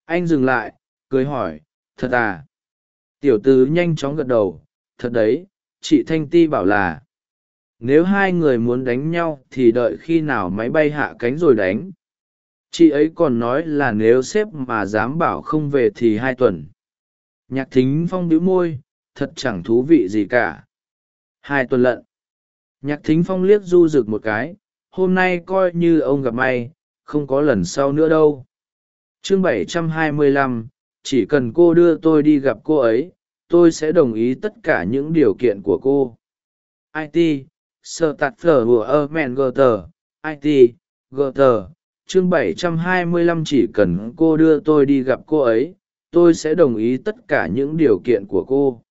Anh dừng lại, cười hỏi, thật à? Tiểu từ nhanh chóng gật đầu, thật đấy, chị thanh ti bảo là, nếu hai người muốn đánh nhau thì đợi khi nào máy bay hạ cánh rồi đánh chị ấy còn nói là nếu sếp mà dám bảo không về thì hai tuần. Nhạc thính phong bĩu môi thật chẳng thú vị gì cả. Hai tuần lận. Nhạc thính phong liếc du rực một cái hôm nay coi như ông gặp may không có lần sau nữa đâu. Chương 725, chỉ cần cô đưa tôi đi gặp cô ấy tôi sẽ đồng ý tất cả những điều kiện của cô. It sơ tạt phở của ơ mẹn gờ tờ. It gờ tờ chương 725 chỉ cần cô đưa tôi đi gặp cô ấy, tôi sẽ đồng ý tất cả những điều kiện của cô.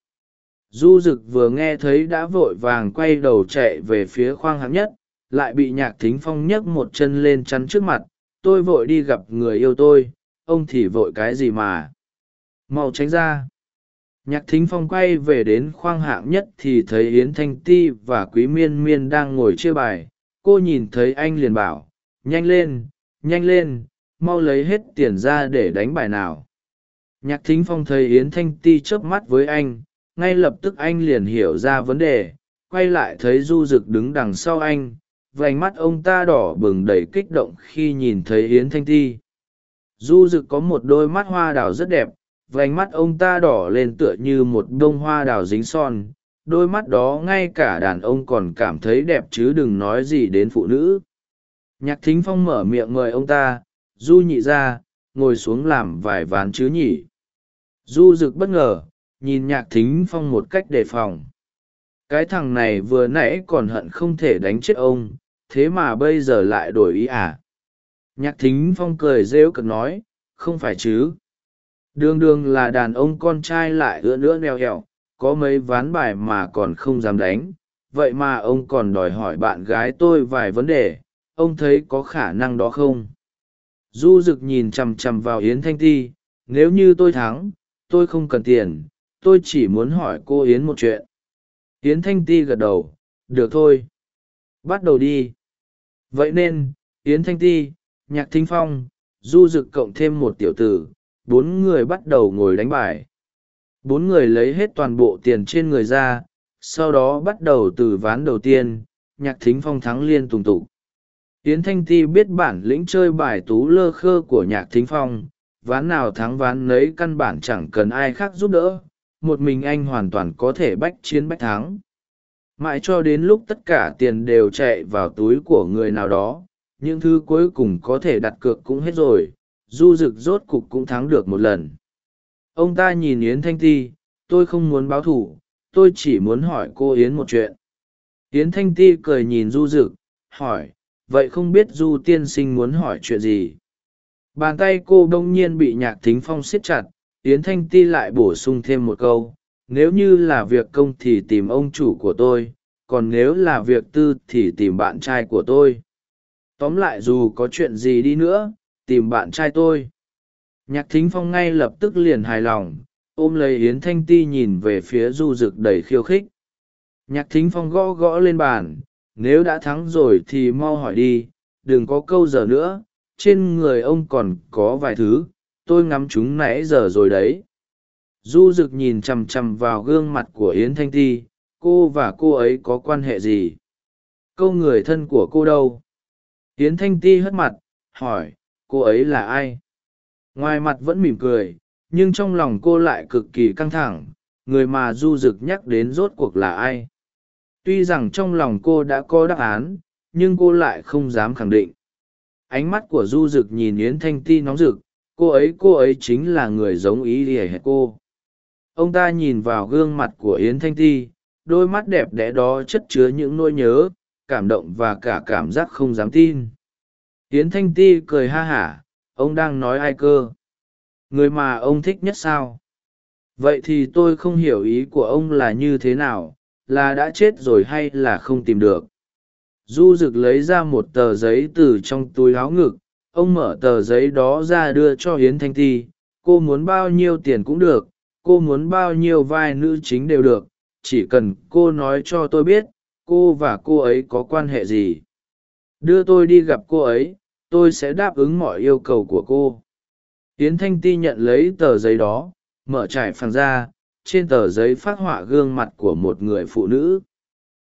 Du rực vừa nghe thấy đã vội vàng quay đầu chạy về phía khoang hạng nhất, lại bị nhạc thính phong nhấc một chân lên chắn trước mặt, tôi vội đi gặp người yêu tôi, ông thì vội cái gì mà? Mau tránh ra. Nhạc thính phong quay về đến khoang hạng nhất thì thấy yến thanh ti và quý miên miên đang ngồi chia bài. Cô nhìn thấy anh liền bảo, nhanh lên nhanh lên, mau lấy hết tiền ra để đánh bài nào. Nhạc thính phong thấy yến thanh ti chớp mắt với anh, ngay lập tức anh liền hiểu ra vấn đề, quay lại thấy du rực đứng đằng sau anh, vành mắt ông ta đỏ bừng đầy kích động khi nhìn thấy yến thanh ti. Du rực có một đôi mắt hoa đào rất đẹp, vành mắt ông ta đỏ lên tựa như một bông hoa đào dính son, đôi mắt đó ngay cả đàn ông còn cảm thấy đẹp chứ đừng nói gì đến phụ nữ nhạc thính phong mở miệng mời ông ta, du nhị ra, ngồi xuống làm vài ván chứ nhỉ? Du rực bất ngờ, nhìn nhạc thính phong một cách đề phòng. Cái thằng này vừa nãy còn hận không thể đánh chết ông, thế mà bây giờ lại đổi ý à? Nhạc thính phong cười rêu cực nói, không phải chứ. Đường đường là đàn ông con trai lại ưa nữa neo hẹo, có mấy ván bài mà còn không dám đánh. Vậy mà ông còn đòi hỏi bạn gái tôi vài vấn đề ông thấy có khả năng đó không? Du rực nhìn chằm chằm vào yến thanh ti, nếu như tôi thắng, tôi không cần tiền, tôi chỉ muốn hỏi cô yến một chuyện. Yến thanh ti gật đầu, được thôi. Bắt đầu đi. Vậy nên, yến thanh ti, nhạc thính phong, du rực cộng thêm một tiểu tử, bốn người bắt đầu ngồi đánh bài. Bốn người lấy hết toàn bộ tiền trên người ra, sau đó bắt đầu từ ván đầu tiên, nhạc thính phong thắng liên tùng tục. Yến thanh ti biết bản lĩnh chơi bài tú lơ khơ của nhạc thính phong ván nào thắng ván nấy căn bản chẳng cần ai khác giúp đỡ một mình anh hoàn toàn có thể bách chiến bách thắng. Mãi cho đến lúc tất cả tiền đều chạy vào túi của người nào đó những thứ cuối cùng có thể đặt cược cũng hết rồi du rực rốt cục cũng thắng được một lần. Ông ta nhìn yến thanh ti tôi không muốn báo thù, tôi chỉ muốn hỏi cô yến một chuyện. Yến thanh ti cười nhìn du rực hỏi vậy không biết du tiên sinh muốn hỏi chuyện gì? Bàn tay cô đông nhiên bị nhạc thính phong siết chặt, yến thanh ti lại bổ sung thêm một câu, nếu như là việc công thì tìm ông chủ của tôi, còn nếu là việc tư thì tìm bạn trai của tôi. Tóm lại dù có chuyện gì đi nữa, tìm bạn trai tôi. Nhạc thính phong ngay lập tức liền hài lòng, ôm lấy yến thanh ti nhìn về phía du rực đầy khiêu khích. Nhạc thính phong gõ gõ lên bàn nếu đã thắng rồi thì mau hỏi đi, đừng có câu giờ nữa, trên người ông còn có vài thứ, tôi ngắm chúng nãy giờ rồi đấy. Du rực nhìn chằm chằm vào gương mặt của yến thanh ti, cô và cô ấy có quan hệ gì? Câu người thân của cô đâu? Yến thanh ti hất mặt, hỏi, cô ấy là ai? Ngoài mặt vẫn mỉm cười, nhưng trong lòng cô lại cực kỳ căng thẳng, người mà du rực nhắc đến rốt cuộc là ai? Tuy rằng trong lòng cô đã có đáp án, nhưng cô lại không dám khẳng định. Ánh mắt của du rực nhìn yến thanh ti nóng rực, cô ấy cô ấy chính là người giống ý ỉa hệt cô? Ông ta nhìn vào gương mặt của yến thanh ti, đôi mắt đẹp đẽ đó chất chứa những nỗi nhớ, cảm động và cả cảm giác không dám tin. Yến thanh ti cười ha hả, ông đang nói ai cơ? Người mà ông thích nhất sao? Vậy thì tôi không hiểu ý của ông là như thế nào là đã chết rồi hay là không tìm được. Du rực lấy ra một tờ giấy từ trong túi áo ngực, ông mở tờ giấy đó ra đưa cho hiến thanh ti, cô muốn bao nhiêu tiền cũng được, cô muốn bao nhiêu vai nữ chính đều được, chỉ cần cô nói cho tôi biết, cô và cô ấy có quan hệ gì. Đưa tôi đi gặp cô ấy, tôi sẽ đáp ứng mọi yêu cầu của cô. Hiến thanh ti nhận lấy tờ giấy đó, mở trải phẳng ra trên tờ giấy phát họa gương mặt của một người phụ nữ.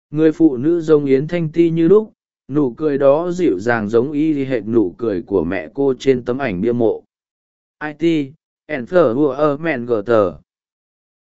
Người phụ nữ giống yến thanh ti như lúc, nụ cười đó dịu dàng giống y hệt nụ cười của mẹ cô trên tấm ảnh bia mộ. It and thờ vua ơ mẹn gờ tờ